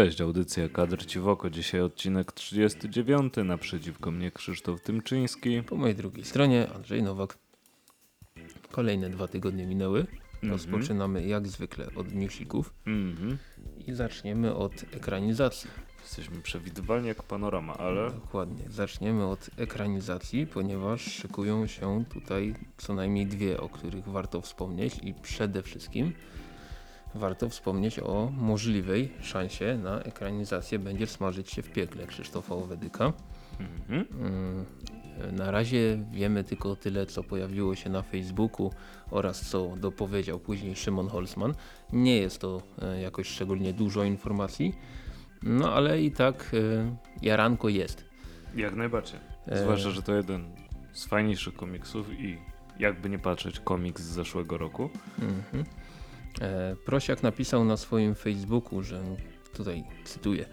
Cześć, audycja Kadr Ci w oko. Dzisiaj odcinek 39. Naprzeciwko mnie Krzysztof Tymczyński. Po mojej drugiej stronie Andrzej Nowak. Kolejne dwa tygodnie minęły. Mhm. Rozpoczynamy jak zwykle od newsików Mhm. i zaczniemy od ekranizacji. Jesteśmy przewidywalni jak panorama, ale Dokładnie. Zaczniemy od ekranizacji, ponieważ szykują się tutaj co najmniej dwie, o których warto wspomnieć i przede wszystkim warto wspomnieć o możliwej szansie na ekranizację Będzie smażyć się w piekle Krzysztofa Owedyka. mhm. Mm, Na razie wiemy tylko tyle, co pojawiło się na Facebooku oraz co dopowiedział później Szymon Holzman. Nie jest to e, jakoś szczególnie dużo informacji, no ale i tak e, jaranko jest. jak najbardziej. E, Zwłaszcza, że to jeden z fajniejszych komiksów i jakby nie patrzeć komiks z zeszłego roku. Mhm. Prosiak napisał na swoim Facebooku, że tutaj cytuję.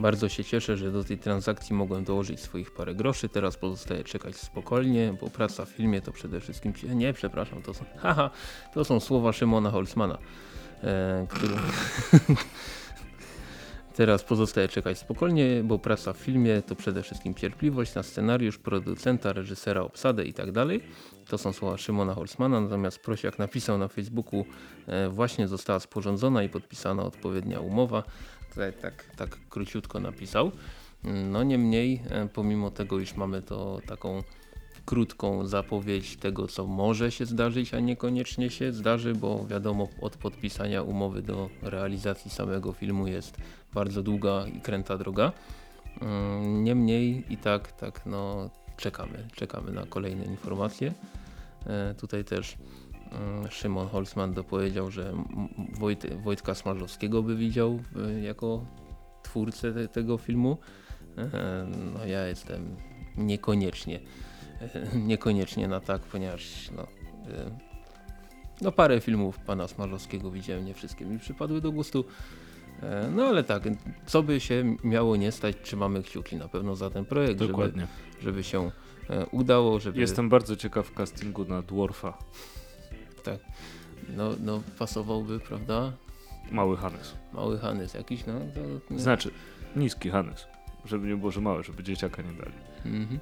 Bardzo się cieszę, że do tej transakcji mogłem dołożyć swoich parę groszy. Teraz pozostaje czekać spokojnie, bo praca w filmie to przede wszystkim. Nie, przepraszam, to są, haha, to są słowa Szymona Holzmana, e, który. Teraz pozostaje czekać spokojnie, bo praca w filmie to przede wszystkim cierpliwość na scenariusz, producenta, reżysera, obsadę i tak. To są słowa Szymona Holzmana, natomiast Prosiak napisał na Facebooku e, właśnie została sporządzona i podpisana odpowiednia umowa. Tutaj tak, tak króciutko napisał. No niemniej, e, pomimo tego, iż mamy to taką krótką zapowiedź tego, co może się zdarzyć, a niekoniecznie się zdarzy, bo wiadomo, od podpisania umowy do realizacji samego filmu jest bardzo długa i kręta droga. Mm, Niemniej i tak, tak, no czekamy, czekamy na kolejne informacje. E, tutaj też mm, Szymon Holzman dopowiedział, że Wojt, Wojtka Smarzowskiego by widział e, jako twórcę te, tego filmu. E, No ja jestem niekoniecznie niekoniecznie na tak, ponieważ no, e, no parę filmów pana Smarzowskiego widziałem, nie wszystkie mi przypadły do gustu. E, No ale tak, co by się miało nie stać, trzymamy kciuki na pewno za ten projekt, żeby, Dokładnie. żeby się e, udało, żeby Jestem bardzo ciekaw castingu na Dwarfa. tak, no, no pasowałby, prawda? Mały Hannes. Mały Hanys jakiś, no to... Znaczy, niski Hannes. Żeby nie było, że mały, żeby dzieciaka nie dali. Mhm.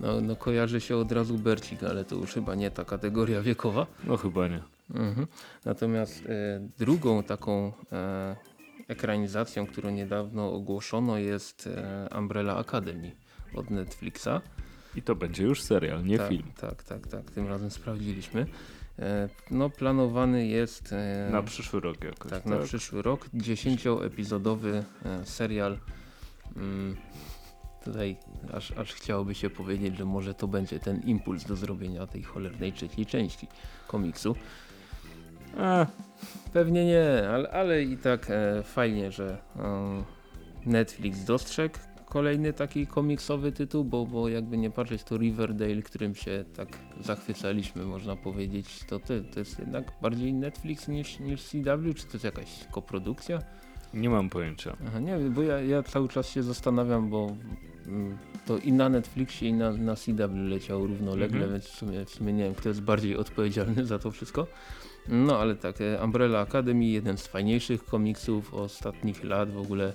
No, no kojarzy się od razu Bercik, ale to już chyba nie ta kategoria wiekowa. No chyba nie. Mhm. Natomiast e, drugą taką e, ekranizacją, którą niedawno ogłoszono jest e, Umbrella Academy od Netflixa. I to będzie już serial, nie tak, film. Tak, tak, tak. Tym razem sprawdziliśmy. E, no planowany jest e, Na przyszły rok jakoś. tak, na przyszły rok 10-epizodowy e, serial. Mm, tutaj aż, aż chciałoby się powiedzieć, że może to będzie ten impuls do zrobienia tej cholernej trzeciej części komiksu. E, Pewnie nie, ale, ale i tak e, fajnie, że e, Netflix dostrzegł kolejny taki komiksowy tytuł, bo, bo jakby nie patrzeć to Riverdale, którym się tak zachwycaliśmy, można powiedzieć, to, to, to jest jednak bardziej Netflix niż, niż CW, czy to jest jakaś koprodukcja? nie mam pojęcia. Aha, nie wiem, bo ja, ja cały czas się zastanawiam, bo to i na Netflixie i na, na CW leciało równolegle, Mhm. więc w sumie, w sumie nie wiem, kto jest bardziej odpowiedzialny za to wszystko. No ale tak, e, Umbrella Academy, jeden z fajniejszych komiksów ostatnich lat w ogóle.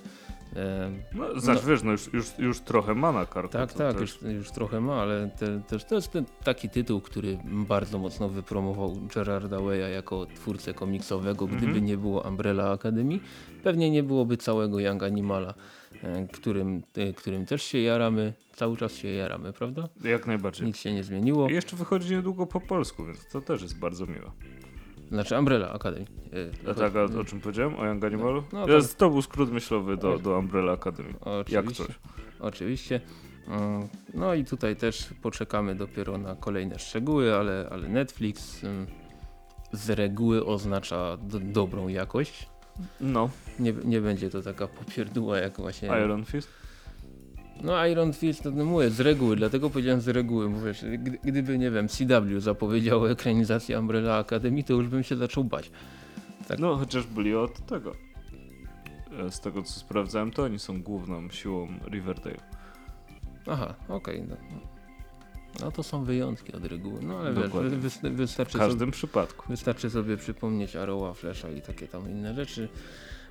E, No, wiesz, no już, już, już trochę ma na karku. tak, tak, też- już, już trochę ma, ale te, też to jest ten taki tytuł, który bardzo mocno wypromował Gerarda Waya jako twórcę komiksowego. Gdyby Mhm. nie było Umbrella Academy, pewnie nie byłoby całego Young Animala, którym, e, którym też się jaramy, cały czas się jaramy, prawda? Jak najbardziej. Nic się nie zmieniło. I jeszcze wychodzi niedługo po polsku, więc to też jest bardzo miłe. Znaczy Umbrella Academy. e, A tak, a o czym powiedziałem? O Young Animalu? No, Ja- tak. To był skrót myślowy do, do Umbrella Academy. Jak Oczywiście. coś. Oczywiście. Mm, No i tutaj też poczekamy dopiero na kolejne szczegóły, ale, ale Netflix mm, z reguły oznacza do, dobrą jakość. No, Nie, nie będzie to taka popierdóła jak właśnie... Iron Fist. No Iron Fist, to no mówię, z reguły, dlatego powiedziałem z reguły. Mówię, gdyby, nie wiem, CW zapowiedziało ekranizację Umbrella Academy, to już bym się zaczął bać. Tak. No, chociaż byli od tego. E, Z tego co sprawdzałem, to oni są główną siłą Riverdale. Aha, okej. no. No to są wyjątki od reguły. No ale wiesz, wy, wy, W wystarczy sobie każdym przypadku. Wystarczy sobie przypomnieć Arrowa, Flasha i takie tam inne rzeczy.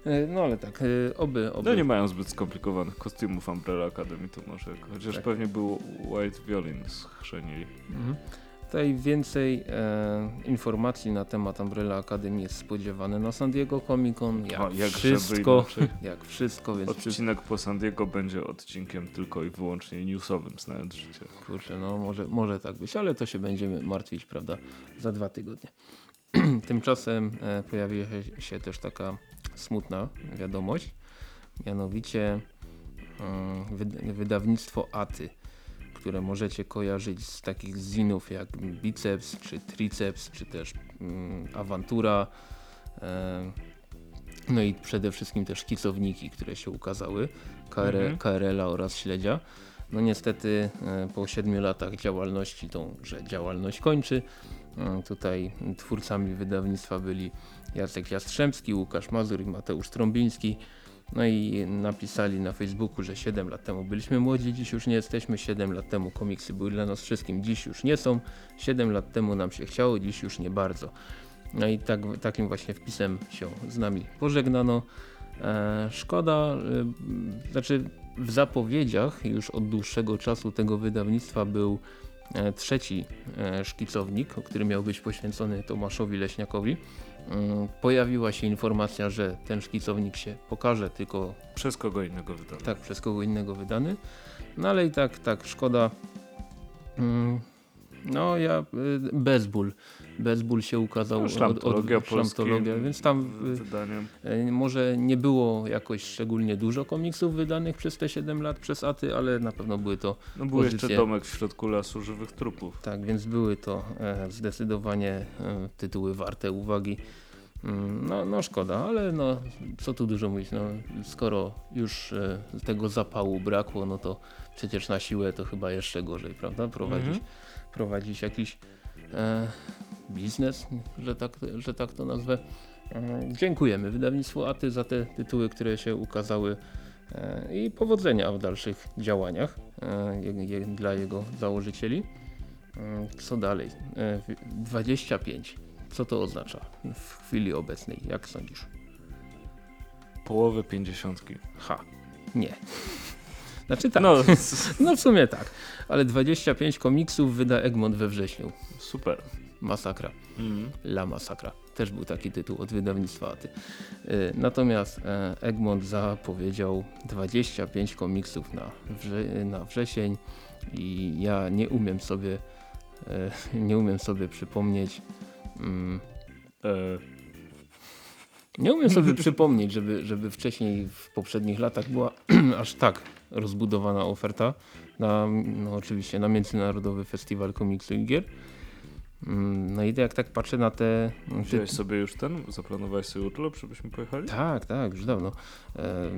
E, No ale tak, e, oby, oby. No nie mają zbyt skomplikowanych kostiumów Umbrella Academy, to może, chociaż Tak. pewnie był White Violin schrzenili. Mhm. Tutaj więcej e, informacji na temat Umbrella Academy jest spodziewane na San Diego Comic Con. Jak, O, jak wszystko, jak wszystko, więc Odcinek po San Diego będzie odcinkiem tylko i wyłącznie newsowym, znając życie. kurczę, no może, może tak być, ale to się będziemy martwić, prawda, za dwa tygodnie. Tymczasem e, pojawiła się, też taka smutna wiadomość, mianowicie mm, wyd- wydawnictwo Aty, które możecie kojarzyć z takich zinów jak Biceps, czy Triceps, czy też mm, Awantura, e, no i przede wszystkim te szkicowniki, które się ukazały, KR, Mhm. KRL-a oraz Śledzia. No niestety e, po siedmiu latach działalności tą, że działalność kończy. E, Tutaj twórcami wydawnictwa byli Jacek Jastrzębski, Łukasz Mazur i Mateusz Trąbiński. No i napisali na Facebooku, że 7 lat temu byliśmy młodzi, dziś już nie jesteśmy. 7 lat temu komiksy były dla nas wszystkim, dziś już nie są. 7 lat temu nam się chciało, dziś już nie bardzo. No i tak, takim właśnie wpisem się z nami pożegnano. E, szkoda, e, znaczy w zapowiedziach już od dłuższego czasu tego wydawnictwa był e, trzeci e, szkicownik, który miał być poświęcony Tomaszowi Leśniakowi. Mm, Pojawiła się informacja, że ten szkicownik się pokaże, tylko Przez kogo innego wydano. tak przez kogo innego wydany. No ale i tak, tak, szkoda. Mm, No ja, y, Bezból. Bezból się ukazał No, szlamtologia od, szlamtologia, więc tam y, Wydaniem. y, może nie było jakoś szczególnie dużo komiksów wydanych przez te 7 lat przez Aty, ale na pewno były to, No był jeszcze pozycje- domek w środku lasu żywych trupów. tak, więc były to e, zdecydowanie e, tytuły warte uwagi. Mm, No, no szkoda, ale no co tu dużo mówić, no, skoro już e, tego zapału brakło, no to przecież na siłę to chyba jeszcze gorzej, prawda? Prowadzić, Mhm. prowadzić jakiś biznes, że tak, że tak to nazwę. E, dziękujemy wydawnictwu Aty za te tytuły, które się ukazały e, i powodzenia w dalszych działaniach e, dla jego założycieli. E, Co dalej? E, w- 25. Co to oznacza w chwili obecnej? Jak sądzisz? Połowę pięćdziesiątki. Ha, nie. Znaczy tak, No, no w sumie tak, ale 25 komiksów wyda Egmont we wrześniu. super. Masakra. Mhm. La Masakra. Też był taki tytuł od wydawnictwa Aty. Y, Natomiast e, Egmont zapowiedział 25 komiksów na, wrze na wrzesień i ja nie umiem sobie e, nie umiem sobie przypomnieć mm, E, nie umiem sobie przypomnieć, żeby, żeby wcześniej w poprzednich latach była aż tak rozbudowana oferta na, no oczywiście na Międzynarodowy Festiwal Komiksu i Gier. Mm, No i jak tak patrzę na te... te wziąłeś sobie już ten? Zaplanowałeś sobie urlop, żebyśmy pojechali? Tak, tak, już dawno. E,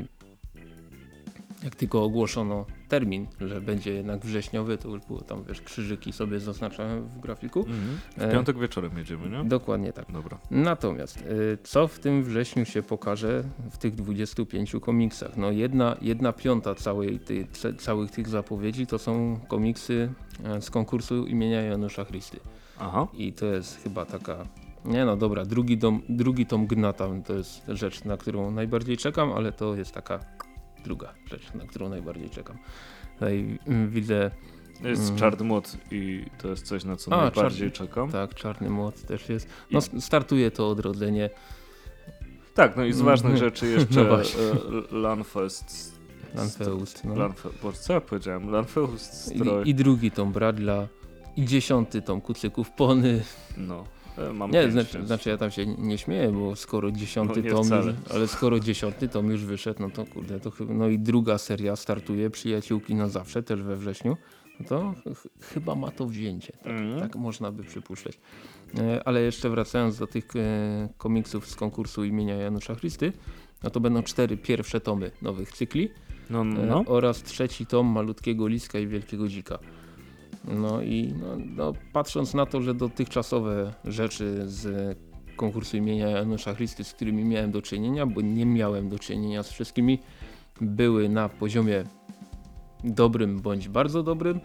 jak tylko ogłoszono termin, że będzie jednak wrześniowy, to już było tam, wiesz, krzyżyki sobie zaznaczałem w grafiku. Mhm. W E, piątek wieczorem jedziemy, nie? Dokładnie tak. Dobra. Natomiast y, co w tym wrześniu się pokaże w tych 25 komiksach? No jedna, jedna piąta całej ce, całych tych zapowiedzi to są komiksy e, z konkursu imienia Janusza Chrysty. Aha. I to jest chyba taka... Nie no dobra, drugi, dom, drugi tom Gnata to jest rzecz, na którą najbardziej czekam, ale to jest taka druga rzecz, na którą najbardziej czekam. Tutaj mm, widzę, Jest Mhm. czarny młot i to jest coś, na co A, najbardziej czarny- czekam. Tak. tak, Czarny Młot też jest. No s- startuje to odrodzenie. no i z ważnych Mhm. rzeczy jeszcze No e, Lanfest. Lanfeust, no. Lanfe, co ja powiedziałem? Lanfeust stroj. I, I drugi tom Bradla i dziesiąty tom Kucyków Pony. No. E, mam Nie, znaczy, znaczy ja tam się nie śmieję, bo skoro dziesiąty No tom, już, ale skoro dziesiąty tom już wyszedł, no to kurde, to chyba, no i druga seria startuje, Przyjaciółki na zawsze, też we wrześniu, no to ch chyba ma to wzięcie, tak, Mhm. tak można by przypuszczać. E, ale jeszcze wracając do tych e, komiksów z konkursu imienia Janusza Chrysty, no to będą cztery pierwsze tomy nowych cykli, No, no, E, no. oraz trzeci tom Malutkiego Liska i Wielkiego Dzika. No i no, no, patrząc na to, że dotychczasowe rzeczy z konkursu imienia Janusza Chrysty, z którymi miałem do czynienia, bo nie miałem do czynienia z wszystkimi, były na poziomie dobrym bądź bardzo dobrym,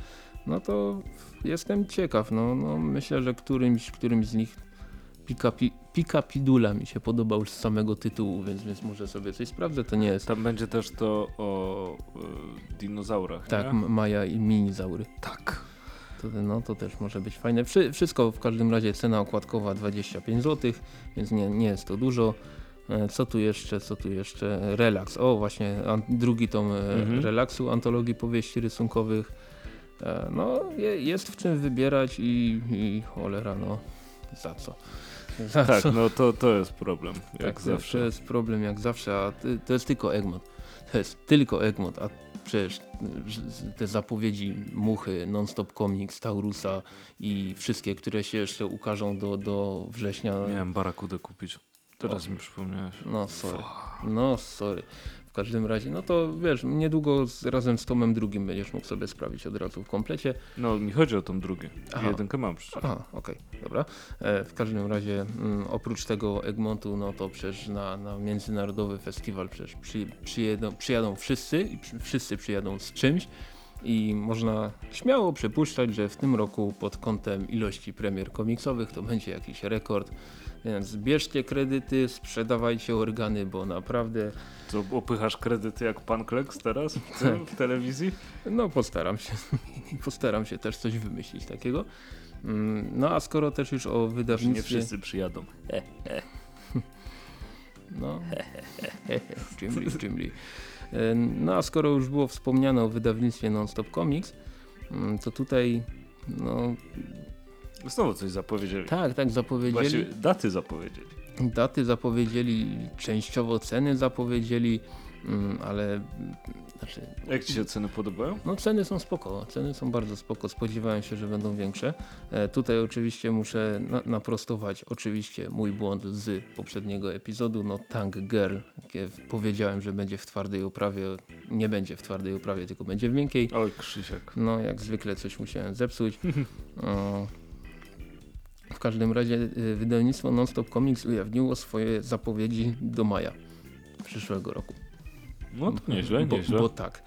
no to jestem ciekaw. No, no myślę, że którymś, którymś z nich Pika, pi, Pika Pidula mi się podobał już z samego tytułu, więc, więc może sobie coś sprawdzę, to nie jest. Tam będzie też to o y, dinozaurach, Tak, nie? Maja i minizaury. Tak. To, no, to też może być fajne. Wszy, wszystko w każdym razie cena okładkowa 25 zł, więc nie, nie jest to dużo. E, Co tu jeszcze, co tu jeszcze? Relaks. O, właśnie drugi tom e, Mhm. relaksu, antologii powieści rysunkowych. E, No, je, jest w czym wybierać i, i cholera, no, za co? Tak, no to, to jest problem, jak Tak, zawsze. To jest problem jak zawsze, a to jest tylko Egmont. To jest tylko Egmont, a przecież y, te zapowiedzi Muchy, Nonstop Comics, Taurusa i wszystkie, które się jeszcze ukażą do, do września. Miałem barakudę kupić. Teraz mi przypomniałeś. No sorry, no sorry. W każdym razie, no to wiesz, niedługo z, razem z tomem drugim będziesz mógł sobie sprawić od razu w komplecie. No mi chodzi o tą drugie. Aha. Jedynkę mam przecież. Aha, okej, dobra. E, w każdym razie mm, oprócz tego Egmontu, no to przecież na, na międzynarodowy festiwal przecież przy, przyjedą, przyjadą wszyscy i przy, wszyscy przyjadą z czymś i można śmiało przypuszczać, że w tym roku pod kątem ilości premier komiksowych to będzie jakiś rekord. Więc bierzcie kredyty, sprzedawajcie organy, bo naprawdę, Co, opychasz kredyty jak pan Kleks teraz w, tym, w telewizji? no postaram się, postaram się też coś wymyślić takiego. Mm, No a skoro też już o wydawnictwie... nie wszyscy przyjadą. No, Jimly, Jimly. E, No a skoro już było wspomniane o wydawnictwie Nonstop Comics, mm, to tutaj, no Znowu coś zapowiedzieli. tak, tak zapowiedzieli, Właściwie daty zapowiedzieli. daty zapowiedzieli, częściowo ceny zapowiedzieli, mm, ale znaczy, Jak ci się ceny podobają? no ceny są spoko, ceny są bardzo spoko, spodziewałem się, że będą większe. E, tutaj oczywiście muszę na, naprostować oczywiście mój błąd z poprzedniego epizodu, no Tank Girl, powiedziałem, że będzie w twardej oprawie, nie będzie w twardej oprawie, tylko będzie w miękkiej. Oj, Krzysiek. No jak zwykle coś musiałem zepsuć. O, w każdym razie y, wydawnictwo Nonstop Comics ujawniło swoje zapowiedzi do maja przyszłego roku. No to nieźle, bo, nieźle. Bo tak.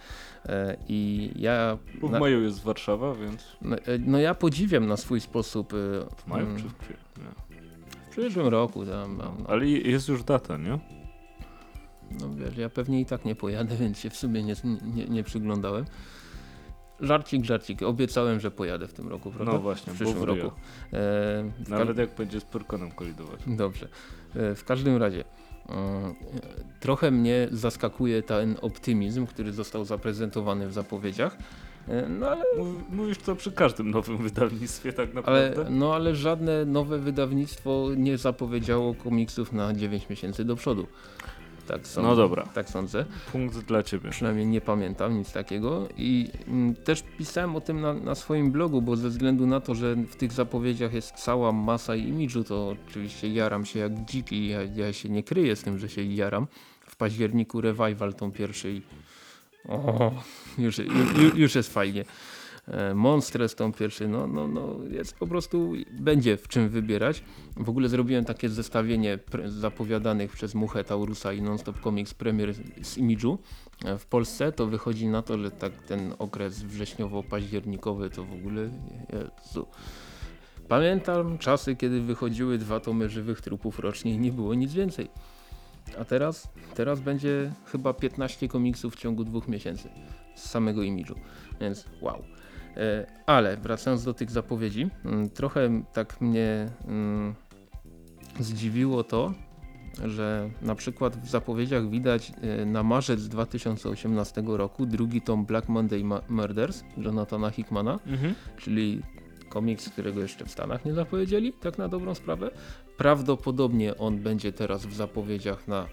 E, I ja Bo w na- maju jest Warszawa, więc no, e, no ja podziwiam na swój sposób. e, w maju mm, czy w kwietniu? Nie. w przyszłym roku tam, no, no, Ale jest już data, nie? no wiesz, ja pewnie i tak nie pojadę, więc się w sumie nie, nie, nie przyglądałem. Żarcik, żarcik. Obiecałem, że pojadę w tym roku, prawda? No właśnie, w bo przyszłym w roku. E, w Nawet jak będzie z Pyrkonem kolidować. Dobrze. E, W każdym razie mm, trochę mnie zaskakuje ten optymizm, który został zaprezentowany w zapowiedziach. E, No ale, Mów- Mówisz to przy każdym nowym wydawnictwie tak ale, naprawdę? no ale żadne nowe wydawnictwo nie zapowiedziało komiksów na 9 miesięcy do przodu. Tak sądzę. No dobra. Tak sądzę. Punkt dla ciebie. Przynajmniej nie pamiętam nic takiego. I mm, też pisałem o tym na, na swoim blogu, bo ze względu na to, że w tych zapowiedziach jest cała masa imidżu, to oczywiście jaram się jak dziki. Ja, ja się nie kryję z tym, że się jaram. W październiku Revival tą pierwszy i o, już, już, już jest fajnie. E, Monstres tą pierwszy, no, no, no jest po prostu, będzie w czym wybierać. W ogóle zrobiłem takie zestawienie zapowiadanych przez Muchę, Taurusa i Nonstop Comics premier z imidżu. E, W Polsce to wychodzi na to, że tak ten okres wrześniowo-październikowy to w ogóle, Jezu. Pamiętam czasy, kiedy wychodziły dwa tomy żywych trupów rocznie i nie było nic więcej. A teraz? Teraz będzie chyba 15 komiksów w ciągu dwóch miesięcy z samego imidżu, więc wow. E, Ale wracając do tych zapowiedzi, mm, trochę tak mnie mm, zdziwiło to, że na przykład w zapowiedziach widać e, na marzec 2018 roku drugi tom Black Monday Murders Jonathana Hickmana, Mhm. czyli komiks, którego jeszcze w Stanach nie zapowiedzieli, tak na dobrą sprawę. Prawdopodobnie on będzie teraz w zapowiedziach na,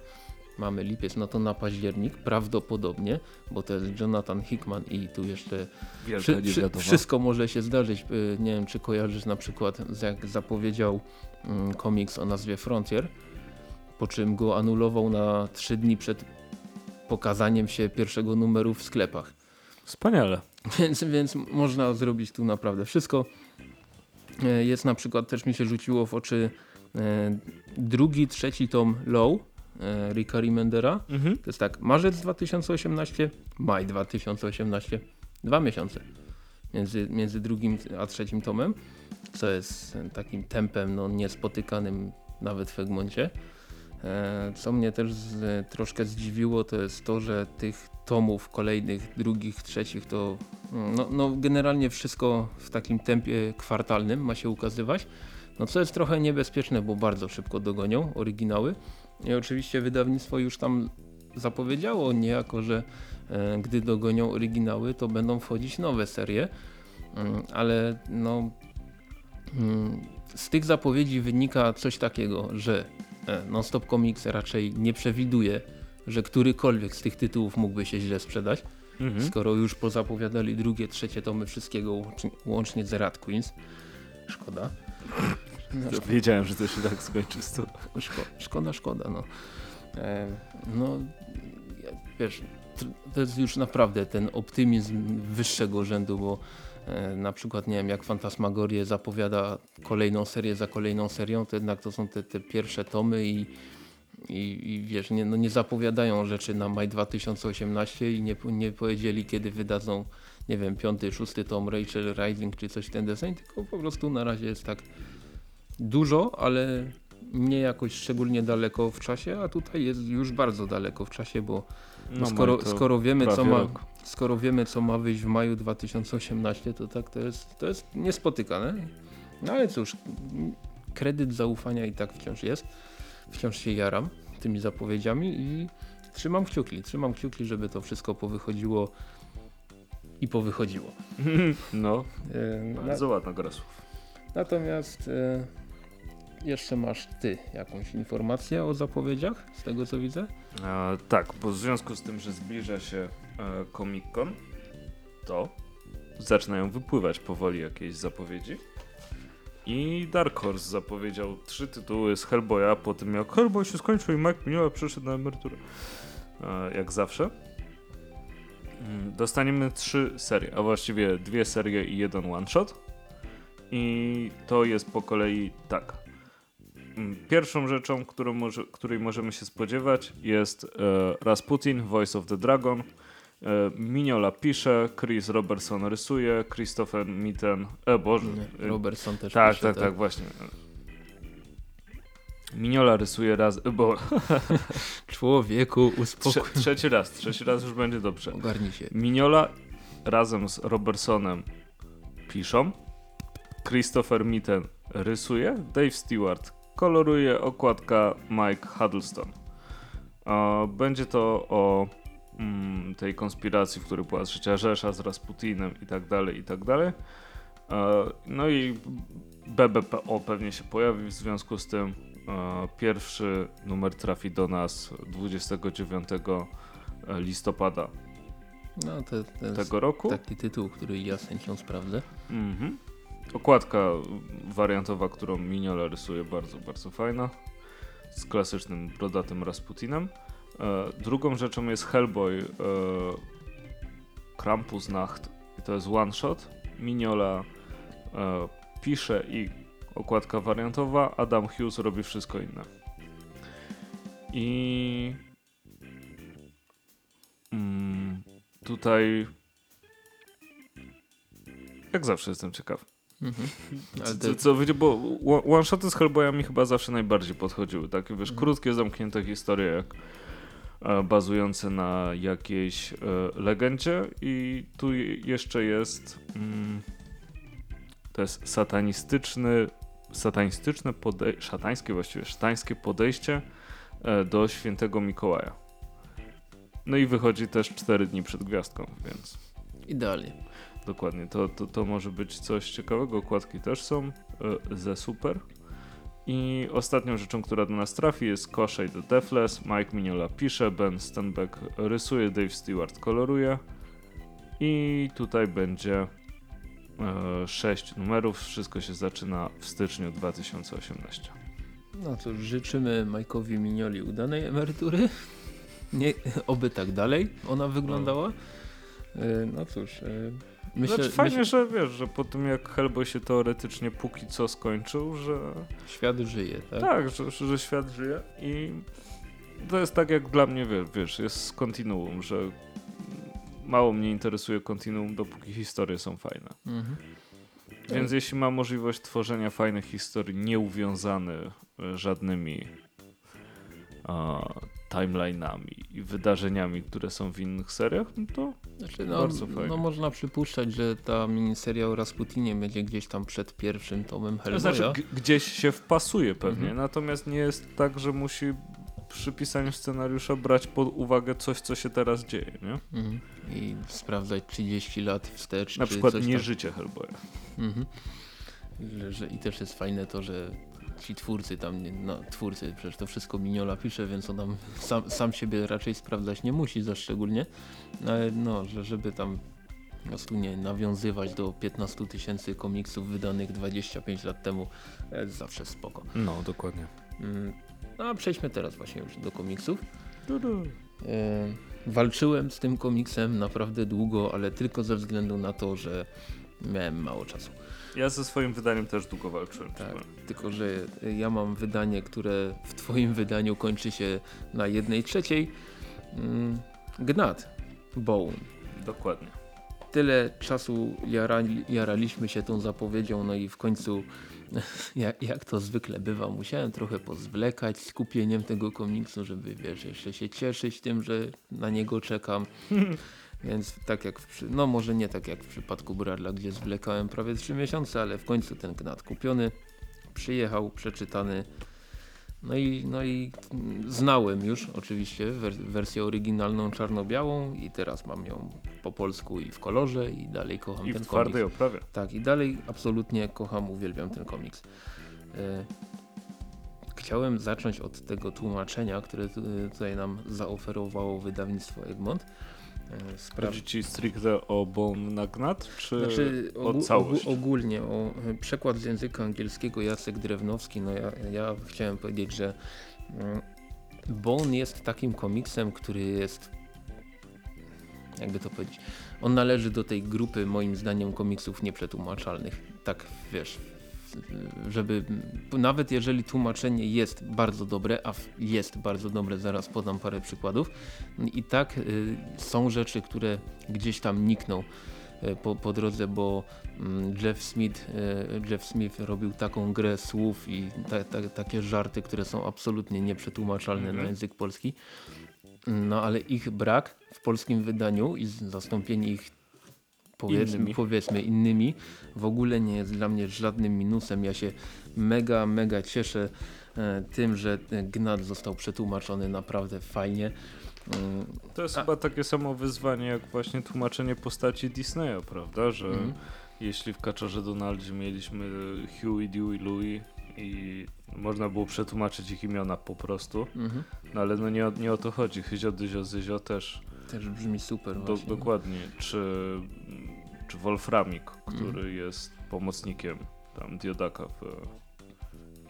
mamy lipiec, no to na październik, prawdopodobnie, bo to jest Jonathan Hickman i tu jeszcze wszy, wszy, wszystko może się zdarzyć. Y, Nie wiem, czy kojarzysz na przykład, z- jak zapowiedział mm, komiks o nazwie Frontier, po czym go anulował na 3 dni przed pokazaniem się pierwszego numeru w sklepach. Wspaniale. Więc, więc można zrobić tu naprawdę wszystko. E, Jest na przykład, też mi się rzuciło w oczy e, drugi, trzeci tom Low Ricka Remendera. Mhm. To jest tak, marzec 2018, maj 2018, dwa miesiące między, między drugim a trzecim tomem, co jest e, takim tempem no, niespotykanym nawet w Egmoncie. E, Co mnie też z, troszkę zdziwiło, to jest to, że tych tomów kolejnych, drugich, trzecich to mm, no, no generalnie wszystko w takim tempie kwartalnym ma się ukazywać. No co jest trochę niebezpieczne, bo bardzo szybko dogonią oryginały. I oczywiście wydawnictwo już tam zapowiedziało niejako, że e, gdy dogonią oryginały, to będą wchodzić nowe serie. Mm, ale no mm, z tych zapowiedzi wynika coś takiego, że e, Non-Stop Comics raczej nie przewiduje, że którykolwiek z tych tytułów mógłby się źle sprzedać, Mhm. skoro już pozapowiadali drugie, trzecie tomy wszystkiego łącznie- łącznie z Rat Queens. Szkoda. Wiedziałem, że to się tak skończy to. Szko szkoda, szkoda. No, e, no wiesz, to jest już naprawdę ten optymizm wyższego rzędu, bo e, na przykład nie wiem, jak Fantasmagorie zapowiada kolejną serię za kolejną serią, to jednak to są te, te pierwsze tomy i, i, i wiesz, nie, no nie zapowiadają rzeczy na maj 2018 i nie, nie powiedzieli kiedy wydadzą nie wiem, piąty, szósty tom Rachel Rising czy coś w ten deseń, tylko po prostu na razie jest tak dużo, ale nie jakoś szczególnie daleko w czasie, a tutaj jest już bardzo daleko w czasie, bo no skoro, skoro, wiemy, co ma, rok. skoro wiemy co ma wyjść w maju 2018, to tak to jest, to jest niespotykane. No ale cóż, kredyt zaufania i tak wciąż jest. Wciąż się jaram tymi zapowiedziami i trzymam kciuki, trzymam kciuki, żeby to wszystko powychodziło i powychodziło. No, E, na- bardzo ładna gra słów. Natomiast e, jeszcze masz ty jakąś informację o zapowiedziach, z tego co widzę? E, tak, bo w związku z tym, że zbliża się e, Comic Con, to zaczynają wypływać powoli jakieś zapowiedzi. I Dark Horse zapowiedział trzy tytuły z Hellboya po tym jak Hellboy się skończył i Mike Mignola przeszedł na emeryturę. E, jak zawsze. Mm, Dostaniemy trzy serie, a właściwie dwie serie i jeden one shot. I to jest po kolei tak. Pierwszą rzeczą, może, której możemy się spodziewać jest e, Rasputin, Voice of the Dragon. E, Mignola pisze, Chris Robertson rysuje, Christopher Mitten, e Boże, Nie, e, Robertson też tak, pisze, tak, tak, właśnie. Mignola rysuje raz, bo Człowieku, trze, uspokój. trzeci raz, trzeci raz już będzie dobrze. Ogarnij się. Mignola razem z Robertsonem piszą, Christopher Mitten rysuje, Dave Stewart koloruje, okładka Mike Huddleston. E, Będzie to o mm, tej konspiracji, w której była trzecia Rzesza z Rasputinem i tak dalej, i tak dalej. E, No i BBPO pewnie się pojawi, w związku z tym e, pierwszy numer trafi do nas 29 listopada No to, to tego roku. taki tytuł, który ja z chęcią sprawdzę. Mhm. Okładka wariantowa, którą Mignola rysuje, bardzo, bardzo fajna. Z klasycznym brodatym Rasputinem. E, drugą rzeczą jest Hellboy e, Krampus Nacht. I to jest one shot. Mignola e, pisze i okładka wariantowa. Adam Hughes robi wszystko inne. I mm, tutaj jak zawsze jestem ciekaw. Mhm. Co, co wiecie, bo one- one-shoty z Hellboya mi chyba zawsze najbardziej podchodziły. Takie wiesz, Mhm. krótkie, zamknięte historie, jak e, bazujące na jakiejś e, legendzie. I tu je- jeszcze jest. Mm, to jest satanistyczny, satanistyczne podejście, szatańskie właściwie, szatańskie podejście e, do świętego Mikołaja. No i wychodzi też 4 dni przed gwiazdką, więc. idealnie. Dokładnie, to, to, to może być coś ciekawego. Okładki też są e, ze super. I ostatnią rzeczą, która do nas trafi jest Koszej The Deathless. Mike Mignola pisze, Ben Stenbeck rysuje, Dave Stewart koloruje. I tutaj będzie e, 6 numerów. Wszystko się zaczyna w styczniu 2018. No cóż, życzymy Majkowi Minioli udanej emerytury. Nie, oby tak dalej ona wyglądała. E, No cóż, e, myślę, znaczy fajnie, myślę że wiesz, że po tym jak Hellboy się teoretycznie póki co skończył, że świat żyje, tak? Tak, że, że świat żyje i to jest tak jak dla mnie, wiesz, jest kontinuum, że mało mnie interesuje kontinuum, dopóki historie są fajne. Mhm. Więc jeśli ma możliwość tworzenia fajnych historii, nieuwiązane e, żadnymi a, timeline'ami i wydarzeniami, które są w innych seriach, no to Znaczy, no, Bardzo fajnie. no można przypuszczać, że ta miniseria o Rasputinie będzie gdzieś tam przed pierwszym tomem to Hellboya. znaczy g- gdzieś się wpasuje pewnie, Mhm. natomiast nie jest tak, że musi przy pisaniu scenariusza brać pod uwagę coś, co się teraz dzieje, nie? Mhm. I sprawdzać 30 lat wstecz. Na przykład nie tam. życie Hellboya. Mhm. Że, I też jest fajne to, że ci twórcy tam, no twórcy, przecież to wszystko Miniola pisze, więc on tam sam, sam siebie raczej sprawdzać nie musi za szczególnie, ale no, że żeby tam po prostu nie nawiązywać do 15 tysięcy komiksów wydanych 25 lat temu, e, zawsze spoko. No, dokładnie. Mm, No a przejdźmy teraz właśnie już do komiksów. Du-du. E, walczyłem z tym komiksem naprawdę długo, ale tylko ze względu na to, że miałem mało czasu. Ja ze swoim wydaniem też długo walczyłem. Tak, tylko że ja mam wydanie, które w twoim wydaniu kończy się na jednej trzeciej. Mm, Gnat, Bone. Dokładnie. Tyle czasu jarali, jaraliśmy się tą zapowiedzią, no i w końcu, jak, jak to zwykle bywa, musiałem trochę pozwlekać z kupieniem tego komiksu, żeby wiesz, jeszcze się cieszyć tym, że na niego czekam. Więc tak jak, w, no może nie tak jak w przypadku Bradla, gdzie zwlekałem prawie 3 miesiące, ale w końcu ten gnat kupiony, przyjechał, przeczytany. No i, no i znałem już oczywiście wers wersję oryginalną czarno-białą i teraz mam ją po polsku i w kolorze i dalej kocham I ten w twardej komiks. oprawie. Tak, i dalej absolutnie kocham, uwielbiam ten komiks. E, Chciałem zacząć od tego tłumaczenia, które tu- tutaj nam zaoferowało wydawnictwo Egmont. E, Spra- Chodzi ci stricte o Bone Nagnat, czy znaczy, o całość? ogó- ogólnie o e, przekład z języka angielskiego Jacek Drewnowski. No ja, ja chciałem powiedzieć, że mm, Bone jest takim komiksem, który jest jakby to powiedzieć, on należy do tej grupy moim zdaniem komiksów nieprzetłumaczalnych. Tak wiesz, żeby nawet jeżeli tłumaczenie jest bardzo dobre, a jest bardzo dobre, zaraz podam parę przykładów, i tak y, są rzeczy, które gdzieś tam nikną y, po, po drodze, bo mm, Jeff Smith, y, Jeff Smith robił taką grę słów i ta, ta, takie żarty, które są absolutnie nieprzetłumaczalne Mhm. na język polski. No ale ich brak w polskim wydaniu i zastąpienie ich powiedzmy, Innymi. powiedzmy innymi w ogóle nie jest dla mnie żadnym minusem. Ja się mega, mega cieszę e, tym, że Gnat został przetłumaczony naprawdę fajnie. Mm, To jest A- chyba takie samo wyzwanie jak właśnie tłumaczenie postaci Disneya, prawda? Że Mhm. jeśli w Kaczorze Donaldzie mieliśmy Huey, Dewey, Louie i można było przetłumaczyć ich imiona po prostu, mhm. no ale no nie, o- nie o to chodzi. Hyzio, Dyzio, Zyzio też Też brzmi super do, właśnie. dokładnie. Czy, czy Wolframik, który Mhm. jest pomocnikiem tam Diodaka w...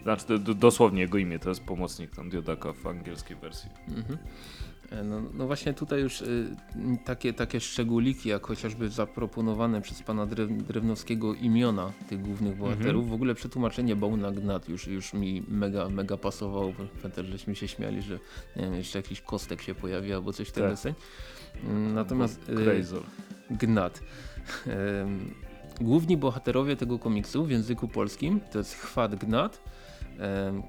Znaczy dosłownie jego imię to jest pomocnik tam Diodaka w angielskiej wersji. Mhm. E, No, no właśnie tutaj już y, takie, takie szczególiki, jak chociażby zaproponowane przez pana Drew, Drewnowskiego imiona tych głównych bohaterów. W ogóle przetłumaczenie Bone Gnat już, już mi mega, mega pasowało. Pamiętam, żeśmy się śmiali, że nie wiem, jeszcze jakiś kostek się pojawi albo coś w ten Tak. Mm, Natomiast y. Gnat. Główni bohaterowie tego komiksu w języku polskim to jest Chwat Gnat,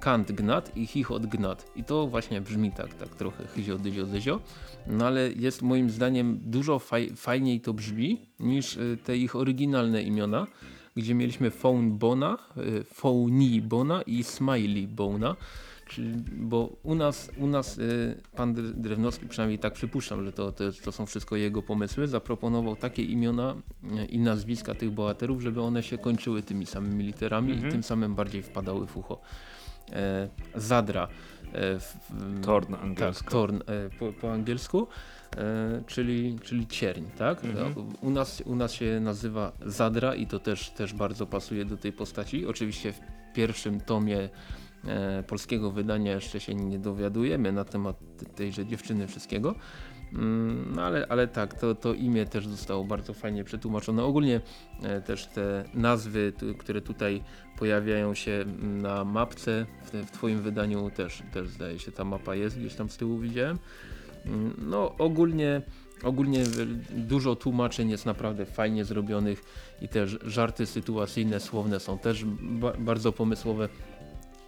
Kant Gnat i Chichot Gnat. I to właśnie brzmi tak, tak trochę chyzio, dyzio, dyzio. No ale jest moim zdaniem dużo faj, fajniej to brzmi niż y, te ich oryginalne imiona, gdzie mieliśmy Phone Bona, y, Phony Bona i Smiley Bona. Bo u nas, u nas y, pan Dre- Drewnowski, przynajmniej tak przypuszczam, że to, to, to są wszystko jego pomysły, zaproponował takie imiona y, i nazwiska tych bohaterów, żeby one się kończyły tymi samymi literami Mhm. i tym samym bardziej wpadały w ucho. E, Zadra. E, w, Torn tak, angielska. Torn e, po, po angielsku, czyli, czyli cierń, tak? Mhm. U, nas, u nas się nazywa Zadra i to też, też bardzo pasuje do tej postaci. Oczywiście w pierwszym tomie polskiego wydania jeszcze się nie dowiadujemy na temat te- tejże dziewczyny wszystkiego. No ale, ale tak, to, to imię też zostało bardzo fajnie przetłumaczone. Ogólnie e, też te nazwy, które tutaj pojawiają się na mapce, w, w twoim wydaniu też, też zdaje się ta mapa jest, gdzieś tam z tyłu widziałem. Mm, No ogólnie Ogólnie dużo tłumaczeń jest naprawdę fajnie zrobionych i też żarty sytuacyjne, słowne są też ba bardzo pomysłowe.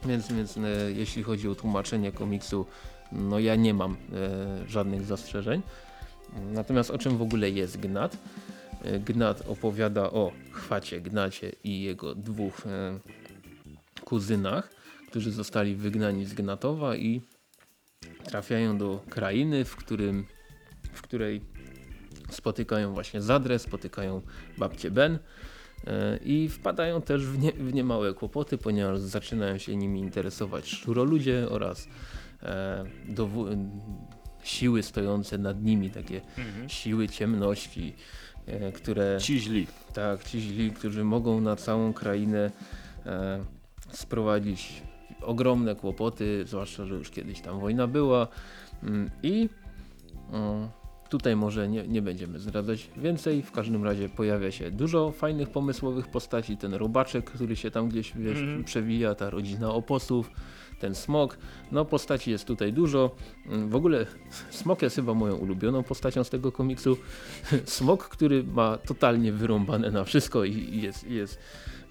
Więc, więc e, jeśli chodzi o tłumaczenie komiksu, no ja nie mam e, żadnych zastrzeżeń. Natomiast o czym w ogóle jest Gnat? E, Gnat opowiada o Chwacie Gnacie i jego dwóch kuzynach, którzy zostali wygnani z Gnatowa i trafiają do krainy, w, którym, w której spotykają właśnie Zadrę, spotykają babcię Ben i wpadają też w, nie, w niemałe kłopoty, ponieważ zaczynają się nimi interesować szuroludzie oraz e, dowu- siły stojące nad nimi, takie Mhm. siły ciemności, e, które Ci źli. tak, ci źli, którzy mogą na całą krainę e, sprowadzić ogromne kłopoty, zwłaszcza, że już kiedyś tam wojna była mm, i tutaj może nie, nie będziemy zdradzać więcej, w każdym razie pojawia się dużo fajnych, pomysłowych postaci, ten robaczek, który się tam gdzieś wiesz, Mhm. przewija, ta rodzina oposów, ten smok, no postaci jest tutaj dużo, Mm, w ogóle smok jest chyba moją ulubioną postacią z tego komiksu, smok, który ma totalnie wyrąbane na wszystko i jest, jest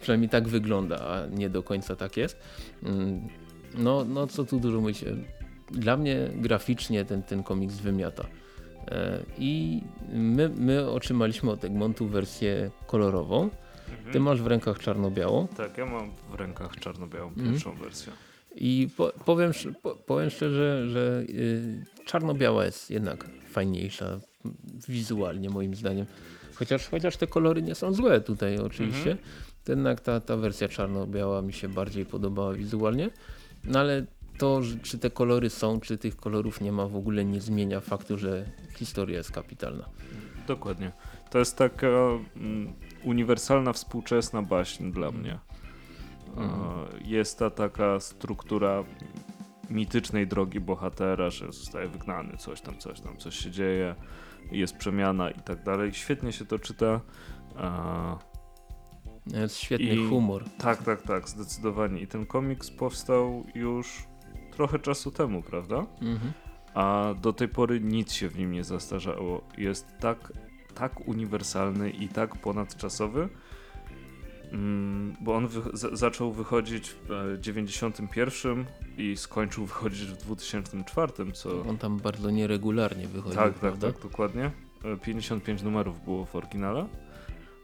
przynajmniej tak wygląda, a nie do końca tak jest. Mm, No, no co tu dużo mówić. Dla mnie graficznie ten, ten komiks wymiata. E, I my, my otrzymaliśmy od Egmontu wersję kolorową. Ty masz w rękach czarno-białą. Tak, ja mam w rękach czarno-białą Mhm. pierwszą wersję. I po, powiem, powiem szczerze, że y, czarno-biała jest jednak fajniejsza wizualnie moim zdaniem. Chociaż, chociaż te kolory nie są złe tutaj oczywiście. Mhm. Jednak ta, ta wersja czarno-biała mi się bardziej podobała wizualnie. No ale to, czy te kolory są, czy tych kolorów nie ma w ogóle nie zmienia faktu, że historia jest kapitalna. Dokładnie. To jest taka mm, uniwersalna, współczesna baśń dla mnie. Mhm. E, Jest ta taka struktura mitycznej drogi bohatera, że zostaje wygnany, coś tam, coś tam, coś się dzieje, jest przemiana i tak dalej. Świetnie się to czyta. E, Jest świetny I- humor. Tak, tak, tak, zdecydowanie. I ten komiks powstał już trochę czasu temu, prawda? Mhm. A do tej pory nic się w nim nie zastarzało. Jest tak, tak uniwersalny i tak ponadczasowy, mm, bo on wy zaczął wychodzić w e, 91 i skończył wychodzić w 2004, co... On tam bardzo nieregularnie wychodzi, Tak, tak, prawda? tak, dokładnie. E, 55 numerów było w oryginale.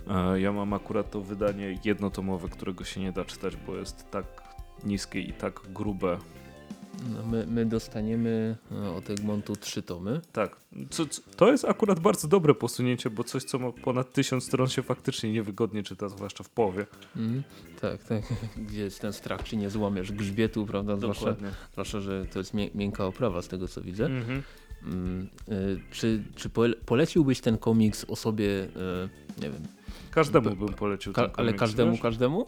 E, Ja mam akurat to wydanie jednotomowe, którego się nie da czytać, bo jest tak niskie i tak grube. No, my, my dostaniemy e, od Egmontu trzy tomy. Tak, co, co, to jest akurat bardzo dobre posunięcie, bo coś, co ma ponad tysiąc stron się faktycznie niewygodnie czyta, zwłaszcza w połowie. Mhm. Tak, tak. Gdzie jest ten strach, czy nie złamiesz grzbietu, prawda? Zwłaszcza, zwłaszcza, że to jest mię miękka oprawa z tego co widzę. Mhm. Mm, y, czy czy pole poleciłbyś ten komiks osobie, y, nie wiem, Każdemu bym polecił ka ten ale komiks, każdemu, wiesz? każdemu?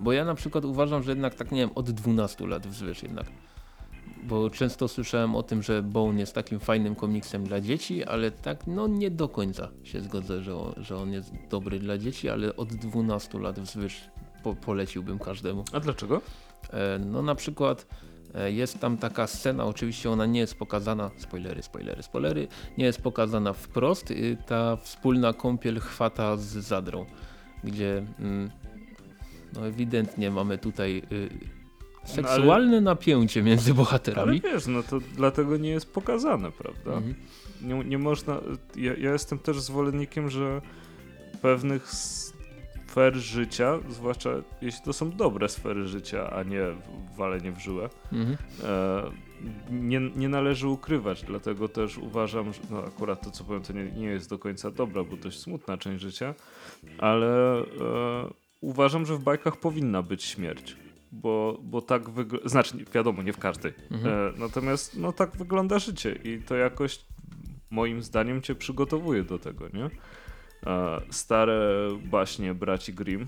Bo ja na przykład uważam, że jednak tak, nie wiem, od 12 lat wzwyż jednak. Bo często słyszałem o tym, że Bone jest takim fajnym komiksem dla dzieci, ale tak no nie do końca się zgodzę, że on, że on jest dobry dla dzieci, ale od 12 lat wzwyż po poleciłbym każdemu. A dlaczego? E, No na przykład e, jest tam taka scena, oczywiście ona nie jest pokazana, spoilery, spoilery, spoilery, nie jest pokazana wprost, y, ta wspólna kąpiel chwata z Zadrą, gdzie mm, no ewidentnie mamy tutaj y, No, ale- seksualne napięcie między Ale bohaterami. wiesz, no to dlatego nie jest pokazane, prawda? Mhm. Nie, nie można. Ja, ja jestem też zwolennikiem, że pewnych sfer życia, zwłaszcza jeśli to są dobre sfery życia, a nie walenie w żyłę, Mhm. e, nie, nie należy ukrywać. Dlatego też uważam, że no akurat to, co powiem, to nie, nie jest do końca dobra, bo dość smutna część życia, ale e, uważam, że w bajkach powinna być śmierć. Bo, bo tak wygląda, znaczy wiadomo, nie w każdej. Mhm. E, natomiast no tak wygląda życie i to jakoś moim zdaniem cię przygotowuje do tego, nie? E, stare baśnie braci Grimm,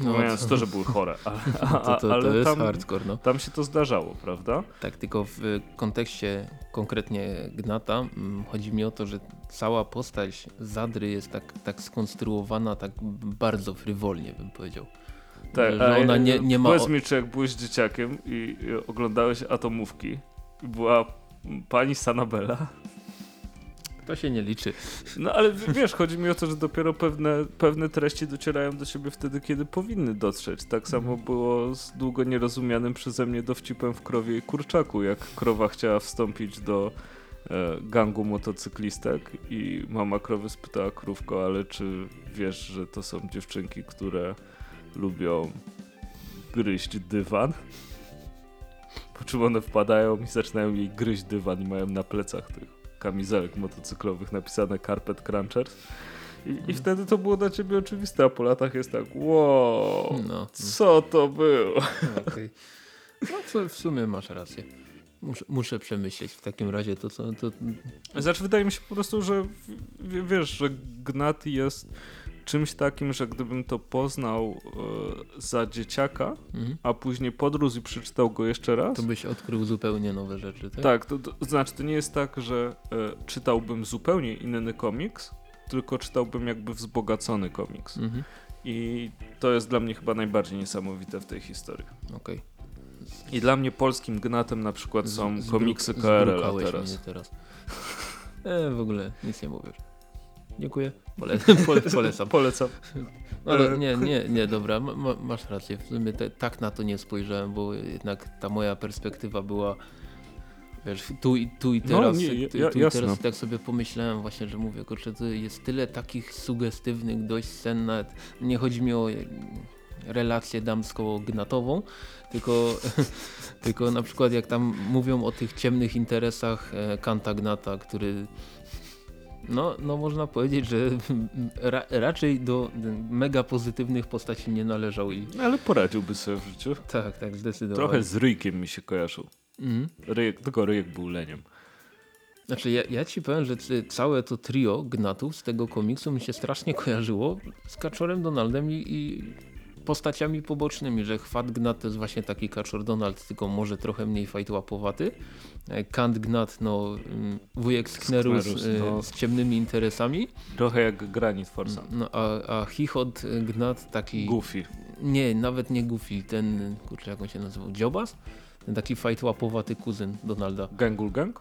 No, pomijając to, że były chore, ale, a, to, to, to ale jest tam, hardcore, no. tam się to zdarzało, prawda? Tak, tylko w kontekście konkretnie Gnata mm, chodzi mi o to, że cała postać Zadry jest tak, tak skonstruowana tak bardzo frywolnie bym powiedział. Tak, że, ona nie, nie ma... Powiedz mi, czy jak byłeś dzieciakiem i, oglądałeś Atomówki, była pani Sanabella? To się nie liczy. No ale wiesz, chodzi mi o to, że dopiero pewne, pewne treści docierają do siebie wtedy, kiedy powinny dotrzeć. Tak samo było z długo nierozumianym przeze mnie dowcipem w krowie i kurczaku, jak krowa chciała wstąpić do e, gangu motocyklistek i mama krowy spytała krówko, ale czy wiesz, że to są dziewczynki, które lubią gryźć dywan? Po czym one wpadają i zaczynają jej gryźć dywan i mają na plecach tych kamizelek motocyklowych napisane Carpet Crunchers. I, I wtedy to było dla ciebie oczywiste, a po latach jest tak, wow, No. co to było? Okej. No w, w sumie masz rację. Muszę, muszę przemyśleć w takim razie to, co... To, Znaczy, wydaje mi się po prostu, że w, wiesz, że Gnat jest czymś takim, że gdybym to poznał e, za dzieciaka, mhm. a później podrósł i przeczytał go jeszcze raz, to byś odkrył zupełnie nowe rzeczy, tak? tak, to, to znaczy to nie jest tak, że e, czytałbym zupełnie inny komiks, tylko czytałbym jakby wzbogacony komiks. Mhm. I to jest dla mnie chyba najbardziej niesamowite w tej historii. Okej. I dla mnie polskim gnatem na przykład są Z- komiksy KRL teraz. teraz. E, w ogóle nic nie mówisz. Dziękuję. Polecam. Pole, polecam. Polecam. No, ale E, nie, nie, nie, dobra, ma, ma, masz rację. W sumie te, tak na to nie spojrzałem, bo jednak ta moja perspektywa była wiesz, tu i, tu i No, teraz. nie, tu, ja- tu i teraz tak sobie pomyślałem właśnie, że mówię, kurczę, to jest tyle takich sugestywnych dość scen, nawet nie chodzi mi o e, relację damsko-gnatową, tylko, tylko na przykład jak tam mówią o tych ciemnych interesach e, Kanta Gnata, który no, no można powiedzieć, że ra, raczej do mega pozytywnych postaci nie należał i Ale poradziłby sobie w życiu. tak, tak, zdecydowanie. Trochę z Ryjkiem mi się kojarzył. Mhm. Ryjek, tylko Ryjek był leniem. Znaczy ja, ja ci powiem, że całe to trio gnatów z tego komiksu mi się strasznie kojarzyło z Kaczorem Donaldem i, i postaciami pobocznymi, że Chwat Gnat to jest właśnie taki Kaczor Donald, tylko może trochę mniej fajtłapowaty. E, Kant Gnat, no mm, wujek Sknerus Sknerus, e, no. z ciemnymi interesami, Trochę jak Granit Forsa. no, a, a Chichot Gnat taki... Goofy. Nie, nawet nie Goofy, ten, kurczę jak on się nazywał, Dziobas? Ten taki fajtłapowaty kuzyn Donalda. Gangul Gang?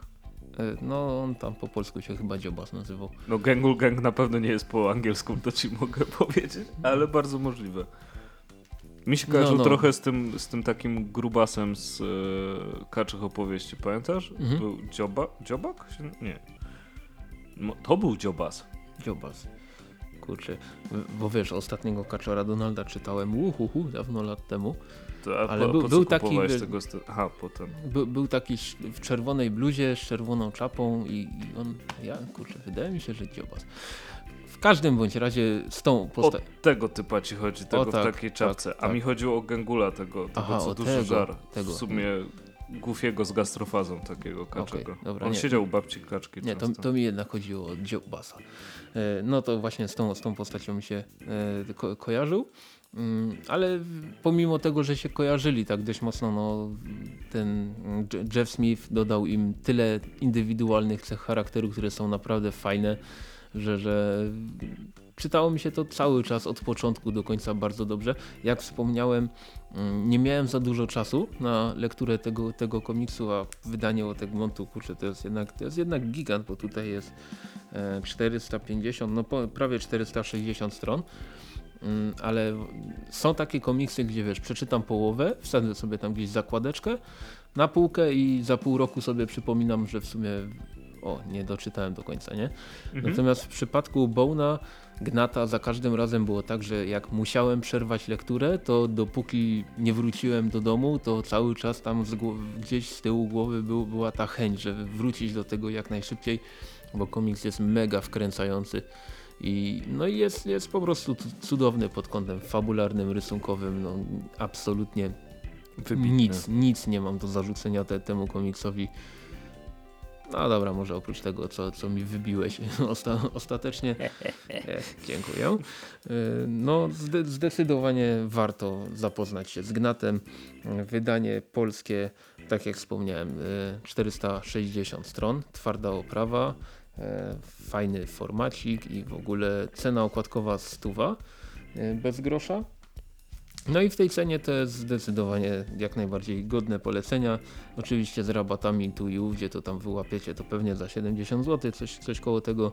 E, No, on tam po polsku się chyba Dziobas nazywał. No Gangul Gang na pewno nie jest po angielsku, to ci mogę powiedzieć, ale bardzo możliwe. Mi się kojarzył No, no. trochę z tym, z tym takim grubasem z e, Kaczych opowieści, pamiętasz? Mhm. Był Dzioba, Dziobak? Nie. No, to był Dziobas. Dziobas. Kurczę, bo wiesz, ostatniego Kaczora Donalda czytałem uhuhu, dawno lat temu. To, a Ale po, był- po co był taki, tego... Aha, potem. By, był taki w czerwonej bluzie z czerwoną czapą i, i on, ja kurczę, wydaje mi się, że Dziobas. W każdym bądź razie z tą O postacią. tego typa ci chodzi, tego tak, w takiej czapce. tak, A tak. mi chodziło o Gangula, tego, tego Aha, co o duży tego, żar. tego. W sumie Goofiego z gastrofazą takiego kaczego. dobra, On nie. siedział u babci kaczki Nie, to, to mi jednak chodziło o Dziobasa. E, No to właśnie z tą, z tą postacią mi się e, ko kojarzył. Mm, Ale pomimo tego, że się kojarzyli tak dość mocno, no, ten Je- Jeff Smith dodał im tyle indywidualnych cech charakteru, które są naprawdę fajne, że, że czytało mi się to cały czas od początku do końca bardzo dobrze. Jak wspomniałem, mm, nie miałem za dużo czasu na lekturę tego, tego komiksu, a wydanie o Egmontu, kurczę, to jest jednak, to jest jednak gigant, bo tutaj jest e, 450, no po, prawie 460 stron. Mm, Ale są takie komiksy, gdzie wiesz, przeczytam połowę, wsadzę sobie tam gdzieś zakładeczkę na półkę i za pół roku sobie przypominam, że w sumie o, nie doczytałem do końca, nie? Mhm. Natomiast w przypadku Bona Gnata za każdym razem było tak, że jak musiałem przerwać lekturę, to dopóki nie wróciłem do domu, to cały czas tam gdzieś z tyłu głowy był, była ta chęć, żeby wrócić do tego jak najszybciej, bo komiks jest mega wkręcający. I, no i jest, jest po prostu cu- cudowny pod kątem fabularnym, rysunkowym, no absolutnie Wybitny. nic, nic nie mam do zarzucenia te, temu komiksowi. No dobra, może oprócz tego, co, co mi wybiłeś osta ostatecznie. E, dziękuję. E, No, zde zdecydowanie warto zapoznać się z Gnatem. E, Wydanie polskie, tak jak wspomniałem, e, 460 stron, twarda oprawa, e, fajny formacik i w ogóle cena okładkowa stuwa e, bez grosza. No i w tej cenie to jest zdecydowanie jak najbardziej godne polecenia. Oczywiście z rabatami tu i ówdzie to tam wyłapiecie to pewnie za 70 zł, coś, coś koło tego.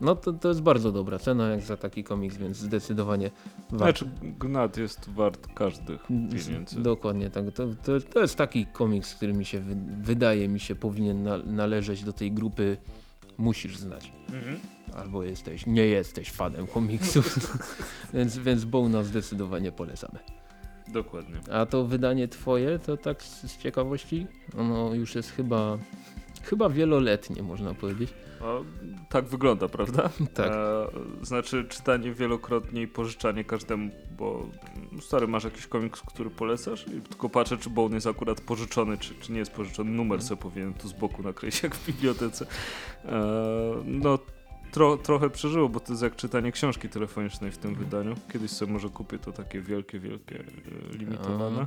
No to, to jest bardzo dobra cena jak za taki komiks, więc zdecydowanie warto. Znaczy, Gnat jest wart każdych pieniędzy. Dokładnie tak. To, to, to jest taki komiks, który mi się wy, wydaje mi się powinien na, należeć do tej grupy musisz znać. Mhm. Albo jesteś, nie jesteś fanem komiksów, więc, więc Bona zdecydowanie polecamy. Dokładnie. A to wydanie twoje, to tak z, z ciekawości, ono już jest chyba, chyba wieloletnie można powiedzieć. A, tak wygląda, prawda? Tak. E, znaczy czytanie wielokrotnie i pożyczanie każdemu, bo mm, stary, masz jakiś komiks, który polecasz i tylko patrzę, czy Bone jest akurat pożyczony, czy, czy nie jest pożyczony. Numer sobie powinien tu z boku nakreślić, jak w bibliotece. E, no, tro, trochę przeżyło, bo to jest jak czytanie książki telefonicznej w tym wydaniu. Kiedyś sobie może kupię to takie wielkie, wielkie, e, limitowane.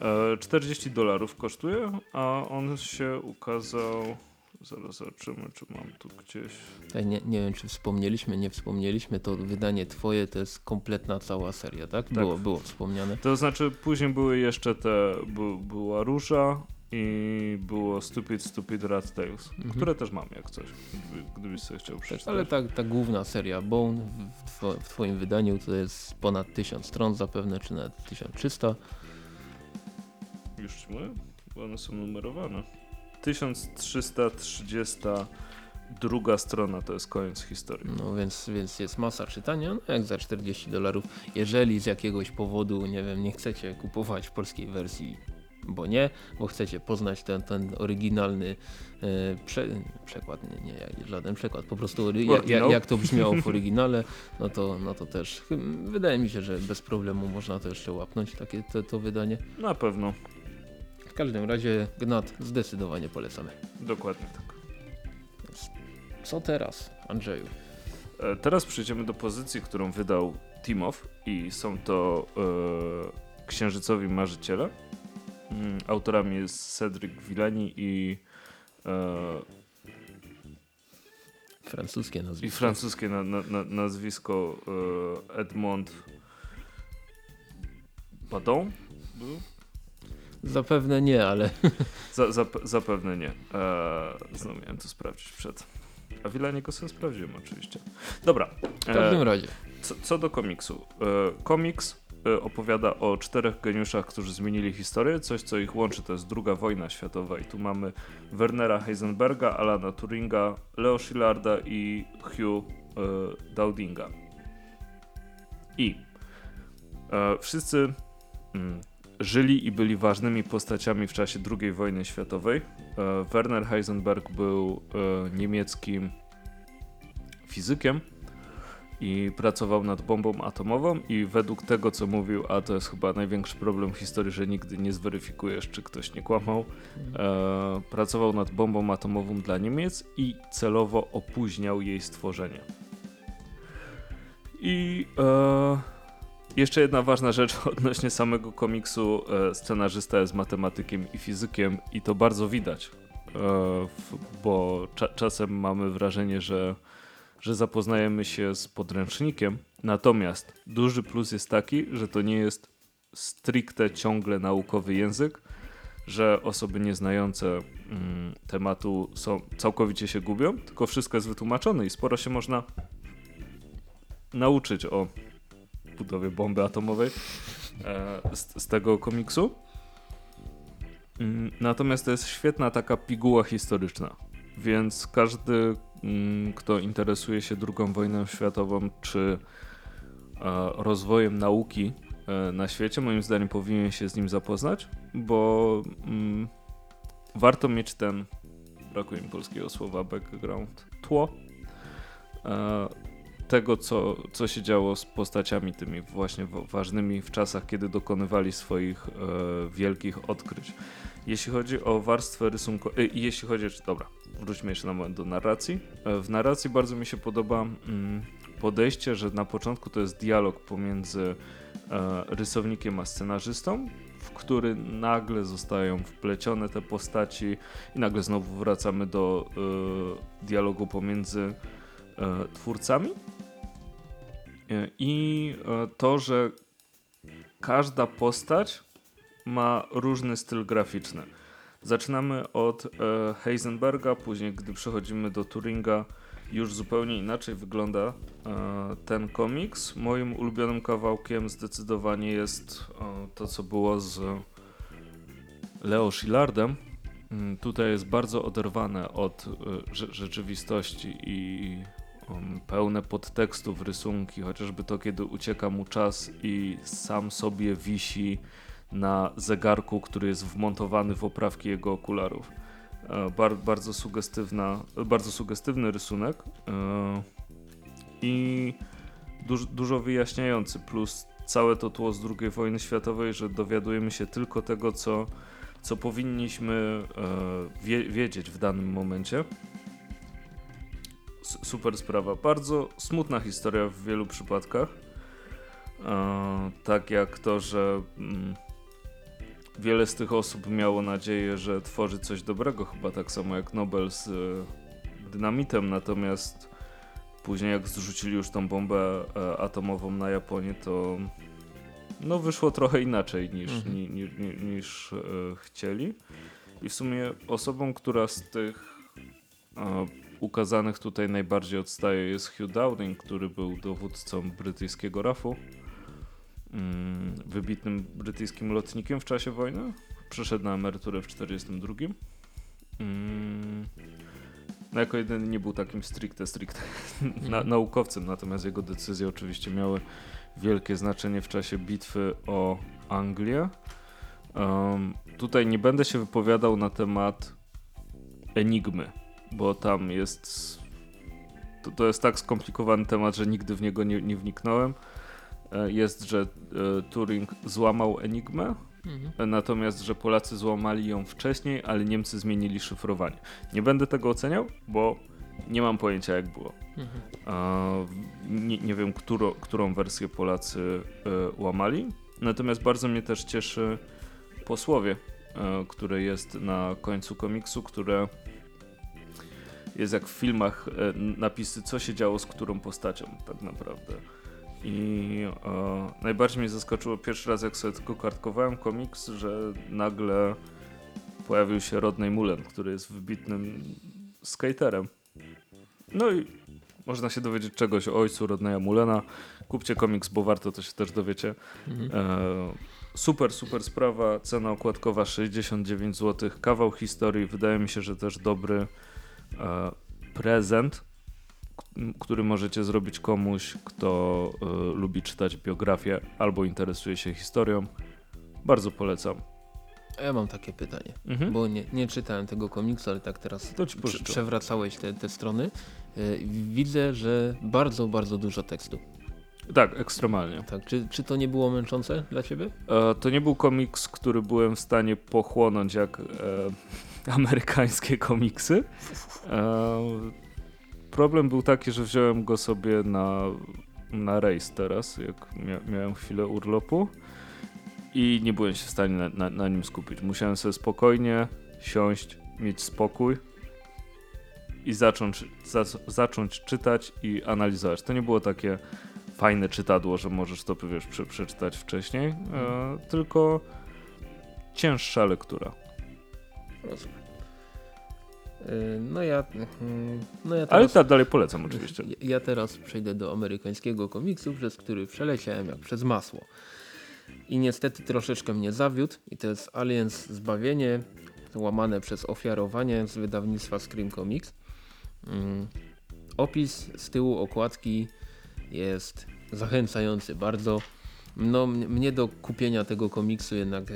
A, a. E, 40 dolarów kosztuje, a on się ukazał... Zaraz zobaczymy, czy mam tu gdzieś... Ja nie, nie wiem, czy wspomnieliśmy, nie wspomnieliśmy, to wydanie twoje to jest kompletna cała seria, tak? Było, było wspomniane. To znaczy później były jeszcze te, bu, była Róża i było Stupid Stupid Rat Tales, Mhm. które też mam jak coś, gdyby, gdybyś sobie chciał przeczytać. ale ta, ta główna seria Bone w, w, two, w twoim wydaniu to jest ponad 1000 stron zapewne, czy nawet 1300. Już ci mówię, bo one są numerowane. 1332 strona to jest koniec historii. No więc, więc jest masa czytania, no jak za 40 dolarów. Jeżeli z jakiegoś powodu, nie wiem, nie chcecie kupować polskiej wersji, bo nie, bo chcecie poznać ten, ten oryginalny e, prze, przekład, nie, nie żaden przekład, po prostu ory, jak, jak, to brzmiało w oryginale, no to, no to też chy- wydaje mi się, że bez problemu można to jeszcze łapnąć, takie to, to wydanie. Na pewno, W każdym razie Gnat zdecydowanie polecamy. dokładnie tak. Co teraz, Andrzeju? E, Teraz przejdziemy do pozycji, którą wydał Timow i są to e, Księżycowi Marzyciele. Mm, autorami jest Cedric Villani i, e, Francuskie nazwisko. i francuskie na, na, na, nazwisko e, Edmond Badon? Był? Zapewne nie, ale Za, zap, zapewne nie. E, znowu miałem to sprawdzić przed. A Villani go sobie sprawdziłem oczywiście. Dobra. w każdym razie. Co, co do komiksu. E, komiks e, opowiada o czterech geniuszach, którzy zmienili historię. Coś, co ich łączy, to jest druga wojna światowa. I tu mamy Wernera Heisenberga, Alana Turinga, Leo Szillarda i Hugh e, Dowdinga. I e, wszyscy mm, żyli i byli ważnymi postaciami w czasie II wojny światowej. E, Werner Heisenberg był e, niemieckim fizykiem i pracował nad bombą atomową i według tego co mówił, a to jest chyba największy problem w historii, że nigdy nie zweryfikujesz czy ktoś nie kłamał, e, pracował nad bombą atomową dla Niemiec i celowo opóźniał jej stworzenie. I e, jeszcze jedna ważna rzecz odnośnie samego komiksu. E, scenarzysta jest matematykiem i fizykiem i to bardzo widać, e, bo cza czasem mamy wrażenie, że że zapoznajemy się z podręcznikiem, natomiast duży plus jest taki, że to nie jest stricte ciągle naukowy język, że osoby nieznające mm, tematu są, całkowicie się gubią, tylko wszystko jest wytłumaczone i sporo się można nauczyć o budowie bomby atomowej e, z, z tego komiksu. Mm, Natomiast to jest świetna taka piguła historyczna, więc każdy, mm, kto interesuje się II wojną światową czy e, rozwojem nauki e, na świecie, moim zdaniem powinien się z nim zapoznać, bo mm, warto mieć ten, brakuje mi polskiego słowa, background, tło e, tego, co, co się działo z postaciami tymi właśnie wa- ważnymi w czasach, kiedy dokonywali swoich wielkich odkryć. Jeśli chodzi o warstwę rysunku, e, jeśli chodzi, dobra, wróćmy jeszcze na moment do narracji. E, w narracji bardzo mi się podoba mm, podejście, że na początku to jest dialog pomiędzy e, rysownikiem a scenarzystą, w który nagle zostają wplecione te postaci i nagle znowu wracamy do e, dialogu pomiędzy twórcami. I to, że każda postać ma różny styl graficzny. Zaczynamy od e, Heisenberga, później gdy przechodzimy do Turinga, już zupełnie inaczej wygląda e, ten komiks. Moim ulubionym kawałkiem zdecydowanie jest e, to, co było z Leo Szillardem. Mm, Tutaj jest bardzo oderwane od rze- rzeczywistości i um, pełne podtekstów rysunki, chociażby to, kiedy ucieka mu czas i sam sobie wisi na zegarku, który jest wmontowany w oprawki jego okularów. E, Bar, bardzo, sugestywna, bardzo sugestywny rysunek e, i duż, dużo wyjaśniający, plus całe to tło z II wojny światowej, że dowiadujemy się tylko tego, co, co powinniśmy e, wie, wiedzieć w danym momencie. S- super sprawa. Bardzo smutna historia w wielu przypadkach. Tak jak to, że mm, wiele z tych osób miało nadzieję, że tworzy coś dobrego, chyba tak samo jak Nobel z e, dynamitem, natomiast później jak zrzucili już tą bombę e, atomową na Japonię, to no wyszło trochę inaczej niż, Mhm. ni, ni, ni, niż e, chcieli. I w sumie osobą, która z tych e, ukazanych tutaj najbardziej odstaje jest Hugh Downing, który był dowódcą brytyjskiego RAF-u wybitnym brytyjskim lotnikiem w czasie wojny. Przeszedł na emeryturę w 1942. Mm, no jako jedyny nie był takim stricte, stricte na, naukowcem, natomiast jego decyzje oczywiście miały wielkie znaczenie w czasie bitwy o Anglię. Um, tutaj nie będę się wypowiadał na temat Enigmy, bo tam jest. To, to jest tak skomplikowany temat, że nigdy w niego nie, nie wniknąłem. E, Jest, że e, Turing złamał Enigmę, Mhm. e, natomiast, że Polacy złamali ją wcześniej, ale Niemcy zmienili szyfrowanie. Nie będę tego oceniał, bo nie mam pojęcia jak było. Mhm. Nie, nie wiem, którą, którą wersję Polacy łamali. Natomiast bardzo mnie też cieszy posłowie, które jest na końcu komiksu, które jest jak w filmach napisy, co się działo z którą postacią tak naprawdę. I e, najbardziej mnie zaskoczyło pierwszy raz, jak sobie tylko kartkowałem komiks, że nagle pojawił się Rodney Mullen, który jest wybitnym skaterem. No i można się dowiedzieć czegoś o ojcu Rodneya Mullena. Kupcie komiks, bo warto, to się też dowiecie. Mhm. E, super, super sprawa. Cena okładkowa 69 zł. Kawał historii. Wydaje mi się, że też dobry e, prezent, który możecie zrobić komuś, kto e, lubi czytać biografię albo interesuje się historią. Bardzo polecam. A ja mam takie pytanie, Mhm. bo nie, nie czytałem tego komiksu, ale tak teraz prze- przewracałeś te, te strony. Y, Widzę, że bardzo, bardzo dużo tekstu. Tak, ekstremalnie. Tak, czy, czy to nie było męczące dla ciebie? E, to nie był komiks, który byłem w stanie pochłonąć jak e, amerykańskie komiksy. E, problem był taki, że wziąłem go sobie na, na rejs teraz, jak mia miałem chwilę urlopu i nie byłem się w stanie na, na, na nim skupić. Musiałem sobie spokojnie siąść, mieć spokój i zacząć, za, zacząć czytać i analizować. To nie było takie fajne czytadło, że możesz to wiesz, prze, przeczytać wcześniej, e, tylko cięższa lektura. Rozumiem. No ja, mhm, no ja Ale teraz, tak dalej polecam oczywiście. ja- ja teraz przejdę do amerykańskiego komiksu, przez który przeleciałem jak przez masło. I niestety troszeczkę mnie zawiódł i to jest Aliens Zbawienie, łamane przez ofiarowanie z wydawnictwa Scream Comics. Mm. Opis z tyłu okładki jest zachęcający bardzo. No, mnie do kupienia tego komiksu jednak e,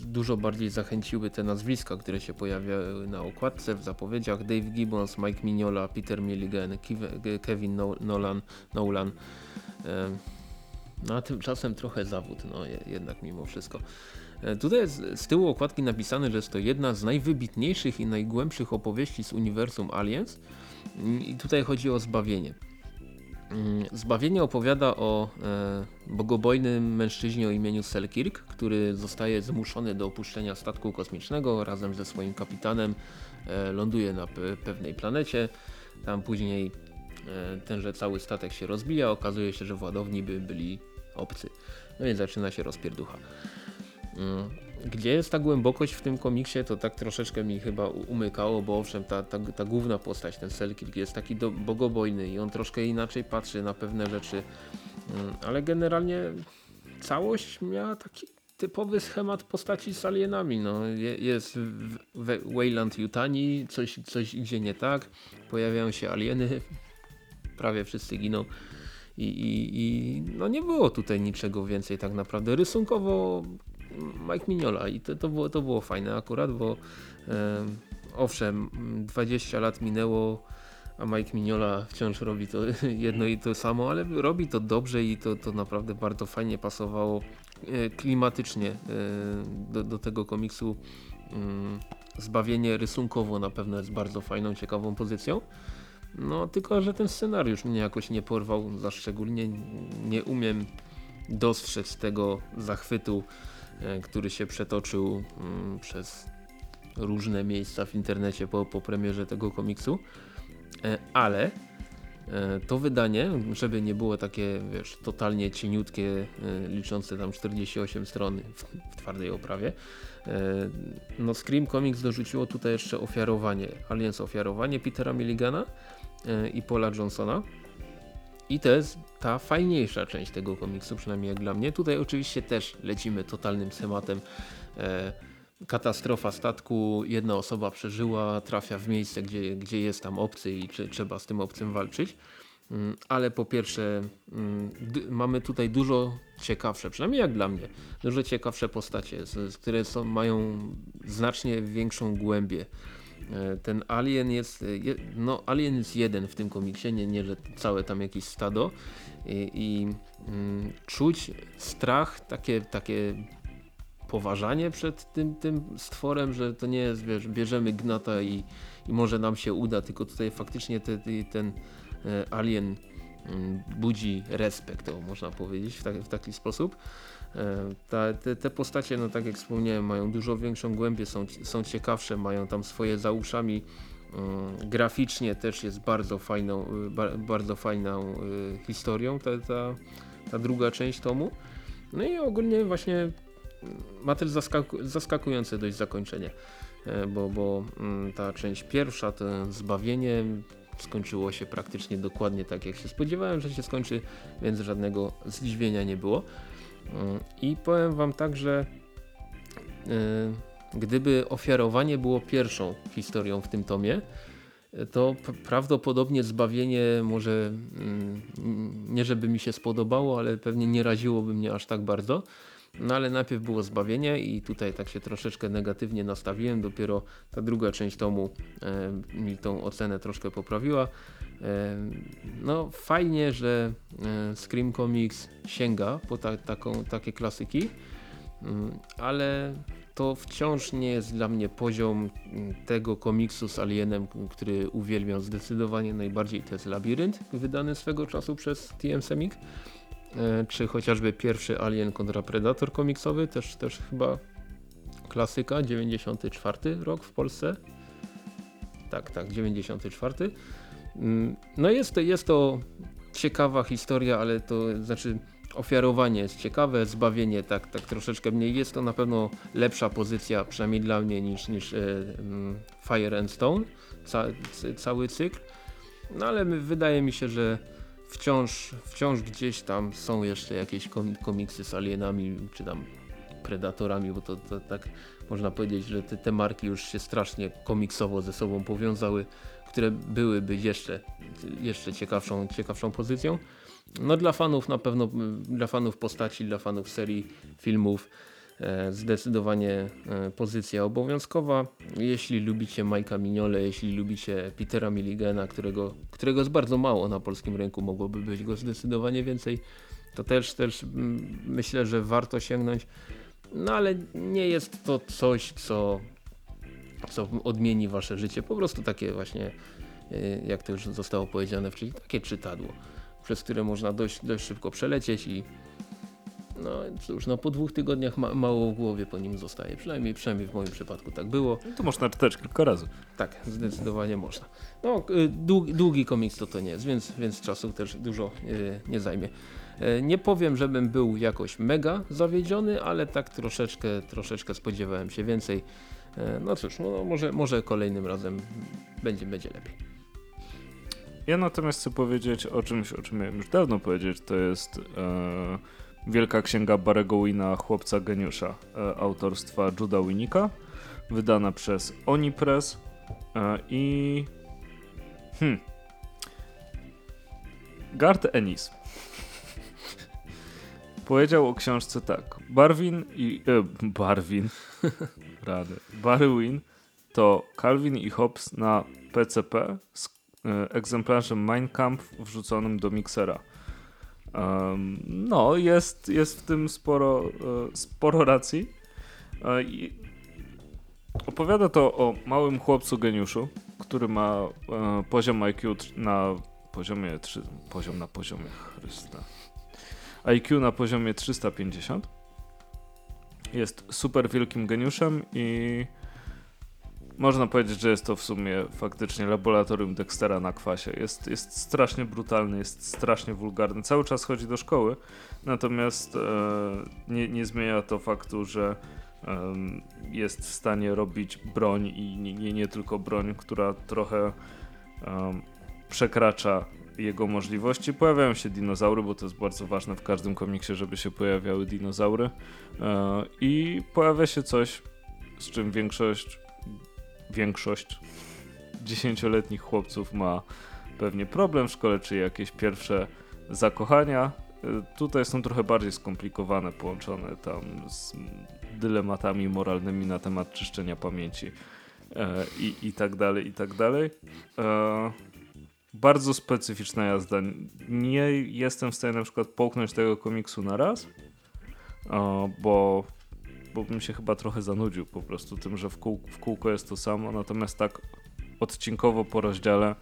dużo bardziej zachęciły te nazwiska, które się pojawiały na okładce, w zapowiedziach. Dave Gibbons, Mike Mignola, Peter Milligan, Kevin No- Nolan, Nolan. No a tymczasem trochę zawód, no je- jednak mimo wszystko. E, Tutaj jest z tyłu okładki napisane, że jest to jedna z najwybitniejszych i najgłębszych opowieści z uniwersum Aliens. I tutaj chodzi o zbawienie. Mm, Zbawienie opowiada o e, bogobojnym mężczyźnie o imieniu Selkirk, który zostaje zmuszony do opuszczenia statku kosmicznego razem ze swoim kapitanem. E, ląduje na pe pewnej planecie. Tam później e, tenże cały statek się rozbija. Okazuje się, że w ładowni by byli obcy. No i zaczyna się rozpierducha. Gdzie jest ta głębokość w tym komiksie, to tak troszeczkę mi chyba umykało, bo owszem, ta, ta, ta główna postać, ten Selkirk jest taki do, bogobojny i on troszkę inaczej patrzy na pewne rzeczy, Mm, ale generalnie całość miała taki typowy schemat postaci z alienami. No, Je- jest Wayland Yutani, coś, coś idzie nie tak, pojawiają się alieny, prawie wszyscy giną. I, i, I no nie było tutaj niczego więcej tak naprawdę. Rysunkowo Mike Mignola i to, to, było, to było fajne akurat, bo em, owszem, 20 lat minęło, a Mike Mignola wciąż robi to jedno i to samo, ale robi to dobrze i to, to naprawdę bardzo fajnie pasowało e, klimatycznie e, do, do tego komiksu. Mm, Zbawienie rysunkowo na pewno jest bardzo fajną, ciekawą pozycją. No tylko, że ten scenariusz mnie jakoś nie porwał za szczególnie. Nie umiem dostrzec tego zachwytu, e, który się przetoczył mm, przez różne miejsca w internecie po, po premierze tego komiksu. E, ale e, to wydanie, żeby nie było takie, wiesz, totalnie cieniutkie, e, liczące tam 48 stron w, w twardej oprawie, e, no Scream Comics dorzuciło tutaj jeszcze ofiarowanie, Aliens ofiarowanie Petera Milligana e, i Paula Johnsona. I to jest ta fajniejsza część tego komiksu, przynajmniej jak dla mnie. Tutaj oczywiście też lecimy totalnym schematem. E, katastrofa statku, jedna osoba przeżyła, trafia w miejsce, gdzie, gdzie jest tam obcy i czy, trzeba z tym obcym walczyć. Mm, Ale po pierwsze mm, mamy tutaj dużo ciekawsze, przynajmniej jak dla mnie, dużo ciekawsze postacie, które są, mają znacznie większą głębię. E, Ten alien jest, e, no alien jest jeden w tym komiksie, nie, nie że całe tam jakieś stado i, i mm, czuć strach, takie, takie poważanie przed tym, tym stworem, że to nie jest, wiesz, bierzemy gnata i, i może nam się uda, tylko tutaj faktycznie te, te, ten e, alien mm, budzi respekt, o, można powiedzieć w, tak, w taki sposób. E, Ta, te, te postacie, no tak jak wspomniałem, mają dużo większą głębię, są, są ciekawsze, mają tam swoje za uszami. Mm, Graficznie też jest bardzo fajną, y, ba, bardzo fajną y, historią ta, ta, ta druga część tomu. No i ogólnie właśnie mm, ma też zaskaku zaskakujące dość zakończenie, e, bo, bo mm, ta część pierwsza, to zbawienie skończyło się praktycznie dokładnie tak jak się spodziewałem, że się skończy, więc żadnego zdziwienia nie było. Mm, I powiem wam tak, że y, gdyby ofiarowanie było pierwszą historią w tym tomie, to prawdopodobnie zbawienie może mm, nie żeby mi się spodobało, ale pewnie nie raziłoby mnie aż tak bardzo. No ale najpierw było zbawienie i tutaj tak się troszeczkę negatywnie nastawiłem. Dopiero ta druga część tomu e, mi tą ocenę troszkę poprawiła. No fajnie, że e, Scream Comics sięga po ta, taką, takie klasyki, mm, ale to wciąż nie jest dla mnie poziom mm, tego komiksu z Alienem, który uwielbiam zdecydowanie najbardziej. To jest Labirynt, wydany swego czasu przez TM Semik. E, czy chociażby pierwszy Alien kontra Predator komiksowy, też, też chyba klasyka, 94 rok w Polsce. Tak, tak, 94. Mm, No jest to, jest to ciekawa historia, ale to znaczy ofiarowanie jest ciekawe, zbawienie tak, tak troszeczkę mniej. Jest to na pewno lepsza pozycja, przynajmniej dla mnie, niż, niż e, mm, Fire and Stone, ca, cały cykl. No ale wydaje mi się, że wciąż, wciąż gdzieś tam są jeszcze jakieś kom- komiksy z alienami, czy tam predatorami, bo to, to tak można powiedzieć, że te, te marki już się strasznie komiksowo ze sobą powiązały, które byłyby jeszcze, jeszcze ciekawszą, ciekawszą pozycją. No dla fanów na pewno, dla fanów postaci, dla fanów serii filmów e, zdecydowanie e, pozycja obowiązkowa. Jeśli lubicie Majka Mignole, jeśli lubicie Petera Milligana, którego, którego jest bardzo mało na polskim rynku, mogłoby być go zdecydowanie więcej, to też, też mm, myślę, że warto sięgnąć. No ale nie jest to coś, co, co odmieni wasze życie. Po prostu takie właśnie, e, jak to już zostało powiedziane wcześniej, takie czytadło, przez które można dość, dość szybko przelecieć i No cóż, no po dwóch tygodniach ma mało w głowie po nim zostaje. Przynajmniej, przynajmniej w moim przypadku tak było. No to można czytać kilka razy. Tak, zdecydowanie można. No, y, długi, długi komiks to to nie jest, więc, więc czasu też dużo y, nie zajmie. Y, Nie powiem, żebym był jakoś mega zawiedziony, ale tak troszeczkę, troszeczkę spodziewałem się więcej. Y, No cóż, no, może, może kolejnym razem będzie, będzie lepiej. Ja natomiast chcę powiedzieć o czymś, o czym miałem już dawno powiedzieć. To jest e, Wielka Księga Barego Wina, Chłopca Geniusza, e, autorstwa Juda Winika, wydana przez Oni Press e, i hmm, Gart Ennis powiedział o książce tak. Barwin i... E, Barwin. Rady. Barwin to Calvin i Hobbes na PCP z e, egzemplarzem Mein Kampf wrzuconym do miksera. No, jest, jest w tym sporo, e, sporo racji. E, i opowiada to o małym chłopcu geniuszu, który ma e, poziom IQ na poziomie 3, poziom na poziomie Chrysta. IQ na poziomie 350. Jest super wielkim geniuszem i można powiedzieć, że jest to w sumie faktycznie laboratorium Dextera na kwasie. Jest, jest strasznie brutalny, jest strasznie wulgarny. Cały czas chodzi do szkoły, natomiast e, nie, nie zmienia to faktu, że em, jest w stanie robić broń i nie, nie, nie tylko broń, która trochę em, przekracza jego możliwości. Pojawiają się dinozaury, bo to jest bardzo ważne w każdym komiksie, żeby się pojawiały dinozaury. E, I pojawia się coś, z czym większość większość dziesięcioletnich chłopców ma pewnie problem w szkole, czy jakieś pierwsze zakochania. Y, Tutaj są trochę bardziej skomplikowane, połączone tam z dylematami moralnymi na temat czyszczenia pamięci e, i, i tak dalej, i tak dalej. E, bardzo specyficzna jazda. Nie jestem w stanie na przykład połknąć tego komiksu na raz, bo bo bym się chyba trochę zanudził po prostu tym, że w, kół, w kółko jest to samo, natomiast tak odcinkowo po rozdziale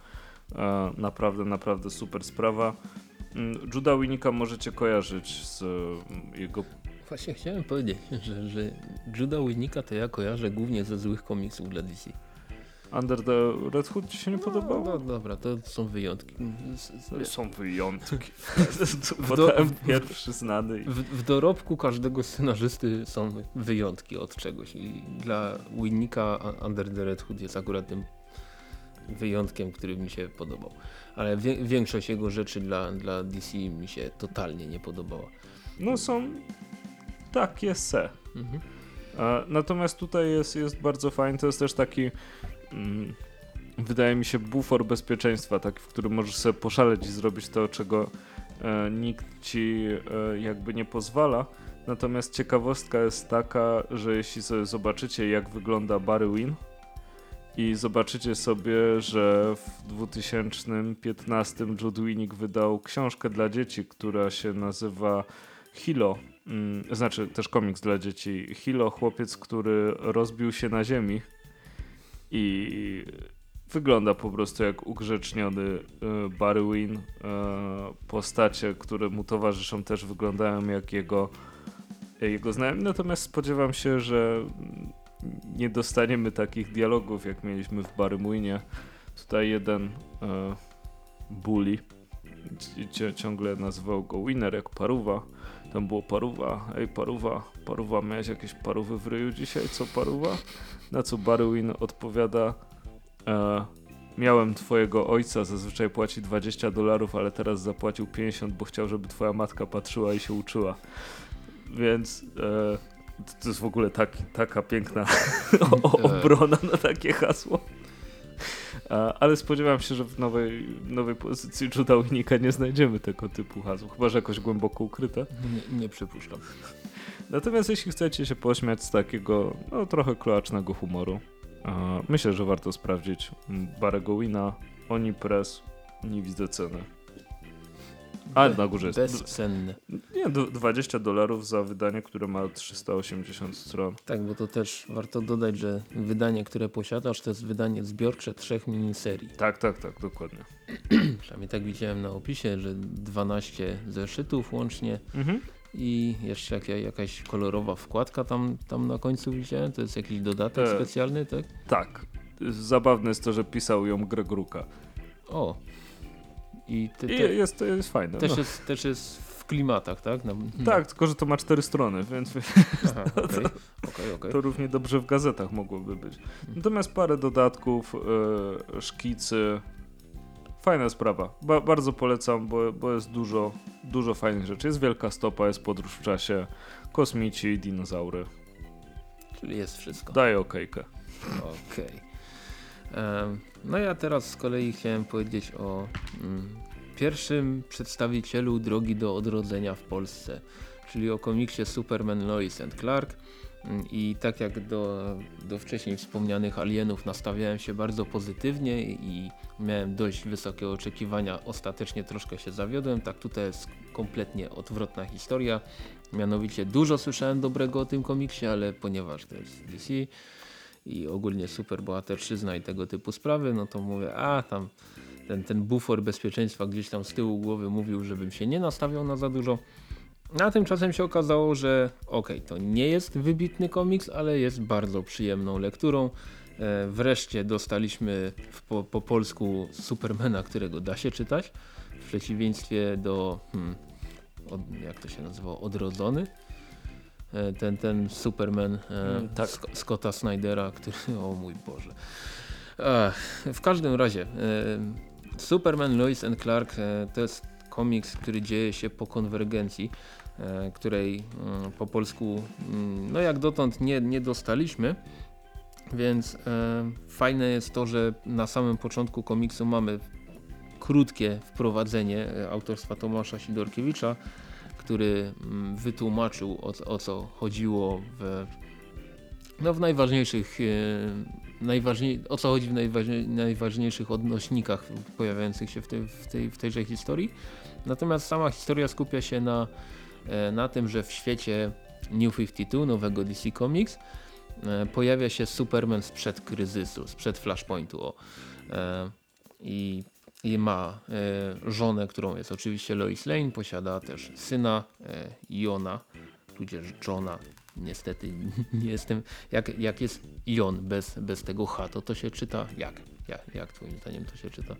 e, naprawdę, naprawdę super sprawa. Mm, Juda Winika możecie kojarzyć z mm, jego... Właśnie chciałem powiedzieć, że, że Juda Winnika to ja kojarzę głównie ze złych komiksów dla DC. Under the Red Hood ci się nie podobało? No, dobra, to są wyjątki. Z- Są wyjątki. do- Podałem pierwszy znany. W, w dorobku każdego scenarzysty są wyjątki od czegoś i dla Winnika Under the Red Hood jest akurat tym wyjątkiem, który mi się podobał. Ale wie, większość jego rzeczy dla, dla DC mi się totalnie nie podobała. No są takie se. Mhm. E, Natomiast tutaj jest, jest bardzo fajny, to jest też taki, wydaje mi się, bufor bezpieczeństwa, taki, w którym możesz sobie poszaleć i zrobić to, czego e, nikt ci e, jakby nie pozwala. Natomiast ciekawostka jest taka, że jeśli sobie zobaczycie, jak wygląda Barry Win i zobaczycie sobie, że w 2015 Jude Winnick wydał książkę dla dzieci, która się nazywa Hilo, mm, znaczy też komiks dla dzieci. Hilo, chłopiec, który rozbił się na ziemi i wygląda po prostu jak ugrzeczniony y, Barry Win. Y, postacie, które mu towarzyszą też wyglądają jak jego, jego znajomi, natomiast spodziewam się, że nie dostaniemy takich dialogów, jak mieliśmy w Barry Winie. Tutaj jeden bully ci- ci- ciągle nazywał go Winner jak paruwa. Tam było paruwa, ej paruwa, paruwa, miałeś jakieś parówy w ryju dzisiaj, co paruwa? Na co Barwin odpowiada, e, miałem twojego ojca, zazwyczaj płaci 20 dolarów, ale teraz zapłacił 50, bo chciał, żeby twoja matka patrzyła i się uczyła. Więc e, to- jest w ogóle taki, taka piękna o- obrona na takie hasło. E, Ale spodziewam się, że w nowej, nowej pozycji Juda nie znajdziemy tego typu hasł, chyba że jakoś głęboko ukryte. Nie, nie przypuszczam. Natomiast jeśli chcecie się pośmiać z takiego no, trochę kloacznego humoru, e, myślę, że warto sprawdzić mm, Barego Wina, Oni Press, nie widzę ceny. A, na górze jest. Bezcenne. Nie, d- 20 dolarów za wydanie, które ma 380 stron. Tak, bo to też warto dodać, że wydanie, które posiadasz, to jest wydanie zbiorcze trzech miniserii. Tak, tak, tak, dokładnie. Przynajmniej tak widziałem na opisie, że 12 zeszytów łącznie. Mhm. I jeszcze jaka, jakaś kolorowa wkładka tam, tam na końcu widziałem. To jest jakiś dodatek E. specjalny, tak? Tak. Zabawne jest to, że pisał ją Gregruka. O. I te, I te, jest, to jest fajne. też, no. jest, też jest w klimatach, tak? Tak, tylko że to ma cztery strony, więc Aha, okej, okej, okej. to równie dobrze w gazetach mogłoby być. Natomiast parę dodatków, e, szkicy. Fajna sprawa. Ba bardzo polecam, bo, bo jest dużo, dużo fajnych rzeczy. Jest wielka stopa, jest podróż w czasie, kosmici, dinozaury. Czyli jest wszystko. Daję okejkę. Okej. Em, No ja teraz z kolei chciałem powiedzieć o mm, pierwszym przedstawicielu drogi do odrodzenia w Polsce, czyli o komiksie Superman Lois and Clark. I tak jak do, do wcześniej wspomnianych alienów nastawiałem się bardzo pozytywnie i miałem dość wysokie oczekiwania, ostatecznie troszkę się zawiodłem, tak tutaj jest kompletnie odwrotna historia. Mianowicie dużo słyszałem dobrego o tym komiksie, ale ponieważ to jest DC, i ogólnie superbohaterszczyzna i tego typu sprawy, no to mówię, a tam ten, ten bufor bezpieczeństwa gdzieś tam z tyłu głowy mówił, żebym się nie nastawiał na za dużo. A tymczasem się okazało, że okej, to nie jest wybitny komiks, ale jest bardzo przyjemną lekturą. E, wreszcie dostaliśmy po, po polsku Supermana, którego da się czytać, w przeciwieństwie do, hmm, od, jak to się nazywa, Odrodzony. E, ten, ten Superman e, Mm, tak. Scotta Snydera, który, o mój Boże. Ech, w każdym razie, e, Superman Lois and Clark e, to jest komiks, który dzieje się po konwergencji, której mm, po polsku mm, no jak dotąd nie, nie dostaliśmy. Więc e, fajne jest to, że na samym początku komiksu mamy krótkie wprowadzenie e, autorstwa Tomasza Sidorkiewicza, który mm, wytłumaczył o, o co chodziło w, no, w najważniejszych, e, najważniej, o co chodzi w najważniej, najważniejszych odnośnikach pojawiających się w, tej, w, tej, w tejże historii. Natomiast sama historia skupia się na, e, na tym, że w świecie New 52, nowego DC Comics, e, pojawia się Superman sprzed kryzysu, sprzed Flashpointu. O. E, I i ma e, żonę, którą jest oczywiście Lois Lane, posiada też syna e, Iona, tudzież Johna. Niestety nie jestem, jak, jak jest Ion bez, bez tego H, to to się czyta jak? Jak, jak twoim zdaniem to się czyta?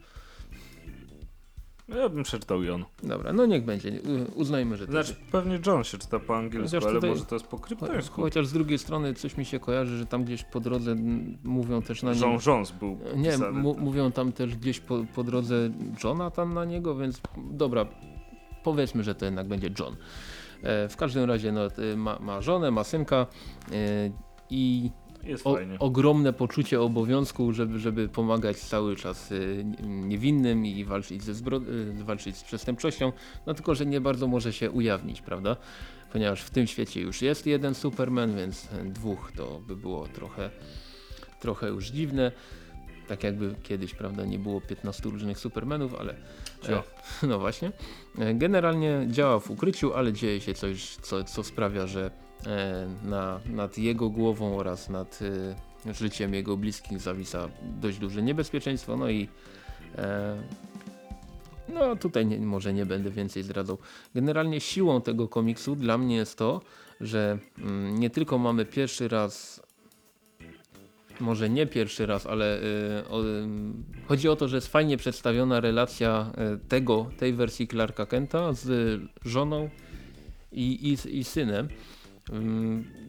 Ja bym przeczytał Jon. Dobra, no niech będzie, uznajmy, że to Znaczy, pewnie John się czyta po angielsku, Chociaż ale tutaj- może to jest po kryptońsku. Chociaż z drugiej strony coś mi się kojarzy, że tam gdzieś po drodze mówią też na nim... Jean Jones był Nie, pisany. mu- mówią tam też gdzieś po, po drodze Jonathan na niego, więc dobra, powiedzmy, że to jednak będzie John. E, w każdym razie no, t- ma, ma żonę, ma synka e, i Jest o, fajnie. ogromne poczucie obowiązku, żeby, żeby pomagać cały czas e, niewinnym i walczyć, ze zbro, e, walczyć z przestępczością, no tylko, że nie bardzo może się ujawnić, prawda? Ponieważ w tym świecie już jest jeden Superman, więc dwóch to by było trochę, trochę już dziwne. Tak jakby kiedyś, prawda, nie było 15 różnych Supermanów, ale e, no właśnie. E, Generalnie działa w ukryciu, ale dzieje się coś, co, co sprawia, że na, nad jego głową oraz nad e, życiem jego bliskich zawisa dość duże niebezpieczeństwo. No i e, no tutaj nie, może nie będę więcej zdradzał. Generalnie siłą tego komiksu dla mnie jest to, że mm, nie tylko mamy pierwszy raz może nie pierwszy raz, ale y, o, ym, chodzi o to, że jest fajnie przedstawiona relacja y, tego, tej wersji Clarka Kenta z żoną i, i, i synem.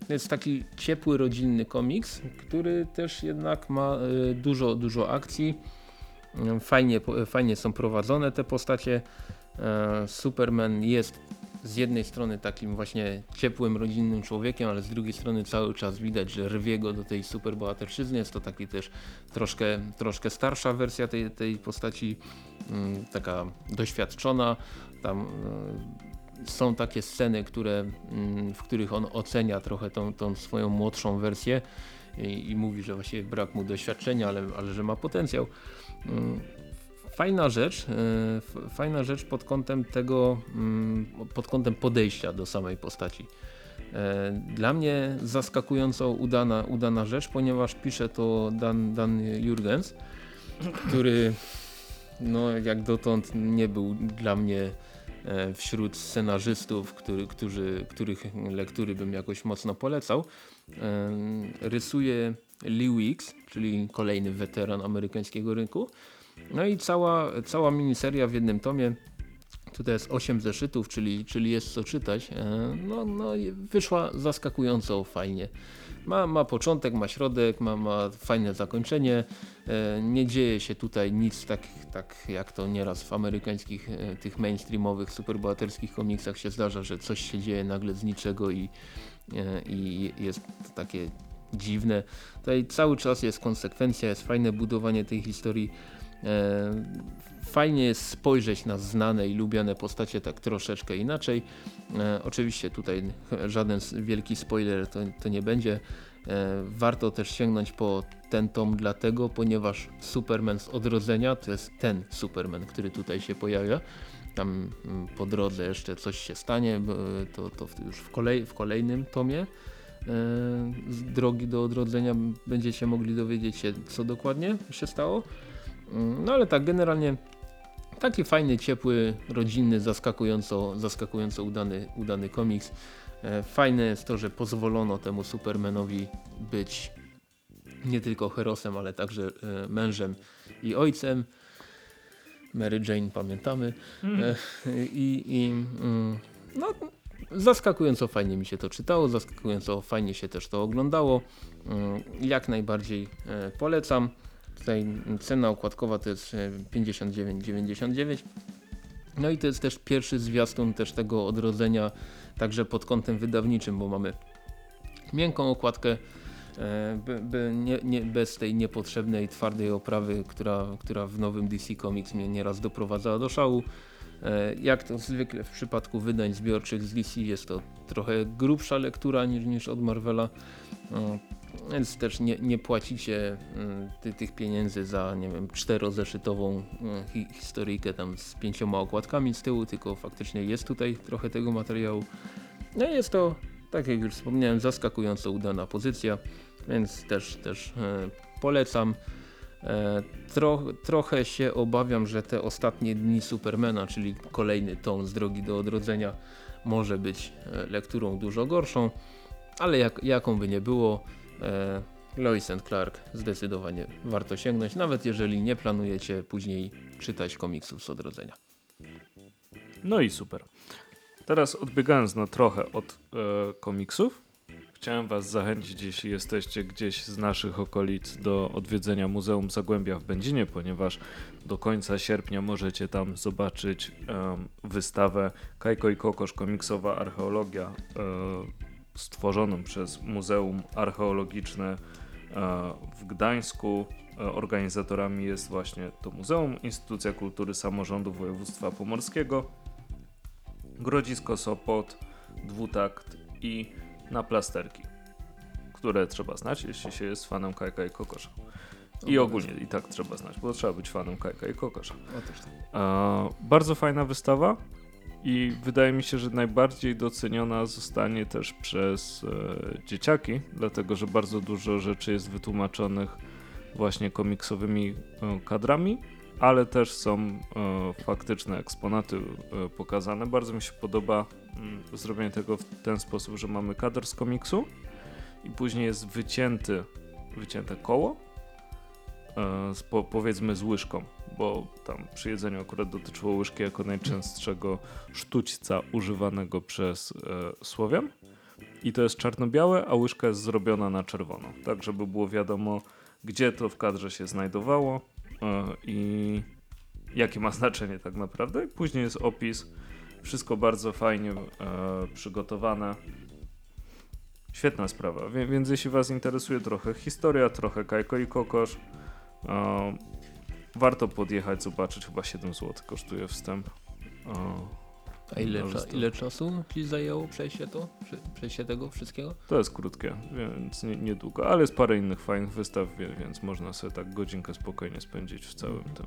To jest taki ciepły, rodzinny komiks, który też jednak ma y, dużo, dużo akcji. Ym, Fajnie, po- fajnie są prowadzone te postacie. E, Superman jest z jednej strony takim właśnie ciepłym, rodzinnym człowiekiem, ale z drugiej strony cały czas widać, że rwie go do tej superbohaterszczyzny. Jest to taki też troszkę, troszkę starsza wersja tej, tej postaci, mm, taka doświadczona. Tam e, są takie sceny, które, mm, w których on ocenia trochę tą, tą swoją młodszą wersję i, i mówi, że właściwie brak mu doświadczenia, ale, ale że ma potencjał. Mm, Fajna rzecz, e, fajna rzecz pod kątem tego, mm, pod kątem podejścia do samej postaci. E, Dla mnie zaskakująco udana, udana rzecz, ponieważ pisze to Dan, Dan Jurgens, który no, jak dotąd nie był dla mnie wśród scenarzystów, który, którzy, których lektury bym jakoś mocno polecał. E, rysuje Lee Weeks, czyli kolejny weteran amerykańskiego rynku. No i cała, cała miniseria w jednym tomie. Tutaj jest 8 zeszytów, czyli, czyli jest co czytać. E, no, no wyszła zaskakująco fajnie. Ma, ma początek, ma środek, ma, ma fajne zakończenie. E, nie dzieje się tutaj nic tak, tak jak to nieraz w amerykańskich, e, tych mainstreamowych, superbohaterskich komiksach się zdarza, że coś się dzieje nagle z niczego i, i jest takie dziwne. Tutaj cały czas jest konsekwencja, jest fajne budowanie tej historii. Fajnie jest spojrzeć na znane i lubiane postacie tak troszeczkę inaczej. E, oczywiście tutaj żaden wielki spoiler to, to nie będzie. E, warto też sięgnąć po ten tom dlatego, ponieważ Superman z odrodzenia to jest ten Superman, który tutaj się pojawia. Tam mm, po drodze jeszcze coś się stanie, to, to już w, kolej, w kolejnym tomie e, z drogi do odrodzenia będziecie mogli dowiedzieć się co dokładnie się stało. No ale tak, generalnie Taki fajny, ciepły, rodzinny, zaskakująco, zaskakująco udany, udany komiks. E, fajne jest to, że pozwolono temu Supermanowi być nie tylko herosem, ale także e, mężem i ojcem. Mary Jane pamiętamy. Mm. I, i mm, no, zaskakująco fajnie mi się to czytało, zaskakująco fajnie się też to oglądało. Mm, jak najbardziej polecam. Tutaj cena okładkowa to jest 59,99. E, no i to jest też pierwszy zwiastun też tego odrodzenia, także pod kątem wydawniczym, bo mamy miękką okładkę, e, by, by nie, nie, bez tej niepotrzebnej twardej oprawy, która, która w nowym DC Comics mnie nieraz doprowadzała do szału. E, jak to zwykle w przypadku wydań zbiorczych z DC jest to trochę grubsza lektura niż, niż od Marvela więc też nie, nie płacicie mm, ty, tych pieniędzy za, nie wiem, czterozeszytową mm, hi, historyjkę tam z pięcioma okładkami z tyłu, tylko faktycznie jest tutaj trochę tego materiału. No i jest to, tak jak już wspomniałem, zaskakująco udana pozycja, więc też, też e, polecam. E, tro, trochę się obawiam, że te ostatnie dni Supermana, czyli kolejny tom z drogi do odrodzenia, może być e, lekturą dużo gorszą, ale jak, jaką by nie było, Lois and Clark zdecydowanie warto sięgnąć, nawet jeżeli nie planujecie później czytać komiksów z odrodzenia. No i super. Teraz odbiegając na trochę od e, komiksów, chciałem Was zachęcić, jeśli jesteście gdzieś z naszych okolic, do odwiedzenia Muzeum Zagłębia w Będzinie, ponieważ do końca sierpnia możecie tam zobaczyć e, wystawę Kajko i Kokosz komiksowa archeologia e, stworzonym przez Muzeum Archeologiczne e, w Gdańsku. E, organizatorami jest właśnie to muzeum, Instytucja Kultury Samorządu Województwa Pomorskiego, Grodzisko Sopot, Dwutakt i Na Plasterki, które trzeba znać, jeśli się jest fanem Kajka i Kokosza. I ogólnie i tak trzeba znać, bo trzeba być fanem Kajka i Kokosza. Tak. E, bardzo fajna wystawa. I wydaje mi się, że najbardziej doceniona zostanie też przez e, dzieciaki, dlatego że bardzo dużo rzeczy jest wytłumaczonych właśnie komiksowymi e, kadrami, ale też są e, faktyczne eksponaty e, pokazane. Bardzo mi się podoba mm, zrobienie tego w ten sposób, że mamy kadr z komiksu i później jest wycięty, wycięte koło, e, z, po, powiedzmy z łyżką bo tam przy jedzeniu akurat dotyczyło łyżki jako najczęstszego sztućca używanego przez e, Słowian. I to jest czarno-białe, a łyżka jest zrobiona na czerwono, tak żeby było wiadomo, gdzie to w kadrze się znajdowało e, i jakie ma znaczenie tak naprawdę. Później jest opis, wszystko bardzo fajnie e, przygotowane. Świetna sprawa, więc jeśli Was interesuje trochę historia, trochę Kajko i Kokosz, e, warto podjechać, zobaczyć. Chyba 7 zł kosztuje wstęp. O, A ile, cza ile czasu Ci zajęło przejście to? Przejście tego wszystkiego? To jest krótkie, więc niedługo, ale jest parę innych fajnych wystaw, więc można sobie tak godzinkę spokojnie spędzić w całym mhm. tym.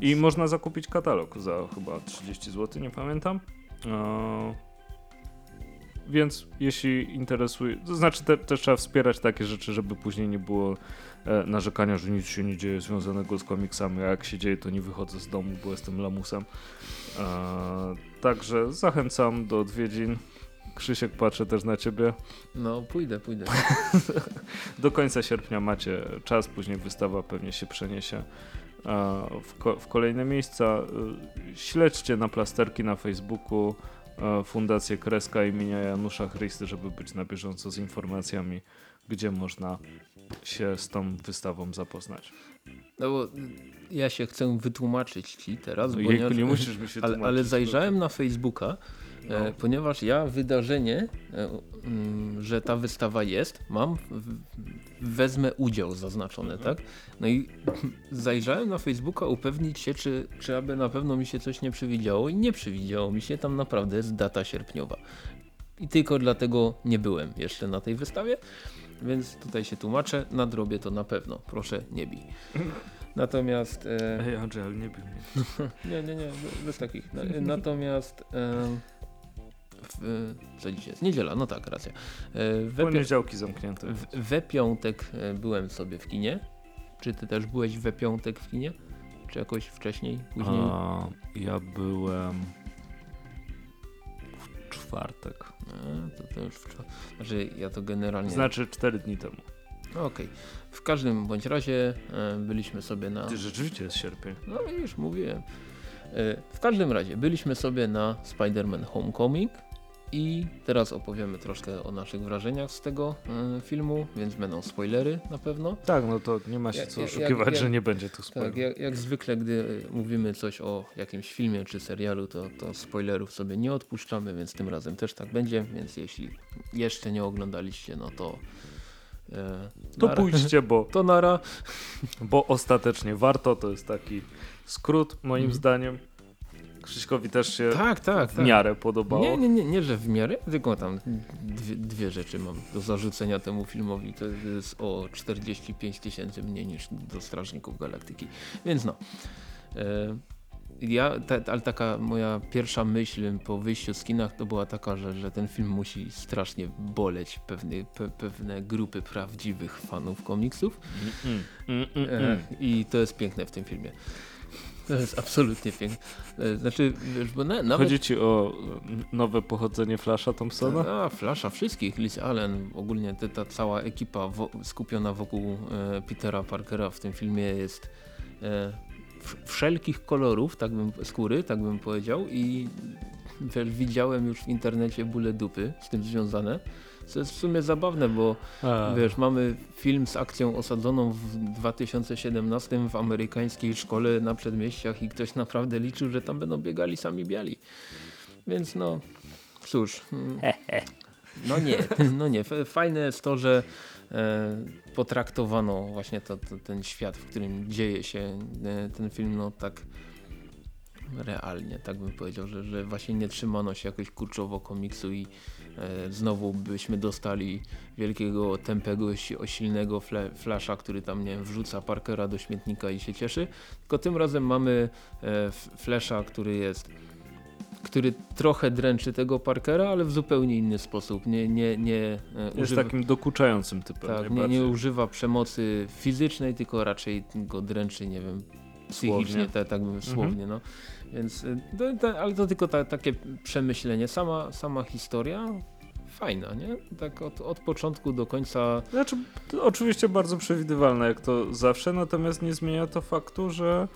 I można zakupić katalog za chyba 30 zł, nie pamiętam. więc jeśli interesuje, to znaczy te, też trzeba wspierać takie rzeczy, żeby później nie było narzekania, że nic się nie dzieje związanego z komiksami, a jak się dzieje, to nie wychodzę z domu, bo jestem lamusem. E, także zachęcam do odwiedzin. Krzysiek, patrzę też na ciebie. No pójdę, pójdę. Do końca sierpnia macie czas, później wystawa pewnie się przeniesie e, w, ko w kolejne miejsca. E, Śledźcie na plasterki na Facebooku e, Fundację Kreska imienia Janusza Chrysty, żeby być na bieżąco z informacjami, gdzie można się z tą wystawą zapoznać. No bo ja się chcę wytłumaczyć ci teraz, No, ponieważ, jejku, nie musisz mi się ale, tłumaczyć. ale zajrzałem na Facebooka, No. e, ponieważ ja wydarzenie, e, mm, że ta wystawa jest, mam, w, wezmę udział zaznaczone, Mhm. tak? No i zajrzałem na Facebooka upewnić się, czy, czy aby na pewno mi się coś nie przewidziało i nie przewidziało mi się, tam naprawdę jest data sierpniowa. I tylko dlatego nie byłem jeszcze na tej wystawie, więc tutaj się tłumaczę, nadrobię to na pewno, proszę nie bij. Natomiast... E, Ej, Andrzej, ale nie bij mnie. nie, nie, nie, bez takich. Na- Natomiast em, w, co dzisiaj jest? Niedziela, no tak, racja. E, We, Poniedziałki zamknięte. w, we piątek e, byłem sobie w kinie. Czy ty też byłeś we piątek w kinie? Czy jakoś wcześniej, później? A, ja byłem w czwartek. A, to, to już w, czwa- znaczy ja to generalnie... Znaczy cztery dni temu. Okej. W każdym bądź razie e, byliśmy sobie na... Ty rzeczywiście jest sierpień. No już mówiłem. E, W każdym razie byliśmy sobie na Spider-Man Homecoming i teraz opowiemy troszkę o naszych wrażeniach z tego e, filmu, więc będą spoilery na pewno. Tak, no to nie ma się co oszukiwać, że nie będzie tu Tak, spoilerów. jak, jak zwykle, gdy mówimy coś o jakimś filmie czy serialu, to, to spoilerów sobie nie odpuszczamy, więc tym razem też tak będzie, więc jeśli jeszcze nie oglądaliście, no to e, To nara. pójdźcie, bo, To nara. bo ostatecznie warto. To jest taki skrót, moim Mhm. zdaniem. Krzyśkowi też się Tak, tak, w tak. miarę podobało. Nie, nie, nie, nie, że w miarę, tylko tam dwie, dwie rzeczy mam do zarzucenia temu filmowi. To jest o 45 tysięcy mniej niż do Strażników Galaktyki. Więc no. E, ja, ta, ale taka moja pierwsza myśl po wyjściu z kinach to była taka, że, że ten film musi strasznie boleć pewne, pe, pewne grupy prawdziwych fanów komiksów. Mm, mm, mm, E, mm. I to jest piękne w tym filmie. To jest absolutnie piękne. E, Znaczy, wiesz, bo na, nawet... Chodzi ci o e, nowe pochodzenie Flasha Thompsona? A, Flasha, wszystkich, Liz Allen, ogólnie te, ta cała ekipa wo skupiona wokół e, Petera Parkera w tym filmie jest e, wszelkich kolorów, tak bym, skóry, tak bym powiedział i widziałem już w internecie bóle dupy z tym związane. Co jest w sumie zabawne, bo A, wiesz, mamy film z akcją osadzoną w 2017 w amerykańskiej szkole na przedmieściach i ktoś naprawdę liczył, że tam będą biegali sami biali. Więc no, cóż. mm, No nie, no nie. Fajne jest to, że e, potraktowano właśnie to, to, ten świat, w którym dzieje się e, ten film, no tak realnie, tak bym powiedział, że, że właśnie nie trzymano się jakoś kurczowo komiksu i e, znowu byśmy dostali wielkiego, tępego, si- silnego fle, flasza, który tam nie wiem, wrzuca Parkera do śmietnika i się cieszy, tylko tym razem mamy e, flasha, który jest który trochę dręczy tego Parkera, ale w zupełnie inny sposób. Nie, nie, nie, e, jest używa, takim dokuczającym typem tak, nie, nie używa przemocy fizycznej, tylko raczej go dręczy, nie wiem, psychicznie, Słownie. tak, tak bym słownie, no. Więc, y, ale to tylko ta, takie przemyślenie. Sama, sama historia fajna, nie? Tak od, od początku do końca. Znaczy, oczywiście bardzo przewidywalne jak to zawsze, natomiast nie zmienia to faktu, że,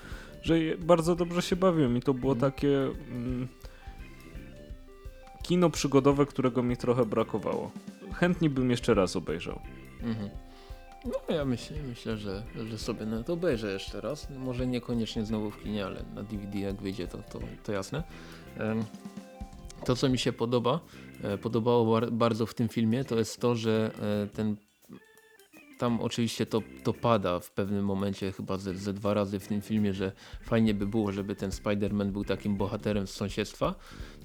że bardzo dobrze się bawiłem i to było Mhm. takie mm, kino przygodowe, którego mi trochę brakowało. Chętnie bym jeszcze raz obejrzał. Mhm. No ja myślę, myślę że, że sobie nawet obejrzę jeszcze raz. Może niekoniecznie znowu w kinie, ale na DVD jak wyjdzie to, to, to jasne. To co mi się podoba, e, podobało bar bardzo w tym filmie, to jest to, że e, ten tam oczywiście to, to pada w pewnym momencie, chyba ze, ze dwa razy w tym filmie, że fajnie by było, żeby ten Spider-Man był takim bohaterem z sąsiedztwa.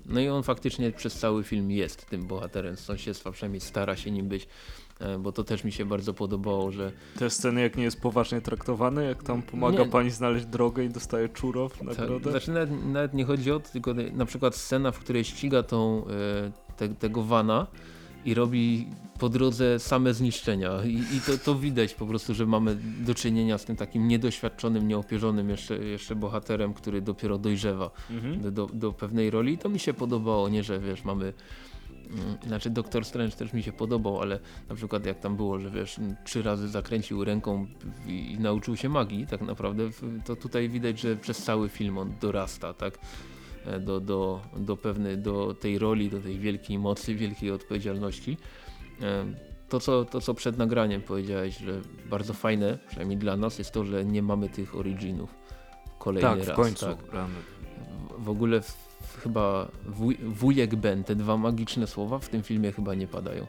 No i on faktycznie przez cały film jest tym bohaterem z sąsiedztwa, przynajmniej stara się nim być, bo to też mi się bardzo podobało, że Te sceny jak nie jest poważnie traktowany, jak tam pomaga Nie. pani znaleźć drogę i dostaje czuro w tak, nagrodę. znaczy nawet, nawet nie chodzi o to, tylko na przykład scena, w której ściga tą, e, te, tego vana i robi po drodze same zniszczenia i, i to, to widać po prostu, że mamy do czynienia z tym takim niedoświadczonym, nieopierzonym jeszcze, jeszcze bohaterem, który dopiero dojrzewa Mhm. do, do, pewnej roli i to mi się podobało, nie że wiesz, mamy znaczy Doktor Strange też mi się podobał, ale na przykład jak tam było, że wiesz, trzy razy zakręcił ręką i, i nauczył się magii tak naprawdę, to tutaj widać, że przez cały film on dorasta, tak? E, Do, do, do pewnej, do tej roli, do tej wielkiej mocy, wielkiej odpowiedzialności. E, To co, to, co przed nagraniem powiedziałeś, że bardzo fajne, przynajmniej dla nas, jest to, że nie mamy tych originów kolejny Tak, raz. w końcu. Tak w- w ogóle w, chyba wuj, wujek Ben, te dwa magiczne słowa w tym filmie chyba nie padają.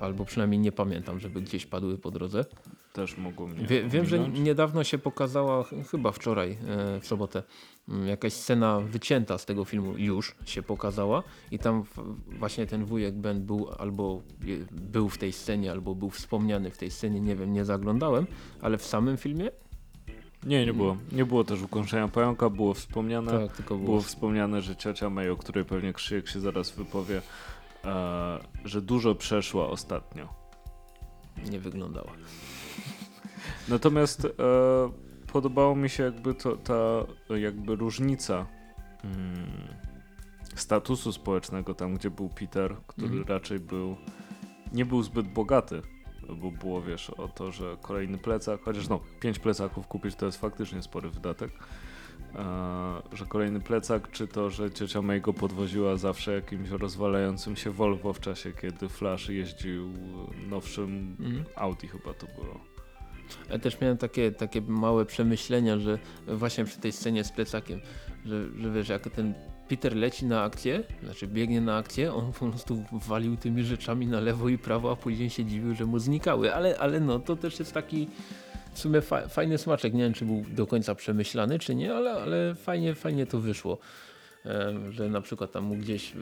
Albo przynajmniej nie pamiętam, żeby gdzieś padły po drodze. Też mogło mnie Wie, wiem, że niedawno się pokazała, ch- chyba wczoraj, e, w sobotę, m, jakaś scena wycięta z tego filmu już się pokazała i tam właśnie ten wujek Ben był albo był w tej scenie, albo był wspomniany w tej scenie, nie wiem, nie zaglądałem, ale w samym filmie Nie, nie było. Nie było też ukąszenia pająka, było wspomniane. tak, tylko było, Było wspomniane, że ciocia May, o której pewnie Krzyjek się zaraz wypowie, e, że dużo przeszła ostatnio. nie wyglądała. Natomiast e, podobało mi się jakby to, ta jakby różnica mm, statusu społecznego tam, gdzie był Peter, który Mhm. raczej był, nie był zbyt bogaty, bo było wiesz o to, że kolejny plecak, chociaż no pięć plecaków kupić to jest faktycznie spory wydatek, e, że kolejny plecak, czy to, że ciocia May go podwoziła zawsze jakimś rozwalającym się Volvo w czasie, kiedy Flash jeździł nowszym Mhm. Audi chyba to było. Ja też miałem takie, takie małe przemyślenia, że właśnie przy tej scenie z plecakiem, że, że wiesz, jak ten Peter leci na akcję, znaczy biegnie na akcję, on po prostu walił tymi rzeczami na lewo i prawo, a później się dziwił, że mu znikały. Ale, ale no, to też jest taki w sumie fa fajny smaczek. Nie wiem, czy był do końca przemyślany, czy nie, ale, ale fajnie, fajnie to wyszło. Em, że na przykład tam mu gdzieś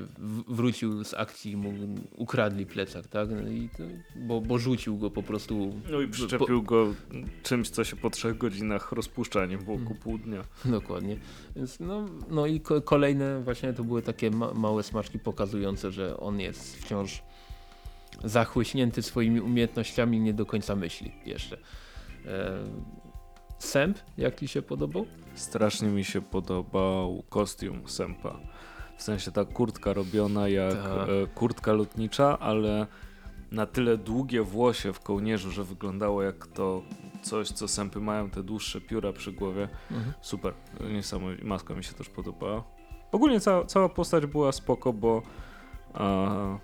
wrócił z akcji, mu ukradli plecak, tak? No i to, bo, bo rzucił go po prostu. No i po- przyczepił go czymś, co się po trzech godzinach rozpuszcza, nie było ku pół dnia. Dokładnie. Więc no, no i ko kolejne właśnie to były takie ma małe smaczki pokazujące, że on jest wciąż zachłyśnięty swoimi umiejętnościami, nie do końca myśli jeszcze. E Sęp, jak ci się podobał? Strasznie mi się podobał kostium Sempa. W sensie ta kurtka robiona jak Tak. e, kurtka lotnicza, ale na tyle długie włosie w kołnierzu, że wyglądało jak to coś, co Sempy mają, te dłuższe pióra przy głowie. Mhm. Super, niesamowicie. Maska mi się też podobała. Ogólnie cała, cała postać była spoko, bo e,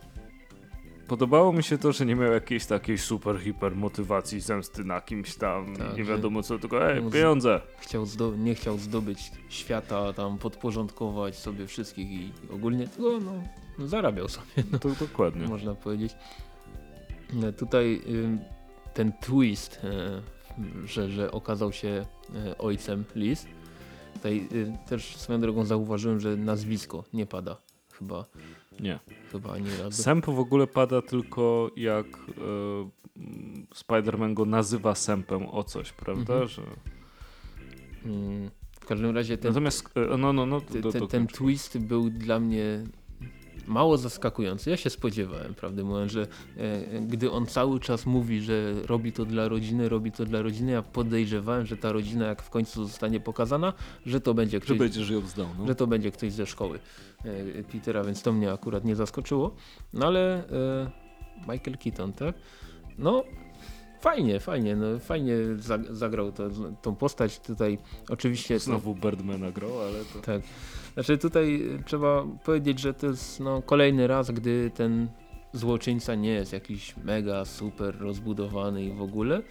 podobało mi się to, że nie miał jakiejś takiej super hiper motywacji zemsty na kimś tam, Tak, nie wiadomo co, tylko ej, pieniądze. Chciał nie chciał zdobyć świata, tam podporządkować sobie wszystkich i ogólnie tylko no, no zarabiał sobie. No to dokładnie. można powiedzieć. E, Tutaj ten twist, e, że, że okazał się e, ojcem Liz. Tutaj y, też swoją drogą zauważyłem, że nazwisko nie pada. Chyba, Nie. chyba ani razu. Sęp w ogóle pada tylko jak mm, Spider-Man go nazywa sępem o coś, prawda? Mhm. Że... Mm, W każdym razie ten, Natomiast, e, no, no, no, ten, ten twist był dla mnie mało zaskakujący. Ja się spodziewałem, prawdę mówiąc, że e, gdy on cały czas mówi, że robi to dla rodziny, robi to dla rodziny, ja podejrzewałem, że ta rodzina jak w końcu zostanie pokazana, że to będzie że ktoś, będzie żył z domu. No. że to będzie ktoś ze szkoły e, Petera, więc to mnie akurat nie zaskoczyło. No ale e, Michael Keaton, tak? No fajnie, fajnie, no, fajnie za, zagrał to, tą postać tutaj. Oczywiście to- Znowu Birdmana grał, ale to... tak. Znaczy tutaj y, trzeba powiedzieć, że to jest no, kolejny raz, gdy ten złoczyńca nie jest jakiś mega, super rozbudowany i w ogóle.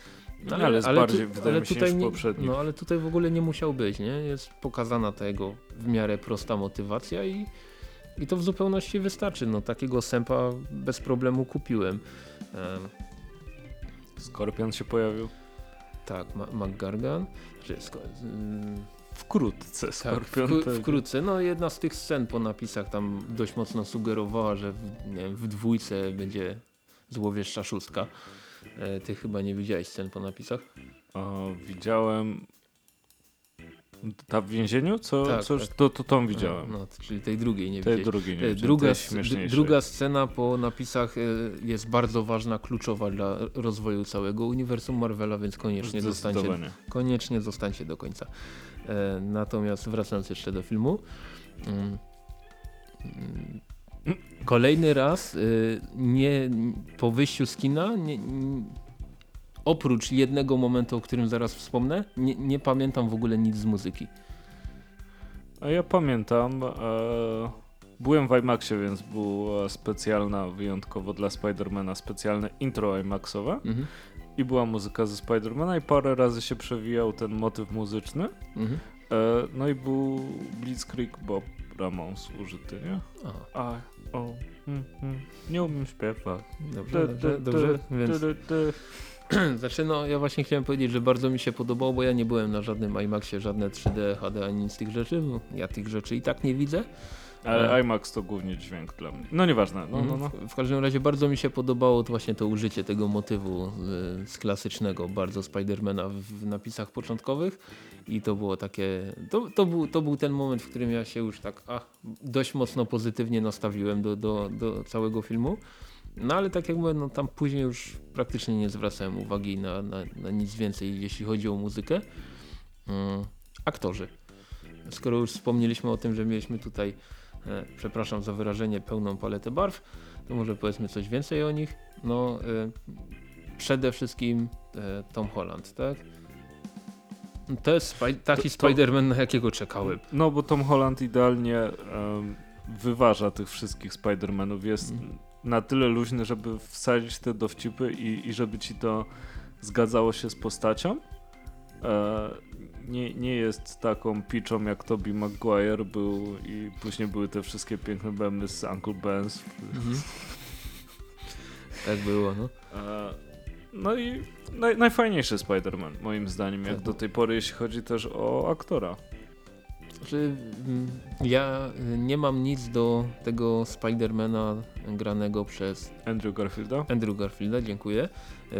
No, ale jest bardziej, wydaje ale się, tutaj niż nie. No ale tutaj w ogóle nie musiał być, nie? Jest pokazana ta jego w miarę prosta motywacja i, i to w zupełności wystarczy. No takiego sępa bez problemu kupiłem. Em, Skorpion się pojawił. tak, Ma- McGargan. Sko- mm, Wkrótce Tak, Skorpion wkró- pewnie. wkrótce. No jedna z tych scen po napisach tam dość mocno sugerowała, że w, wiem, w dwójce będzie złowieszcza szóstka. E, ty chyba nie widziałeś scen po napisach? O, widziałem Ta w więzieniu? Co, Tak, co, tak. To, to tą widziałem. No, czyli tej drugiej nie Tej drugiej nie E, widziałem, Druga, druga scena po napisach e, jest bardzo ważna, kluczowa dla rozwoju całego uniwersum Marvela, więc koniecznie zostańcie, koniecznie zostańcie do końca. E, natomiast wracając jeszcze do filmu. mm, mm, Kolejny raz y, nie, po wyjściu z kina nie, oprócz jednego momentu, o którym zaraz wspomnę, nie, nie pamiętam w ogóle nic z muzyki. A ja pamiętam, e, byłem w IMAXie, więc była specjalna, wyjątkowo dla Spidermana, specjalne intro IMAXowe Mhm. I była muzyka ze Spidermana i parę razy się przewijał ten motyw muzyczny. Mhm. E, no i był Blitzkrieg Bob Ramons użyty, nie? A, o, mm, mm, nie umiem śpiewać. dobrze, dobrze, więc Znaczy no, ja właśnie chciałem powiedzieć, że bardzo mi się podobało, bo ja nie byłem na żadnym IMAXie, żadne 3D, HD ani nic z tych rzeczy. Ja tych rzeczy i tak nie widzę. Ale IMAX to głównie dźwięk dla mnie. No nieważne, no, no, no. W, każdym razie bardzo mi się podobało to właśnie to użycie tego motywu y, z klasycznego bardzo Spidermana w, napisach początkowych i to było takie, to, to, był, to był ten moment, w którym ja się już tak ach, dość mocno pozytywnie nastawiłem do, do, do całego filmu. No ale tak jak mówię, no tam później już praktycznie nie zwracałem uwagi na, na, na nic więcej, jeśli chodzi o muzykę. Mm, aktorzy. Skoro już wspomnieliśmy o tym, że mieliśmy tutaj, przepraszam za wyrażenie, pełną paletę barw, to może powiedzmy coś więcej o nich. No, e, przede wszystkim e, Tom Holland, tak? To jest taki Spider-Man, na jakiego czekałem. No bo Tom Holland idealnie em, wyważa tych wszystkich Spider-Manów. Jest Mhm. na tyle luźny, żeby wsadzić te dowcipy i, i żeby ci to zgadzało się z postacią. E, nie, nie jest taką piczą jak Tobey Maguire był i później były te wszystkie piękne bemy z Uncle Ben's. Mhm. tak było, no. No i naj, najfajniejszy Spider-Man moim zdaniem, jak Tak. do tej pory, jeśli chodzi też o aktora. Znaczy, mm, ja y, nie mam nic do tego Spidermana granego przez Andrew Garfielda. Andrew Garfielda, dziękuję,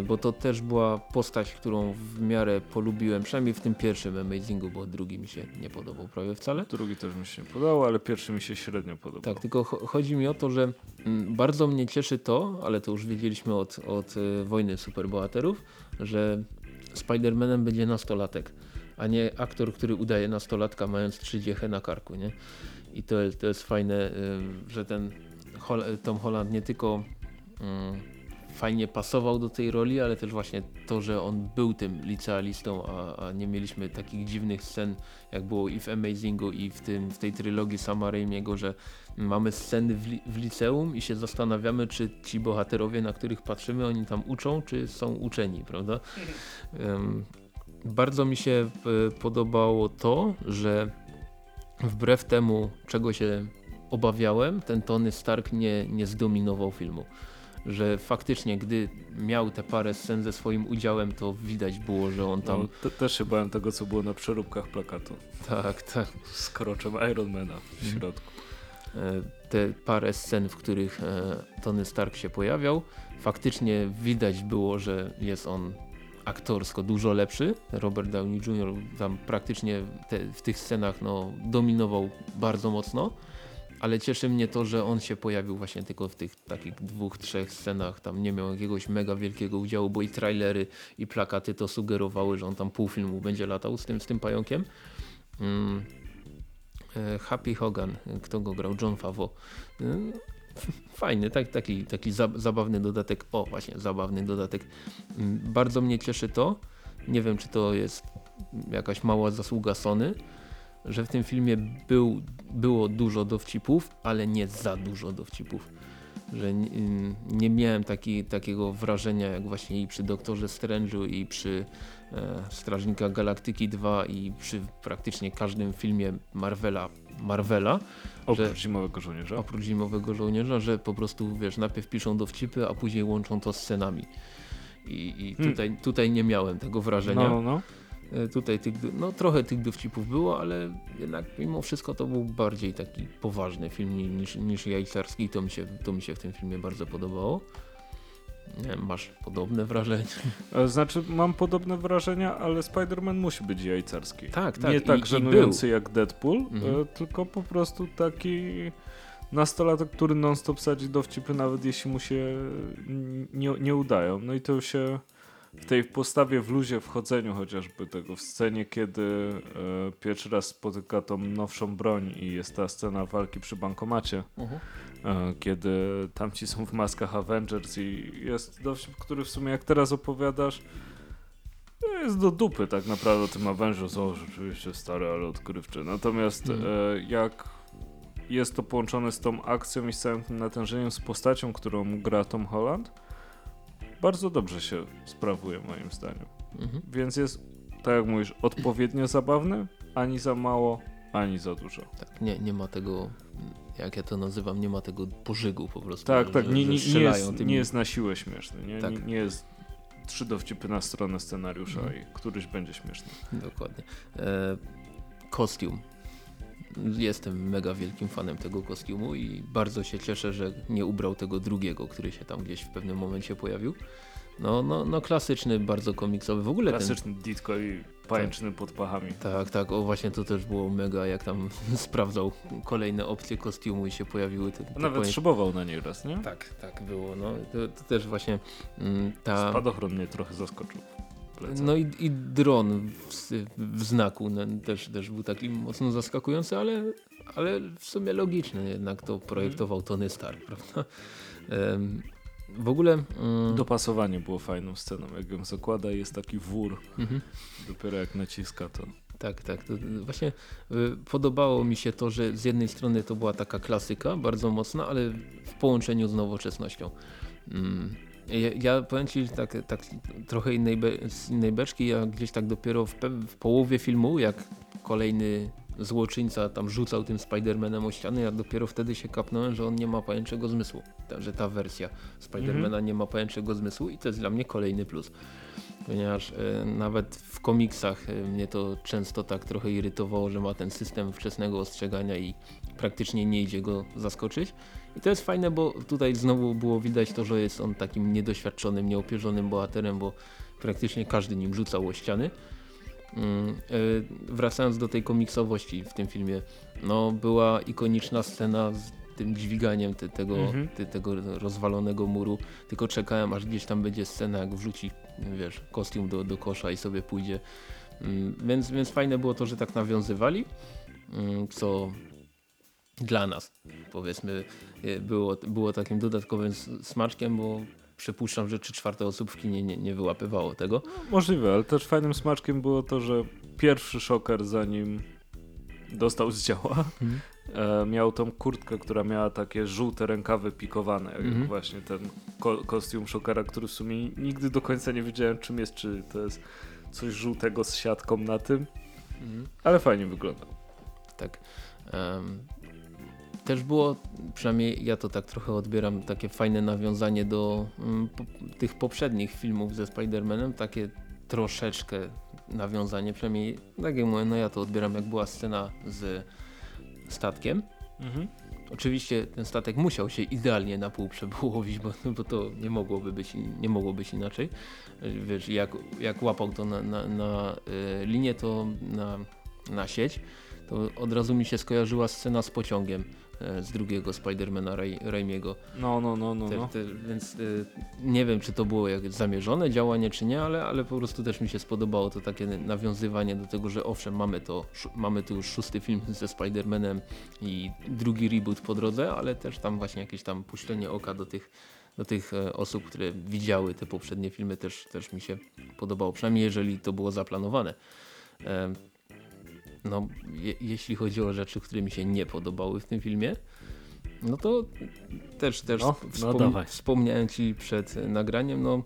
bo to też była postać, którą w miarę polubiłem, przynajmniej w tym pierwszym Amazingu, bo drugi mi się nie podobał prawie wcale. Drugi też mi się nie podobał, ale pierwszy mi się średnio podobał. Tak, tylko cho- chodzi mi o to, że mm, bardzo mnie cieszy to, ale to już wiedzieliśmy od, od y, Wojny Superbohaterów, że Spider-Manem będzie nastolatek, a nie aktor, który udaje nastolatka mając trzydziechę na karku, nie? I to jest, to jest fajne, y, że ten Tom Holland nie tylko mm, fajnie pasował do tej roli, ale też właśnie to, że on był tym licealistą, a, a nie mieliśmy takich dziwnych scen, jak było i w Amazingu, i w, tym, w tej trylogii Sama Raimiego, że mamy sceny w, li w liceum i się zastanawiamy, czy ci bohaterowie, na których patrzymy, oni tam uczą, czy są uczeni, prawda? Em, bardzo mi się e, podobało to, że wbrew temu, czego się obawiałem, ten Tony Stark nie, nie zdominował filmu. Że faktycznie, gdy miał te parę scen ze swoim udziałem, to widać było, że on tam. No, te, też się bałem tego, co było na przeróbkach plakatu. Tak, tak. Z kroczem Ironmana w Mhm. środku. e, te parę scen, w których e, Tony Stark się pojawiał, faktycznie widać było, że jest on aktorsko dużo lepszy. Robert Downey Jr. tam praktycznie te, w tych scenach no, dominował bardzo mocno, ale cieszy mnie to, że on się pojawił właśnie tylko w tych takich dwóch, trzech scenach. Tam nie miał jakiegoś mega wielkiego udziału, bo i trailery i plakaty to sugerowały, że on tam pół filmu będzie latał z tym, z tym pająkiem. Mm. E, Happy Hogan, kto go grał? John Favreau. E, Fajny, tak, taki, taki za, zabawny dodatek. O, właśnie, zabawny dodatek. Mm, Bardzo mnie cieszy to. Nie wiem, czy to jest jakaś mała zasługa Sony, że w tym filmie był, było dużo dowcipów, ale nie za dużo dowcipów. Że nie, nie miałem taki, takiego wrażenia jak właśnie i przy Doktorze Strange'u i przy e, Strażnika Galaktyki 2 i przy praktycznie każdym filmie Marvela, Marvela Oprócz Że- Zimowego Żołnierza. oprócz Zimowego Żołnierza, że po prostu wiesz, najpierw piszą dowcipy, a później łączą to z scenami. I, i Hmm. tutaj, tutaj nie miałem tego wrażenia. No, no, no. E, Tutaj tych, no, trochę tych dowcipów było, ale jednak mimo wszystko to był bardziej taki poważny film ni- niż, niż jajcarski i to mi, się, to mi się w tym filmie bardzo podobało. Wiem, masz podobne wrażenie? E, Znaczy, mam podobne wrażenia, ale Spider-Man musi być jajcarski. Tak, tak. Nie tak i żenujący jak Deadpool, Mhm. e, tylko po prostu taki nastolatek, który non-stop sadzi dowcipy, nawet jeśli mu się nie, nie udają. No i to się w tej postawie w luzie, w chodzeniu chociażby tego, w scenie, kiedy e, pierwszy raz spotyka tą nowszą broń i jest ta scena walki przy bankomacie, był. Mhm. e, kiedy tamci są w maskach Avengers i jest dowcip, który w sumie jak teraz opowiadasz, to jest do dupy tak naprawdę o tym Avengers. O, rzeczywiście stary, ale odkrywczy. Natomiast Mhm. e, jak jest to połączone z tą akcją i z całym tym natężeniem, z postacią, którą gra Tom Holland, bardzo dobrze się sprawuje moim zdaniem. Mhm. Więc jest, tak jak mówisz, odpowiednio zabawny, ani za mało, ani za dużo. Tak, nie, nie ma tego, jak ja to nazywam, nie ma tego pożygu po prostu. Tak, że, tak, że, nie, że nie, nie, strzelają jest, tymi- nie jest na siłę śmieszny, nie, Tak. nie, nie jest trzy dowcipy na stronę scenariusza Mhm. i któryś będzie śmieszny. Dokładnie. E, kostium. Jestem mega wielkim fanem tego kostiumu i bardzo się cieszę, że nie ubrał tego drugiego, który się tam gdzieś w pewnym momencie pojawił. No, no, no klasyczny, bardzo komiksowy. W ogóle ten, Klasyczny Ditko i pajęczny pod pachami. Tak, tak, o właśnie to też było mega, jak tam sprawdzał kolejne opcje kostiumu i się pojawiły te, te Nawet pojęcia- szybował na niej raz, nie? Tak, tak było, no. To, to też właśnie mm, ta... Spadochron mnie trochę zaskoczył. Plecach. No i, i dron w, w znaku no, też, też był taki mocno zaskakujący, ale, ale w sumie logiczny jednak to projektował Tony Stark, prawda? Em, w ogóle... mm, Dopasowanie było fajną sceną. Jak ją zakłada jest taki wór, mhm. dopiero jak naciska to. Tak, tak. To właśnie y, podobało mi się to, że z jednej strony to była taka klasyka, bardzo mocna, ale w połączeniu z nowoczesnością. Mm. Ja, ja powiem Ci tak, tak trochę innej, be, z innej beczki, ja gdzieś tak dopiero w, w połowie filmu, jak kolejny złoczyńca tam rzucał tym Spidermanem o ściany, ja dopiero wtedy się kapnąłem, że on nie ma pajęczego zmysłu. Ta, że ta wersja Spidermana Mhm. nie ma pajęczego zmysłu i to jest dla mnie kolejny plus ponieważ e, nawet w komiksach e, mnie to często tak trochę irytowało, że ma ten system wczesnego ostrzegania i praktycznie nie idzie go zaskoczyć. I to jest fajne, bo tutaj znowu było widać to, że jest on takim niedoświadczonym, nieopierzonym bohaterem, bo praktycznie każdy nim rzucał o ściany. Mm, e, wracając do tej komiksowości w tym filmie, no była ikoniczna scena z tym dźwiganiem te, tego, Mhm. te, tego rozwalonego muru, tylko czekałem aż gdzieś tam będzie scena jak wrzuci wiesz, kostium do, do kosza i sobie pójdzie. Mm, Więc, więc fajne było to, że tak nawiązywali, mm, co dla nas powiedzmy e, było, było takim dodatkowym smaczkiem, bo przypuszczam, że trzy czwarte osób w kinie nie, nie wyłapywało tego. Możliwe, ale też fajnym smaczkiem było to, że pierwszy szoker zanim dostał z Mhm. e, miał tą kurtkę, która miała takie żółte rękawy pikowane, jak Mhm. właśnie ten ko kostium szokera, który w sumie nigdy do końca nie wiedziałem czym jest, czy to jest coś żółtego z siatką na tym, ale fajnie wygląda. Tak. Em, też było, przynajmniej ja to tak trochę odbieram, takie fajne nawiązanie do mm, po, tych poprzednich filmów ze Spider-Manem, takie troszeczkę nawiązanie, przynajmniej tak jak mówię, no ja to odbieram jak była scena z statkiem. Mhm. Oczywiście ten statek musiał się idealnie na pół przepołowić, bo, bo to nie mogłoby być, nie mogło być inaczej. Wiesz, jak, jak łapał to na, na, na y, linię, to na, na sieć, to od razu mi się skojarzyła scena z pociągiem z drugiego Spidermana Ray, Raimiego. No, no, no, no. Te, no. te, więc y, nie wiem, czy to było jak zamierzone działanie, czy nie, ale, ale po prostu też mi się spodobało to takie nawiązywanie do tego, że owszem, mamy to, mamy tu już szósty film ze Spider-Manem i drugi reboot po drodze, ale też tam właśnie jakieś tam puszczenie oka do tych, do tych e, osób, które widziały te poprzednie filmy też, też mi się podobało, przynajmniej jeżeli to było zaplanowane. No, je, jeśli chodzi o rzeczy, które mi się nie podobały w tym filmie, no to też, też No, no wspom- dawaj. wspomniałem ci przed nagraniem, no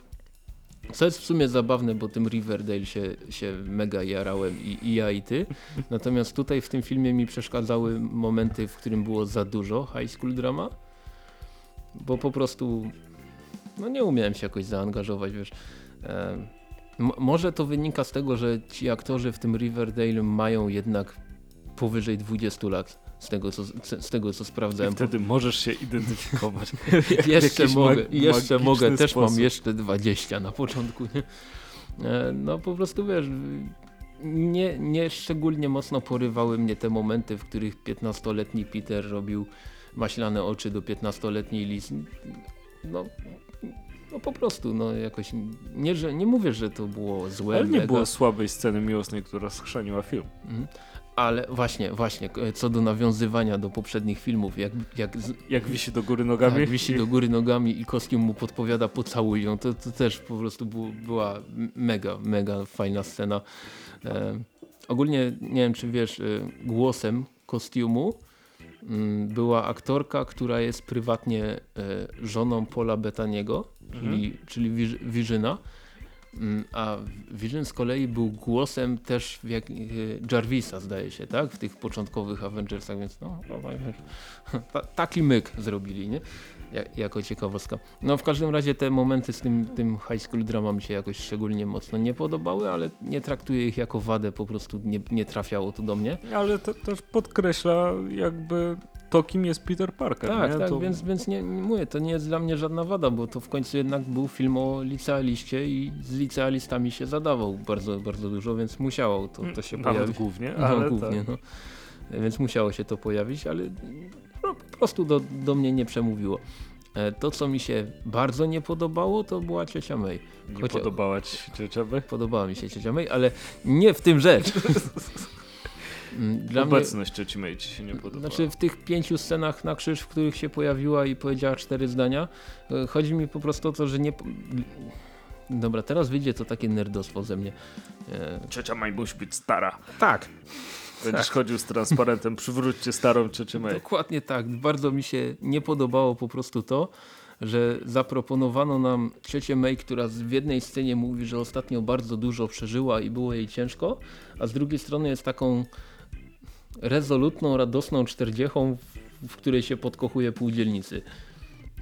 co jest w sumie zabawne, bo tym Riverdale się, się mega jarałem i, i ja i ty. Natomiast tutaj w tym filmie mi przeszkadzały momenty, w którym było za dużo high school drama. Bo po prostu no nie umiałem się jakoś zaangażować, wiesz. Może to wynika z tego, że ci aktorzy w tym Riverdale mają jednak powyżej 20 lat. z tego co, z tego, co I sprawdzałem. wtedy możesz się identyfikować. jeszcze mogę, jeszcze mogę, też mam sposób. jeszcze 20 na początku. Nie? E, No po prostu wiesz, nie, nie szczególnie mocno porywały mnie te momenty, w których 15-letni Peter robił maślane oczy do 15-letniej Liz. No, no po prostu, no jakoś, nie, że, nie mówię, że to było złe, Ale nie mega, było słabej sceny miłosnej, która schrzaniła film. Mhm. ale właśnie, właśnie, co do nawiązywania do poprzednich filmów, jak, jak Jak wisi do góry nogami. tak, wisi do góry nogami i kostium mu podpowiada pocałuj ją. To, to też po prostu bu- była mega, mega fajna scena. E, ogólnie nie wiem czy wiesz, e, głosem kostiumu mm, była aktorka, która jest prywatnie e, żoną Paula Betaniego, czyli, czyli Vis- Vizyna. Mm, A Vision z kolei był głosem też w jak, e, Jarvisa, zdaje się, tak? W tych początkowych Avengersach, więc no, no, ta, taki myk zrobili, nie? Ja, jako ciekawostka. No w każdym razie te momenty z tym, tym high school drama mi się jakoś szczególnie mocno nie podobały, ale nie traktuję ich jako wadę, po prostu nie, nie trafiało to do mnie. Ale to też podkreśla jakby to, kim jest Peter Parker. Tak, nie? tak, to... więc, więc nie, nie mówię, to nie jest dla mnie żadna wada, bo to w końcu jednak był film o licealiście i z licealistami się zadawał bardzo, bardzo dużo, więc musiało to, to się Nawet pojawić. głównie, No, ale głównie, tak. no. Więc musiało się to pojawić, ale no, po prostu do, do mnie nie przemówiło. E, To, co mi się bardzo nie podobało, to była ciocia May. Nie Chociaż- podobała ci się ciocia May? Podobała mi się ciocia May, ale nie w tym rzecz. Mm, Dla mnie, Obecność cioci May ci się nie podobała. znaczy w tych pięciu scenach na krzyż, w których się pojawiła i powiedziała cztery zdania, e, chodzi mi po prostu o to, że nie... Dobra, teraz wyjdzie to takie nerdostwo ze mnie. Ciocia May musi być stara. tak, Będziesz chodził z transparentem, przywróćcie starą ciocię May. Dokładnie tak. Bardzo mi się nie podobało po prostu to, że zaproponowano nam ciocię May, która w jednej scenie mówi, że ostatnio bardzo dużo przeżyła i było jej ciężko, a z drugiej strony jest taką rezolutną, radosną czterdziechą, w, której się podkochuje pół dzielnicy.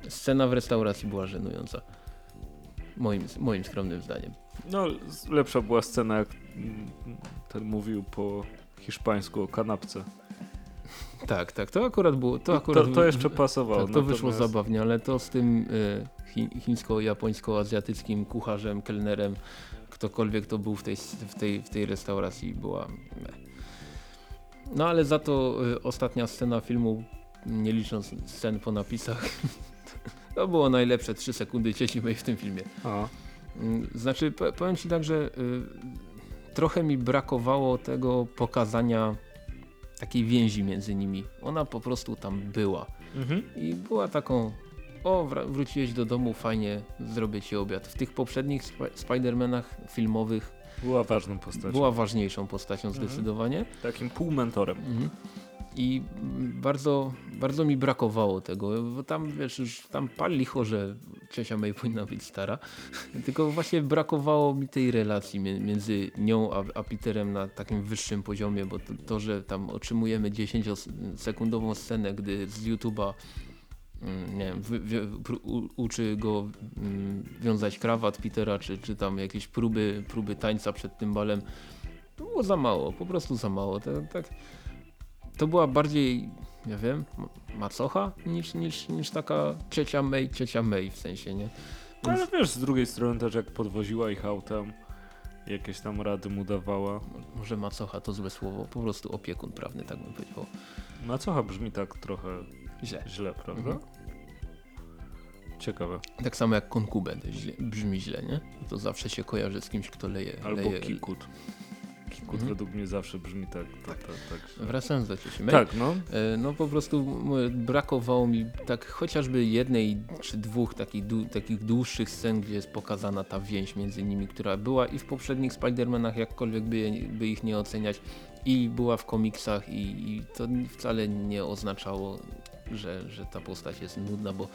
Scena w restauracji była żenująca. Moim, moim skromnym zdaniem. No, lepsza była scena, jak mm, ten mówił po hiszpańsku o kanapce. Tak, tak, to akurat było. To, To, akurat to jeszcze pasowało. Tak, to wyszło natomiast- zabawnie, ale to z tym y, chi, chińsko-japońsko-azjatyckim kucharzem, kelnerem, ktokolwiek to był w tej, w tej, w tej restauracji była... No ale za to y, ostatnia scena filmu, nie licząc scen po napisach, to było najlepsze 3 sekundy cieci May w tym filmie. A, Mm, Znaczy, po- powiem Ci tak, że y, trochę mi brakowało tego pokazania takiej więzi między nimi. Ona po prostu tam była. mhm. I była taką, o wróciłeś do domu, fajnie, zrobię Ci obiad. W tych poprzednich sp Spider-Manach filmowych Była ważną postacią. była ważniejszą postacią Mhm. zdecydowanie. Takim półmentorem. Mhm. I bardzo, bardzo mi brakowało tego, bo tam wiesz, już tam pal licho, że ciocia May powinna być stara, tylko właśnie brakowało mi tej relacji między nią a, a Peterem na takim wyższym poziomie, bo to, to że tam otrzymujemy 10-sekundową scenę, gdy z YouTube'a nie wiem, wy, wy, pró- u, uczy go mm, wiązać krawat Petera, czy, czy tam jakieś próby, próby tańca przed tym balem, to było za mało, po prostu za mało. To, tak, to była bardziej, nie wiem, ma- macocha niż, niż, niż taka ciocia May, ciocia May w sensie, nie? No, ale wiesz, z drugiej strony też jak podwoziła ich autem, jakieś tam rady mu dawała. Może macocha to złe słowo, po prostu opiekun prawny, tak bym powiedział. Macocha brzmi tak trochę Źle. źle, prawda? Mhm. Ciekawe. Tak samo jak konkubent źle, brzmi źle, nie? To zawsze się kojarzy z kimś, kto leje. Albo leje, kikut. Kikut Mhm. według mnie zawsze brzmi tak. tak, tak, tak. Wracając do May. Tak, no. E, No po prostu brakowało mi tak chociażby jednej czy dwóch takich, dłu- takich dłuższych scen, gdzie jest pokazana ta więź między nimi, która była i w poprzednich Spider-Manach, jakkolwiek by, by ich nie oceniać, i była w komiksach i, i to wcale nie oznaczało, że, że ta postać jest nudna, bo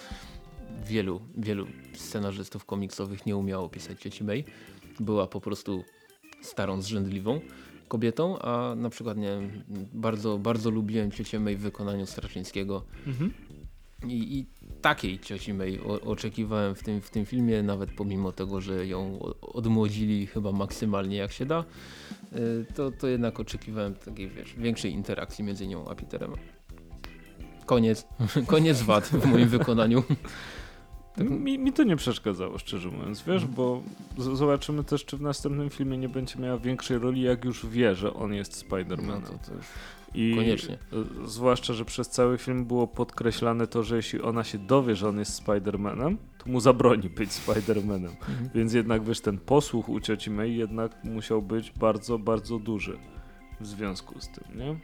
wielu, wielu scenarzystów komiksowych nie umiało pisać Cieci May. Była po prostu starą, zrzędliwą kobietą, a na przykład nie wiem, bardzo, bardzo lubiłem ciocię May w wykonaniu Straczyńskiego Mhm. i, i takiej cioci May o, oczekiwałem w tym, w tym filmie, nawet pomimo tego, że ją odmłodzili chyba maksymalnie jak się da, y, to, to jednak oczekiwałem takiej wiesz, większej interakcji między nią a Peterem. koniec, koniec wad w moim wykonaniu. Mi, mi to nie przeszkadzało, szczerze mówiąc, wiesz, Mhm. bo zobaczymy też, czy w następnym filmie nie będzie miała większej roli, jak już wie, że on jest No Spider-Manem. już I koniecznie. zwłaszcza, że przez cały film było podkreślane to, że jeśli ona się dowie, że on jest Spider-Manem, to mu zabroni być Spider-Manem. Mhm. Więc jednak, wiesz, ten posłuch u cioci May jednak musiał być bardzo, bardzo duży w związku z tym, nie?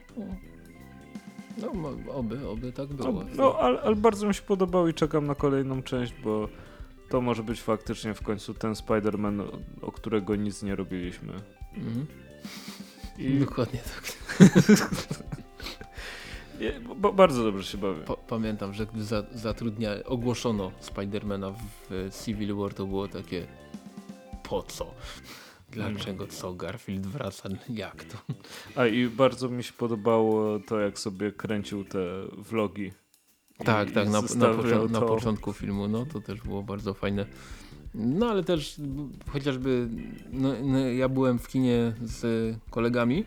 No, oby, oby tak No, było. no ale, ale bardzo mi się podobał i czekam na kolejną część, bo to może być faktycznie w końcu ten Spider-Man, o, o którego nic nie robiliśmy. Mhm. I Dokładnie tak. nie, bo, bardzo dobrze się bawię. Pa- pamiętam, że gdy za, zatrudnia, ogłoszono Spidermana w Civil War, to było takie po co? Dlaczego co? Garfield wraca? Jak to? A i bardzo mi się podobało to, jak sobie kręcił te vlogi. I- Tak, i tak, na, na, zostawiał począ- na początku filmu, no to też było bardzo fajne. No ale też chociażby no, no, ja byłem w kinie z kolegami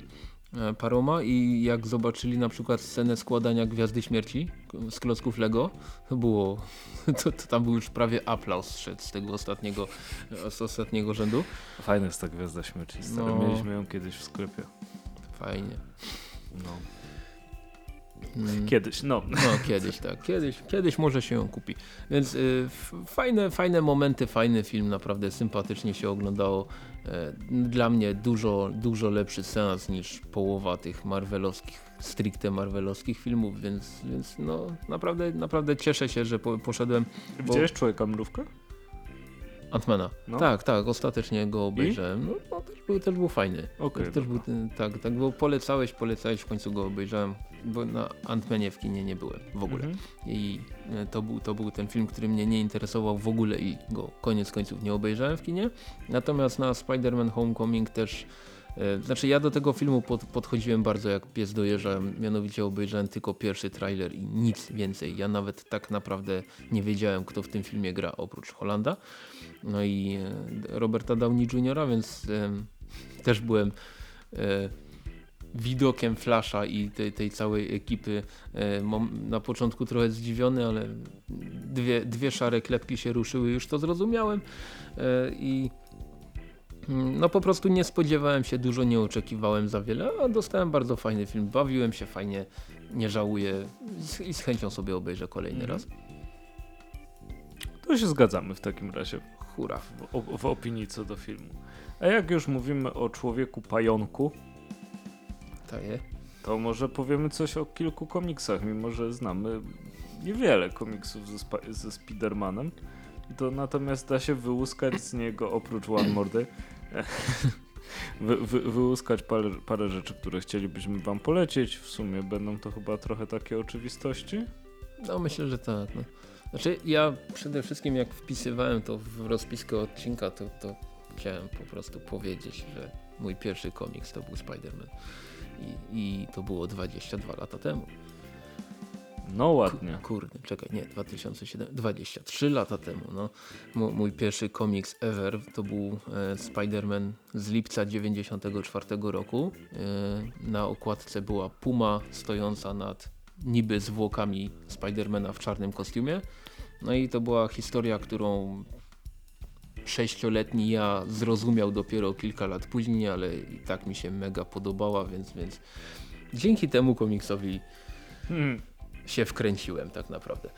paroma i jak zobaczyli na przykład scenę składania Gwiazdy Śmierci z klocków Lego, to było, to, to tam był już prawie aplauz szedł z tego ostatniego, e, z ostatniego rzędu. Fajna jest ta Gwiazda Śmierci, stary. No. Mieliśmy ją kiedyś w sklepie. Fajnie. No. Mm. Kiedyś, no. No kiedyś tak, kiedyś, kiedyś może się ją kupi. Więc y, fajne, fajne momenty, fajny film, naprawdę sympatycznie się oglądało. E, dla mnie dużo, dużo lepszy seans niż połowa tych marvelowskich, stricte marvelowskich filmów, więc, więc no naprawdę, naprawdę cieszę się, że po, poszedłem Widziałeś Człowieka Mrówkę? Antmana. No. Tak, tak, ostatecznie go obejrzałem. No, no też, był, też był fajny. Okej, też, też był, ten- tak, tak, bo polecałeś, polecałeś, w końcu go obejrzałem, bo na Antmanie w kinie nie byłem w ogóle. Mhm. I e, to był, to był ten film, który mnie nie interesował w ogóle i go koniec końców nie obejrzałem w kinie. Natomiast na Spider-Man Homecoming też, znaczy ja do tego filmu pod, podchodziłem bardzo jak pies dojeżdża, mianowicie obejrzałem tylko pierwszy trailer i nic więcej. Ja nawet tak naprawdę nie wiedziałem kto w tym filmie gra oprócz Holanda. No i e, Roberta Downey Jr., więc em, też byłem e, widokiem Flasha i tej, tej całej ekipy e, na początku trochę zdziwiony, ale dwie, dwie szare klepki się ruszyły, już to zrozumiałem e, i no po prostu nie spodziewałem się dużo, nie oczekiwałem za wiele, a dostałem bardzo fajny film, bawiłem się fajnie, nie żałuję i z, chęcią sobie obejrzę kolejny Mhm. raz. To się zgadzamy w takim razie Hura. w, w opinii co do filmu. A jak już mówimy o człowieku pająku, Taje. to może powiemy coś o kilku komiksach, mimo że znamy niewiele komiksów ze, ze Spidermanem. To natomiast da się wyłuskać z niego oprócz One More Day, wy, wy, wyłuskać parę, parę rzeczy, które chcielibyśmy wam polecić. W sumie będą to chyba trochę takie oczywistości. No myślę, że tak. No. Znaczy ja przede wszystkim jak wpisywałem to w rozpiskę odcinka, to, to chciałem po prostu powiedzieć, że mój pierwszy komiks to był Spider-Man. I, I to było 22 lata temu. No ładnie. Kurde, czekaj, nie, 2007, 23 lata temu. No. Mój pierwszy komiks ever to był e, Spider-Man z lipca 94 roku. E, na okładce była puma stojąca nad niby zwłokami Spidermana w czarnym kostiumie. No i to była historia, którą sześcioletni ja zrozumiał dopiero kilka lat później, ale i tak mi się mega podobała, więc, więc dzięki temu komiksowi Hmm. Się wkręciłem tak naprawdę.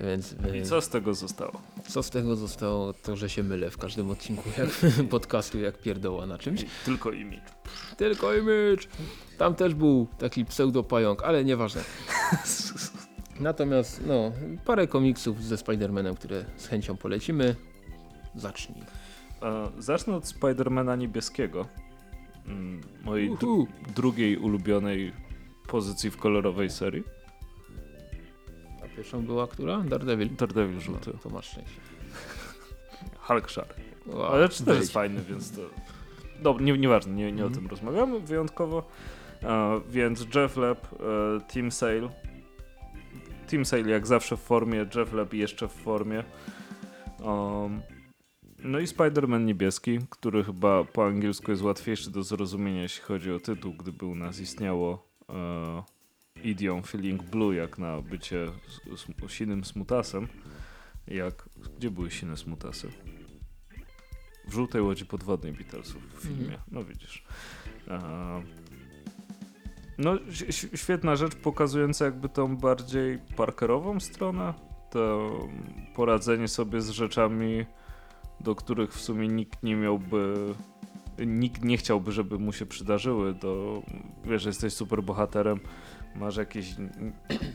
Więc, I więc co z tego zostało? co z tego zostało? To, że się mylę w każdym odcinku jak, podcastu jak pierdoła na czymś. Tylko image. Tylko image. Tam też był taki pseudopająk, ale nieważne. Natomiast no, parę komiksów ze Spider-Manem, które z chęcią polecimy. Zacznij. E, Zacznę od Spidermana niebieskiego. Mm, Mojej dru- drugiej ulubionej pozycji w kolorowej serii. Pierwszą była która? Daredevil. Daredevil No, żółty. to masz szczęście. Hulk szary. Wow, Ale czy też jest fajny, więc to... Dobra, nie, nieważne, nie, nie o Mhm. tym rozmawiamy wyjątkowo. E, więc Jeff Leb, e, Team Sale. Team Sale jak zawsze w formie, Jeff Leb jeszcze w formie. Um, no i Spider-Man niebieski, który chyba po angielsku jest łatwiejszy do zrozumienia, jeśli chodzi o tytuł, gdyby u nas istniało e, idiom feeling blue, jak na bycie sinym smutasem. Jak, gdzie były sine smutasy? W żółtej łodzi podwodnej Beatlesów w filmie. Mhm. No widzisz. No, świetna rzecz pokazująca jakby tą bardziej parkerową stronę. To poradzenie sobie z rzeczami, do których w sumie nikt nie miałby nikt nie chciałby, żeby mu się przydarzyły, to wiesz, że jesteś super bohaterem, masz jakieś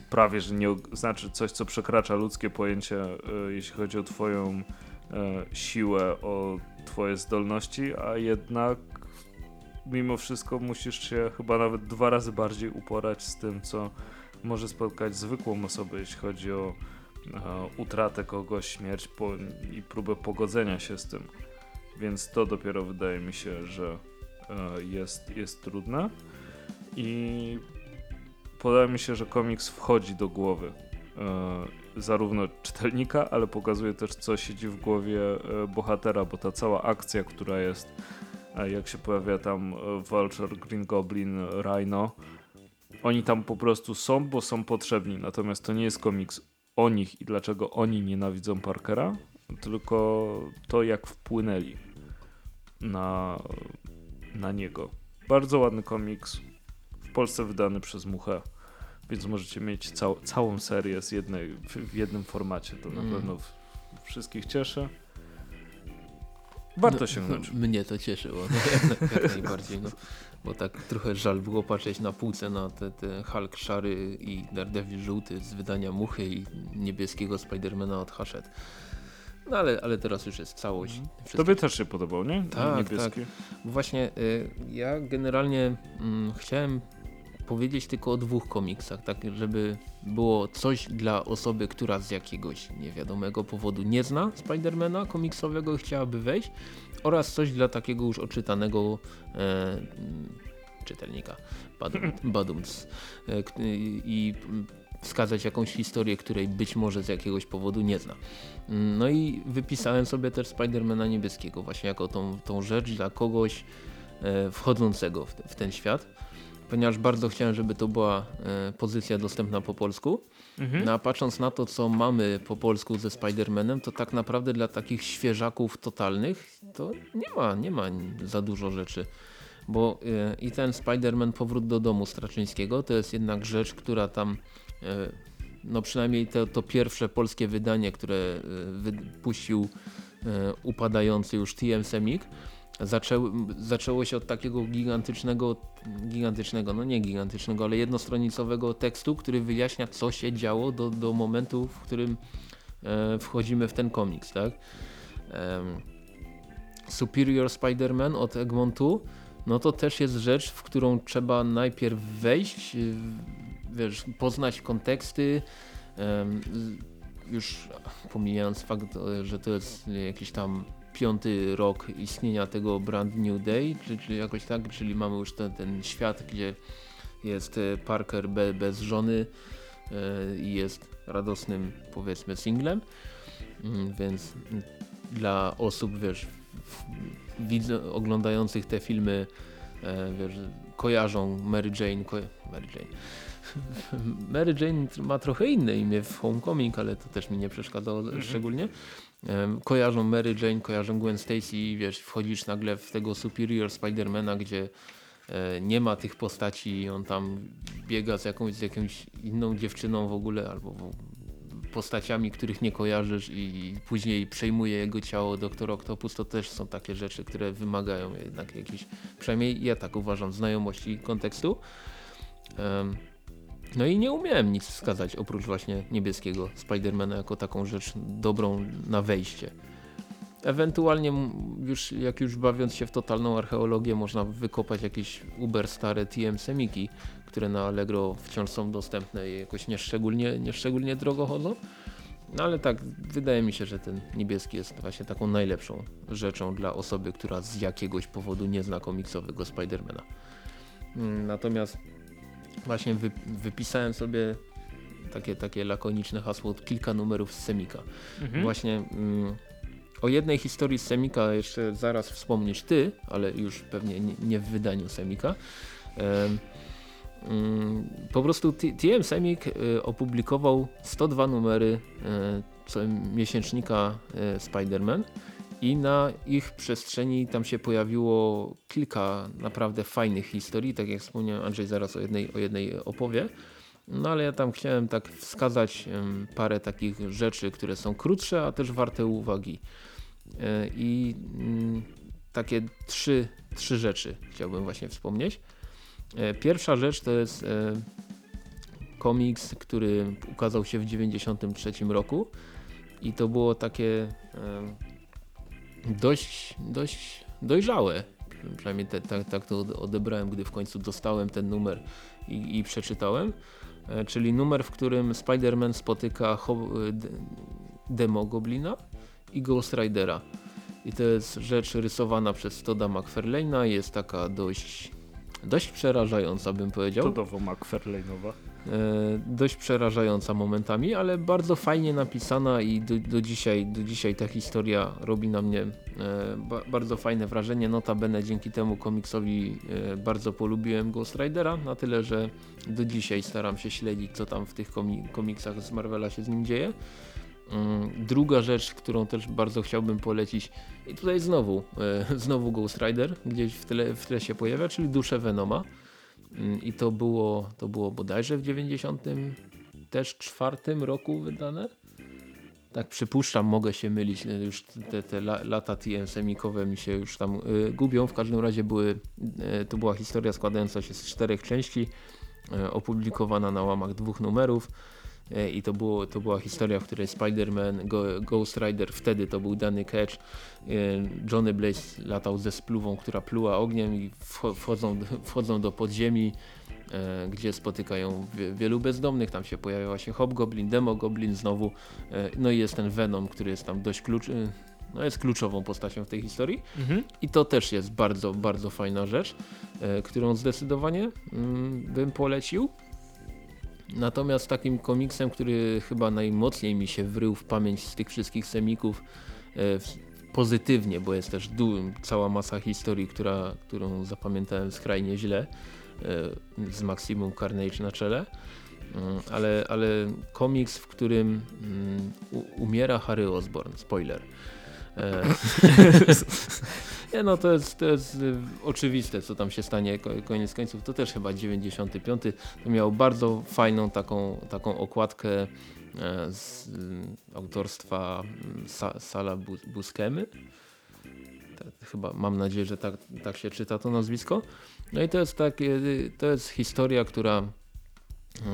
prawie, że nie, znaczy coś, co przekracza ludzkie pojęcie, e, jeśli chodzi o twoją e, siłę, o twoje zdolności, a jednak mimo wszystko musisz się chyba nawet dwa razy bardziej uporać z tym, co może spotkać zwykłą osobę, jeśli chodzi o e, utratę kogoś, śmierć i próbę pogodzenia się z tym. Więc to dopiero wydaje mi się, że jest, jest trudne. I wydaje mi się, że komiks wchodzi do głowy e, zarówno czytelnika, ale pokazuje też, co siedzi w głowie e, bohatera, bo ta cała akcja, która jest, e, jak się pojawia tam Vulture, Green Goblin, Rhino, oni tam po prostu są, bo są potrzebni. Natomiast to nie jest komiks o nich i dlaczego oni nienawidzą Parkera, tylko to, jak wpłynęli na, na niego. Bardzo ładny komiks, Polsce wydany przez Muchę, więc możecie mieć cał, całą serię z jednej, w, jednym formacie. To na Mm. pewno w, wszystkich cieszy. Warto No, sięgnąć. Mnie to cieszyło, no, jak, jak najbardziej. No, bo tak trochę żal było patrzeć na półce na te, te Hulk szary i Daredevil żółty z wydania Muchy i niebieskiego Spidermana od Hachette. No ale, ale teraz już jest całość. Wszystkie Tobie też się podobał, nie? Tak, Niebieski. Bo Właśnie y, ja generalnie mm, chciałem powiedzieć tylko o dwóch komiksach, tak żeby było coś dla osoby, która z jakiegoś niewiadomego powodu nie zna Spidermana komiksowego i chciałaby wejść oraz coś dla takiego już oczytanego e, czytelnika, badum, badumc e, i, wskazać jakąś historię, której być może z jakiegoś powodu nie zna. No i wypisałem sobie też Spidermana niebieskiego właśnie jako tą, tą rzecz dla kogoś e, wchodzącego w ten świat, ponieważ bardzo chciałem, żeby to była e, pozycja dostępna po polsku. Mhm. No a patrząc na to, co mamy po polsku ze Spider-Manem, to tak naprawdę dla takich świeżaków totalnych to nie ma, nie ma za dużo rzeczy. Bo e, i ten Spider-Man Powrót do domu Straczyńskiego to jest jednak rzecz, która tam e, no przynajmniej to, to pierwsze polskie wydanie, które wypuścił upadający już TM Semik, zaczęły, zaczęło się od takiego gigantycznego, gigantycznego, no nie gigantycznego, ale jednostronicowego tekstu, który wyjaśnia co się działo do, do momentu, w którym e, wchodzimy w ten komiks, tak? Em, Superior Spider-Man od Egmontu, no to też jest rzecz, w którą trzeba najpierw wejść, y, wiesz, poznać konteksty, z- już pomijając fakt, e, że to jest jakiś tam piąty rok istnienia tego Brand New Day, czy, czy jakoś tak, czyli mamy już ten, ten świat, gdzie jest e, Parker be, bez żony e, i jest radosnym powiedzmy singlem, Mm, więc dla osób, wiesz, widzę, oglądających te filmy, e, wiesz, kojarzą Mary Jane, ko Mary Jane. Mary Jane ma trochę inne imię w Homecoming, ale to też mi nie przeszkadzało szczególnie. Kojarzą Mary Jane, kojarzą Gwen Stacy i wiesz, wchodzisz nagle w tego Superior Spidermana, gdzie e, nie ma tych postaci i on tam biega z jakąś, z jakąś inną dziewczyną w ogóle albo postaciami, których nie kojarzysz i później przejmuje jego ciało Doktor Octopus, to też są takie rzeczy, które wymagają jednak jakiejś, przynajmniej ja tak uważam, znajomości kontekstu. Em, no i nie umiałem nic wskazać oprócz właśnie niebieskiego Spidermana jako taką rzecz dobrą na wejście. Ewentualnie już jak już bawiąc się w totalną archeologię można wykopać jakieś uber stare TM Semiki, które na Allegro wciąż są dostępne i jakoś nieszczególnie, nieszczególnie drogo chodzą. No ale tak, wydaje mi się, że ten niebieski jest właśnie taką najlepszą rzeczą dla osoby, która z jakiegoś powodu nie zna komiksowego Spidermana. Mm, Natomiast właśnie wy, wypisałem sobie takie, takie lakoniczne hasło, kilka numerów z Semika. Mhm. Właśnie mm, o jednej historii z Semika jeszcze zaraz wspomnisz ty, ale już pewnie nie, nie w wydaniu Semika. Em, Mm, po prostu TM Semik y, opublikował 102 numery y, miesięcznika y, Spider-Man i na ich przestrzeni tam się pojawiło kilka naprawdę fajnych historii, tak jak wspomniałem Andrzej zaraz o jednej, o jednej opowie. No ale ja tam chciałem tak wskazać parę takich rzeczy, które są krótsze, a też warte uwagi. I mm, takie trzy, trzy rzeczy chciałbym właśnie wspomnieć. E, pierwsza rzecz to jest e, komiks, który ukazał się w 1993 roku i to było takie e, dość, dość dojrzałe. Przynajmniej te, tak, tak to odebrałem, gdy w końcu dostałem ten numer i, i przeczytałem. Czyli numer, w którym Spider-Man spotyka Demogoblina i Ghost Ridera. I to jest rzecz rysowana przez Toda McFarlane'a, jest taka dość dość przerażająca bym powiedział. Cudowo McFarlane'owa. E, dość przerażająca momentami, ale bardzo fajnie napisana i do, do, dzisiaj, do dzisiaj ta historia robi na mnie e, ba, bardzo fajne wrażenie. Notabene dzięki temu komiksowi e, bardzo polubiłem Ghost Ridera, na tyle, że do dzisiaj staram się śledzić co tam w tych komiksach z Marvela się z nim dzieje. Mm, druga rzecz, którą też bardzo chciałbym polecić i tutaj znowu, znowu Ghost Rider gdzieś w tle, w tle się pojawia, czyli Dusze Venoma i to było, to było bodajże w 90 też czwartym roku wydane. Tak przypuszczam, mogę się mylić, e, już te, te lata TM-semikowe mi się już tam y, gubią. W każdym razie były, y, to była historia składająca się z czterech części, y, opublikowana na łamach dwóch numerów. E, i to, było, to była historia, w której Spider-Man, Ghost Rider, wtedy to był dany catch, e, Johnny Blaze latał ze spluwą, która pluła ogniem i wchodzą, wchodzą do podziemi, e, gdzie spotykają wielu bezdomnych, tam się pojawia właśnie Hobgoblin, Demogoblin znowu, no i jest ten Venom, który jest tam dość klucz, no jest kluczową postacią w tej historii mhm. i to też jest bardzo, bardzo fajna rzecz, którą zdecydowanie mm, bym polecił. Natomiast takim komiksem, który chyba najmocniej mi się wrył w pamięć z tych wszystkich semików e, pozytywnie, bo jest też cała masa historii, która, którą zapamiętałem skrajnie źle e, z Maximum Carnage na czele. Mm, ale, ale komiks, w którym mm, umiera Harry Osborn, spoiler. Nie no, to jest, to jest y, oczywiste, co tam się stanie koniec końców. To też chyba 95. To miał bardzo fajną taką, taką okładkę e, z y, autorstwa mm, Sa Sala Buskemy. chyba mam nadzieję, że tak, tak się czyta to nazwisko. No i to jest takie, y, to jest historia, która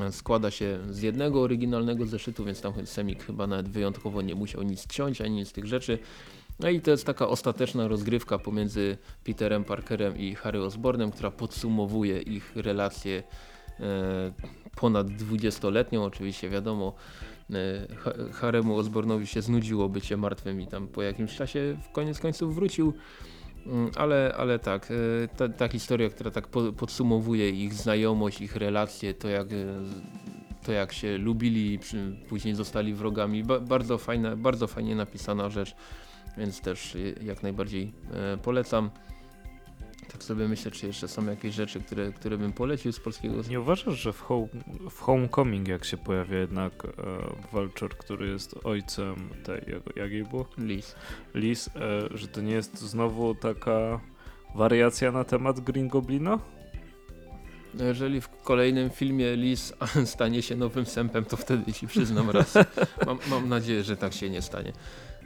e, składa się z jednego oryginalnego zeszytu, więc tam Semik chyba nawet wyjątkowo nie musiał nic ciąć, ani nic z tych rzeczy. No i to jest taka ostateczna rozgrywka pomiędzy Peterem Parkerem i Harry Osbornem, która podsumowuje ich relację e, ponad 20-letnią. Oczywiście wiadomo, e, Haremu Osbornowi się znudziło bycie martwym i tam po jakimś czasie w koniec końców wrócił. Mm, ale, ale tak, e, ta, ta historia, która tak po, podsumowuje ich znajomość, ich relacje, to jak, to jak się lubili, później zostali wrogami, ba, bardzo fajna, bardzo fajnie napisana rzecz więc też jak najbardziej e, polecam. Tak sobie myślę, czy jeszcze są jakieś rzeczy, które, które bym polecił z polskiego. Nie uważasz, że w, home, w Homecoming jak się pojawia jednak e, Vulture, który jest ojcem tej, jak, jak jej było? Liz. Liz, e, że to nie jest znowu taka wariacja na temat Green Goblina? Jeżeli w kolejnym filmie Liz stanie się nowym sępem, to wtedy ci przyznam raz. Mam, mam nadzieję, że tak się nie stanie.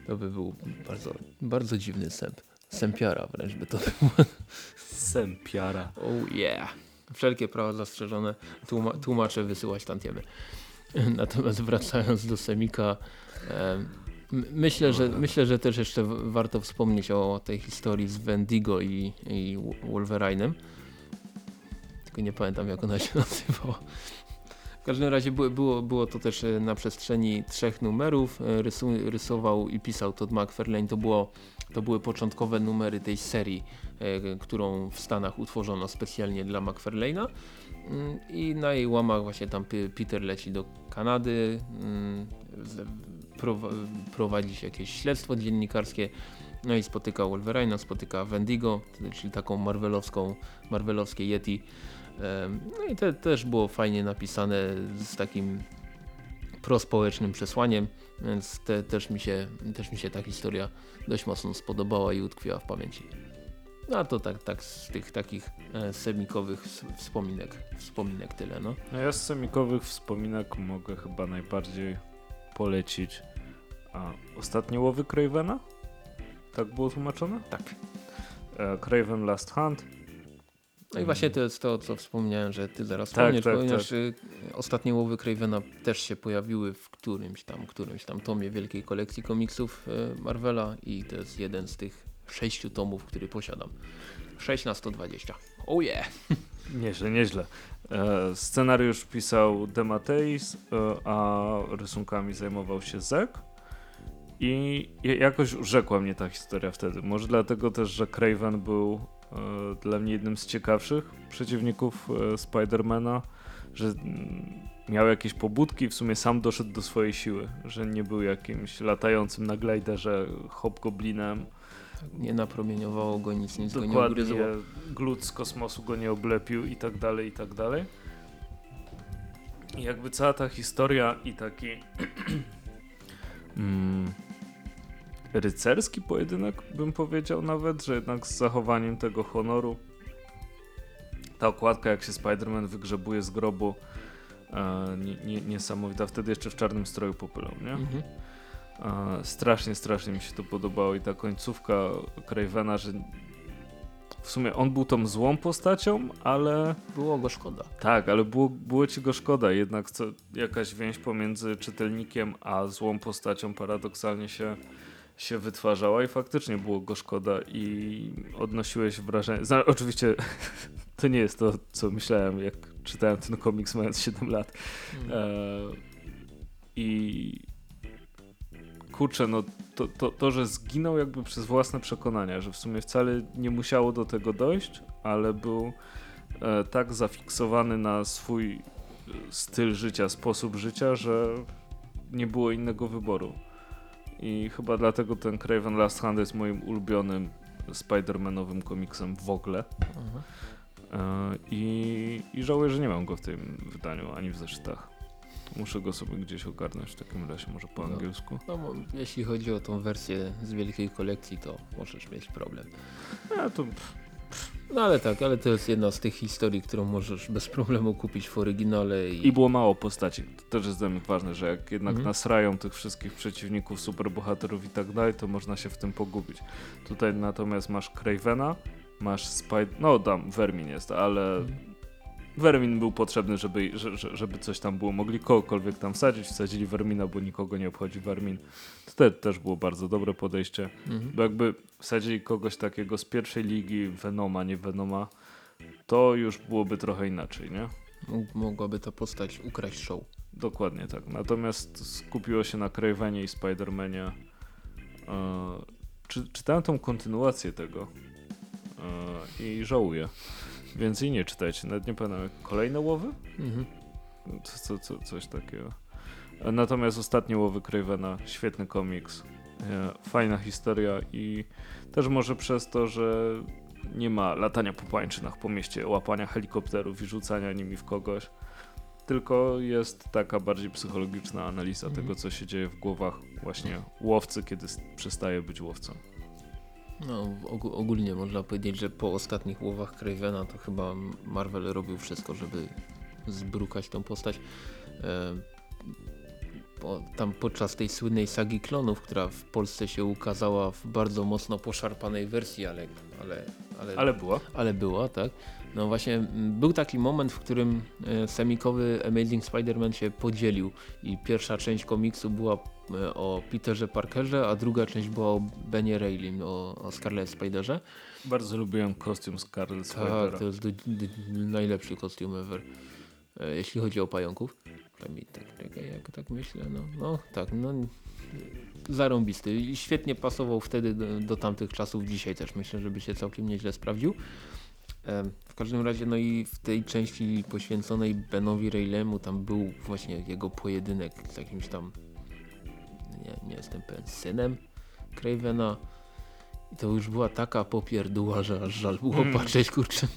To by był bardzo, bardzo dziwny sęp. Sępiara wręcz by to było. Sępiara. Oh yeah. Wszelkie prawa zastrzeżone. Tłuma tłumacze wysyłać tantiemy. Natomiast wracając do Semika, myślę, że, myślę, że też jeszcze warto wspomnieć o tej historii z Wendigo i, i Wolverine'em. Tylko nie pamiętam jak ona się nazywała każdym razie było, było, to też e, na przestrzeni trzech numerów. E, rysu, rysował i pisał Todd McFarlane. To, było, to były początkowe numery tej serii, e, którą w Stanach utworzono specjalnie dla McFarlane'a. Mm, I na jej łamach właśnie tam Peter leci do Kanady, mm, prowadzi się jakieś śledztwo dziennikarskie. No i spotyka Wolverine'a, spotyka Wendigo, czyli taką marvelowską, marvelowskie Yeti No i to też było fajnie napisane z takim prospołecznym przesłaniem, więc te, też, mi się, też mi się ta historia dość mocno spodobała i utkwiła w pamięci. No a to tak, tak z tych takich e, semikowych ws- wspominek, wspominek tyle, no. No ja z semikowych wspominek mogę chyba najbardziej polecić a, ostatnie łowy Cravena? Tak było tłumaczone? Tak. E, Craven Last Hunt. No i właśnie to jest to, co wspomniałem, że ty zaraz Tak, wspomniesz, tak, ponieważ y, ostatnie łowy Cravena też się pojawiły w którymś tam, którymś tam tomie wielkiej kolekcji komiksów y, Marvela i to jest jeden z tych sześciu tomów, który posiadam. 6 na 120. Oh yeah! Nieźle, nieźle. E, scenariusz pisał Demateis, e, a rysunkami zajmował się Zek. I ja- jakoś urzekła mnie ta historia wtedy. Może dlatego też, że Craven był dla mnie jednym z ciekawszych przeciwników e, Spidermana, że mm, miał jakieś pobudki, w sumie sam doszedł do swojej siły, że nie był jakimś latającym na glajderze hobgoblinem. Nie napromieniowało go nic, nic go nie Dokładnie, ugryzło. glut z kosmosu go nie oblepił i tak dalej, i tak dalej. I jakby cała ta historia i taki mm, rycerski pojedynek, bym powiedział nawet, że jednak z zachowaniem tego honoru. Ta okładka, jak się Spider-Man wygrzebuje z grobu, e, nie, nie, niesamowita. Wtedy jeszcze w czarnym stroju popylą, nie? Mhm. E, strasznie, strasznie mi się to podobało i ta końcówka Cravena, że w sumie on był tą złą postacią, ale Było go szkoda. tak, ale było, było ci go szkoda, jednak co, jakaś więź pomiędzy czytelnikiem a złą postacią paradoksalnie się, się wytwarzała i faktycznie było go szkoda i odnosiłeś wrażenie, Zna, oczywiście to nie jest to, co myślałem, jak czytałem ten komiks mając 7 lat, Mhm. E, I kurczę, no to, to, to, że zginął jakby przez własne przekonania, że w sumie wcale nie musiało do tego dojść, ale był e, tak zafiksowany na swój e, styl życia, sposób życia, że nie było innego wyboru. I chyba dlatego ten Craven Last Hand jest moim ulubionym Spider-Manowym komiksem w ogóle. Mhm. E, I, I żałuję, że nie mam go w tym wydaniu ani w zeszytach. Muszę go sobie gdzieś ogarnąć w takim razie, może po No. angielsku. No, bo jeśli chodzi o tą wersję z wielkiej kolekcji, to możesz mieć problem. Ja to No ale tak, ale to jest jedna z tych historii, którą możesz bez problemu kupić w oryginale i, I było mało postaci. To też jest dla mnie ważne, że jak jednak Mhm. nasrają tych wszystkich przeciwników, superbohaterów i tak dalej, to można się w tym pogubić. Tutaj natomiast masz Cravena, masz Spider... No tam Vermin jest, ale Mhm. Vermin był potrzebny, żeby, że- że- żeby coś tam było. Mogli kogokolwiek tam wsadzić, wsadzili Vermina, bo nikogo nie obchodzi Vermin. To te, też było bardzo dobre podejście. Mhm. Bo jakby wsadzili kogoś takiego z pierwszej ligi Venoma, nie Venoma, to już byłoby trochę inaczej, nie? Mogłaby ta postać ukraść show. Dokładnie tak. Natomiast skupiło się na Cravenie i Spider-Manie. E, czy, czytałem tą kontynuację tego e, i żałuję. Więc i nie czytajcie. Nawet nie pamiętam, kolejne łowy? Mhm. Co, co, co, coś takiego. Natomiast ostatnie łowy Cravena, świetny komiks. E, fajna historia i też może przez to, że nie ma latania po pańczynach po mieście, łapania helikopterów i rzucania nimi w kogoś. Tylko jest taka bardziej psychologiczna analiza Mhm. tego, co się dzieje w głowach właśnie łowcy, kiedy przestaje być łowcą. No, ogó- ogólnie można powiedzieć, że po ostatnich łowach Cravena to chyba Marvel robił wszystko, żeby zbrukać tą postać. E, po, tam podczas tej słynnej sagi klonów, która w Polsce się ukazała w bardzo mocno poszarpanej wersji, ale, ale, ale, Ale była. ale była, tak? No właśnie, był taki moment, w którym e, semikowy Amazing Spider-Man się podzielił i pierwsza część komiksu była e, o Peterze Parkerze, a druga część była o Benie Reilly, o, o Scarlet Spiderze. Bardzo lubiłem kostium Scarlet Spidera. Tak, to jest do, do, najlepszy kostium ever, e, jeśli chodzi o pająków. Przynajmniej tak, tak, jak tak myślę, no, no tak, no zarąbisty i świetnie pasował wtedy do, do tamtych czasów, dzisiaj też myślę, żeby się całkiem nieźle sprawdził. W każdym razie, no i w tej części poświęconej Benowi Raylemu tam był właśnie jego pojedynek z jakimś tam, nie, nie jestem pewien, synem Cravena. I to już była taka popierdóła, że aż żal było Mm. patrzeć, kurczę.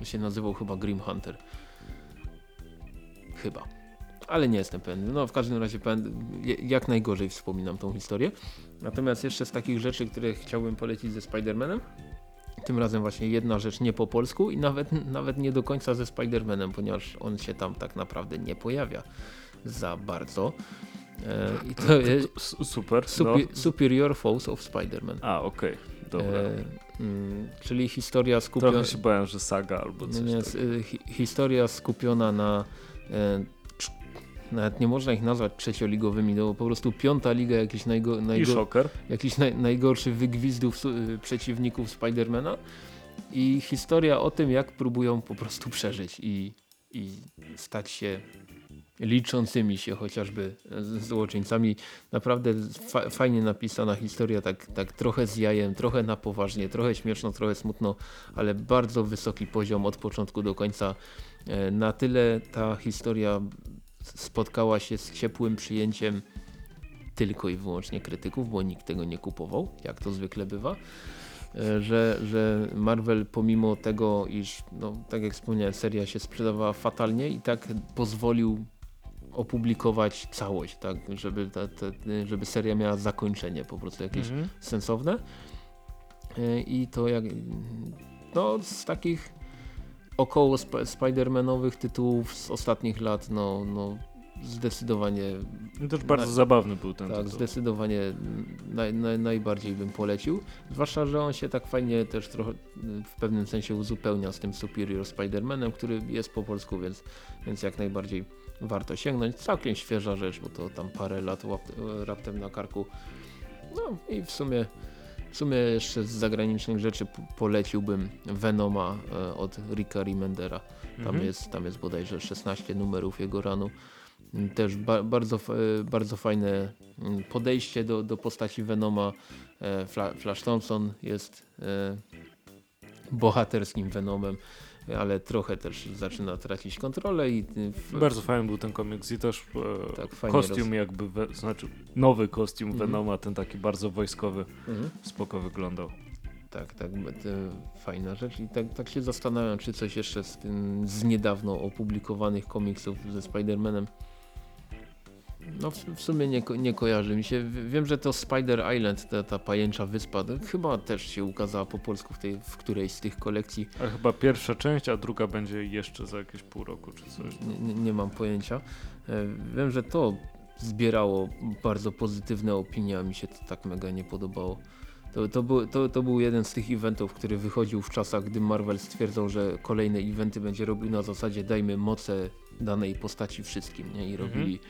On się nazywał chyba Grim Hunter. Chyba. Ale nie jestem pewny. No w każdym razie pewien, jak najgorzej wspominam tą historię. Natomiast jeszcze z takich rzeczy, które chciałbym polecić ze Spider-Manem, tym razem właśnie jedna rzecz nie po polsku i nawet, nawet nie do końca ze Spider-Manem, ponieważ on się tam tak naprawdę nie pojawia za bardzo. E, I to jest S- Super. Supi- no. Superior Foes of Spider-Man. A, okej. Dobra. E, mm, czyli historia skupiona... Trochę się bałem, że saga albo Nie, coś nie, s- y, hi, historia skupiona na e, nawet nie można ich nazwać trzecioligowymi, no po prostu piąta liga jakichś, najgo, najgo, jakichś naj, najgorszych wygwizdów y, przeciwników Spidermana i historia o tym jak próbują po prostu przeżyć i, i stać się liczącymi się chociażby złoczyńcami. Naprawdę fa fajnie napisana historia, tak, tak trochę z jajem, trochę na poważnie, trochę śmieszno, trochę smutno, ale bardzo wysoki poziom od początku do końca. E, Na tyle ta historia spotkała się z ciepłym przyjęciem tylko i wyłącznie krytyków, bo nikt tego nie kupował, jak to zwykle bywa. E, Że, że Marvel pomimo tego, iż no, tak jak wspomniałem, seria się sprzedawała fatalnie i tak pozwolił opublikować całość, tak, żeby, ta, ta, żeby seria miała zakończenie po prostu jakieś Mhm. sensowne. E, I to jak no z takich około sp Spider-Manowych tytułów z ostatnich lat, no, no zdecydowanie I też bardzo zabawny był ten tak, tytuł. zdecydowanie naj, naj, najbardziej bym polecił. Zwłaszcza, że on się tak fajnie też trochę y, w pewnym sensie uzupełnia z tym Superior Spider-Manem, który jest po polsku, więc, więc jak najbardziej warto sięgnąć. Całkiem świeża rzecz, bo to tam parę lat łap, raptem na karku. No i w sumie, w sumie jeszcze z zagranicznych rzeczy poleciłbym Venoma e, od Ricka Remendera. Tam, Mhm. jest, tam jest bodajże 16 numerów jego ranu. Mm, Też ba bardzo, e, bardzo fajne mm, podejście do, do postaci Venoma. E, Fla Flash Thompson jest bohaterskim Venomem, ale trochę też zaczyna tracić kontrolę i w, Bardzo fajny był ten komiks i też e, tak kostium roz... jakby, we, znaczy nowy kostium Mhm. Venoma, ten taki bardzo wojskowy, Mhm. spoko wyglądał. Tak, tak, fajna rzecz i tak, tak się zastanawiam, czy coś jeszcze z z niedawno opublikowanych komiksów ze Spider-Manem. No w, w sumie nie, nie kojarzy mi się. Wiem, że to Spider Island, ta, ta pajęcza wyspa, to chyba też się ukazała po polsku w, tej, w którejś z tych kolekcji. A chyba pierwsza część, a druga będzie jeszcze za jakieś pół roku czy coś. Nie, nie, mam pojęcia. E, Wiem, że to zbierało bardzo pozytywne opinie, a mi się to tak mega nie podobało. To, to, był, to, to był jeden z tych eventów, który wychodził w czasach, gdy Marvel stwierdzał, że kolejne eventy będzie robił na zasadzie dajmy moce danej postaci wszystkim, nie? I robili,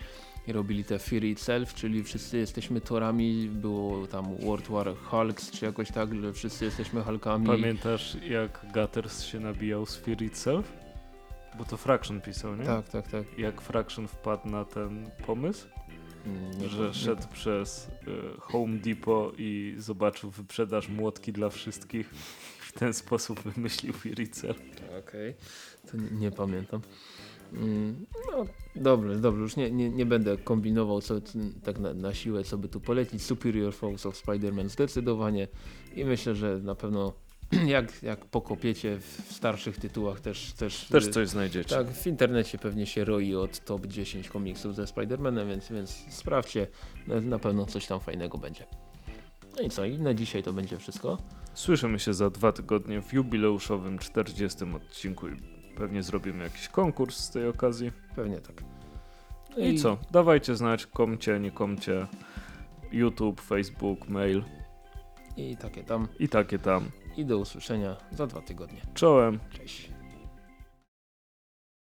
i robili te Fury Itself, czyli wszyscy jesteśmy Torami, było tam World War Hulks, czy jakoś tak, że wszyscy jesteśmy Hulkami. Pamiętasz jak Gutters się nabijał z Fear Itself? Bo to Fraction pisał, nie? Tak, tak, tak. Jak Fraction wpadł na ten pomysł, Mm, nie- że nie- szedł przez y, Home Depot i zobaczył wyprzedaż młotki dla wszystkich. W ten sposób wymyślił Fear Itself. Okej, to nie, nie pamiętam. Mm, No dobrze, dobrze, już nie, nie, nie będę kombinował co, tak na, na siłę, co by tu polecić. Superior Foes of Spider-Man zdecydowanie i myślę, że na pewno jak, jak pokopiecie w starszych tytułach też... Też, Też coś znajdziecie. Tak, w internecie pewnie się roi od top 10 komiksów ze Spider-Manem, więc, więc sprawdźcie, na, pewno coś tam fajnego będzie. No i co, i na dzisiaj to będzie wszystko. Słyszymy się za dwa tygodnie w jubileuszowym 40 odcinku pewnie zrobimy jakiś konkurs z tej okazji. Pewnie tak. No I co? Dawajcie znać, komcie, nie komcie. YouTube, Facebook, mail I takie tam. i takie tam. I do usłyszenia za dwa tygodnie. Czołem. Cześć.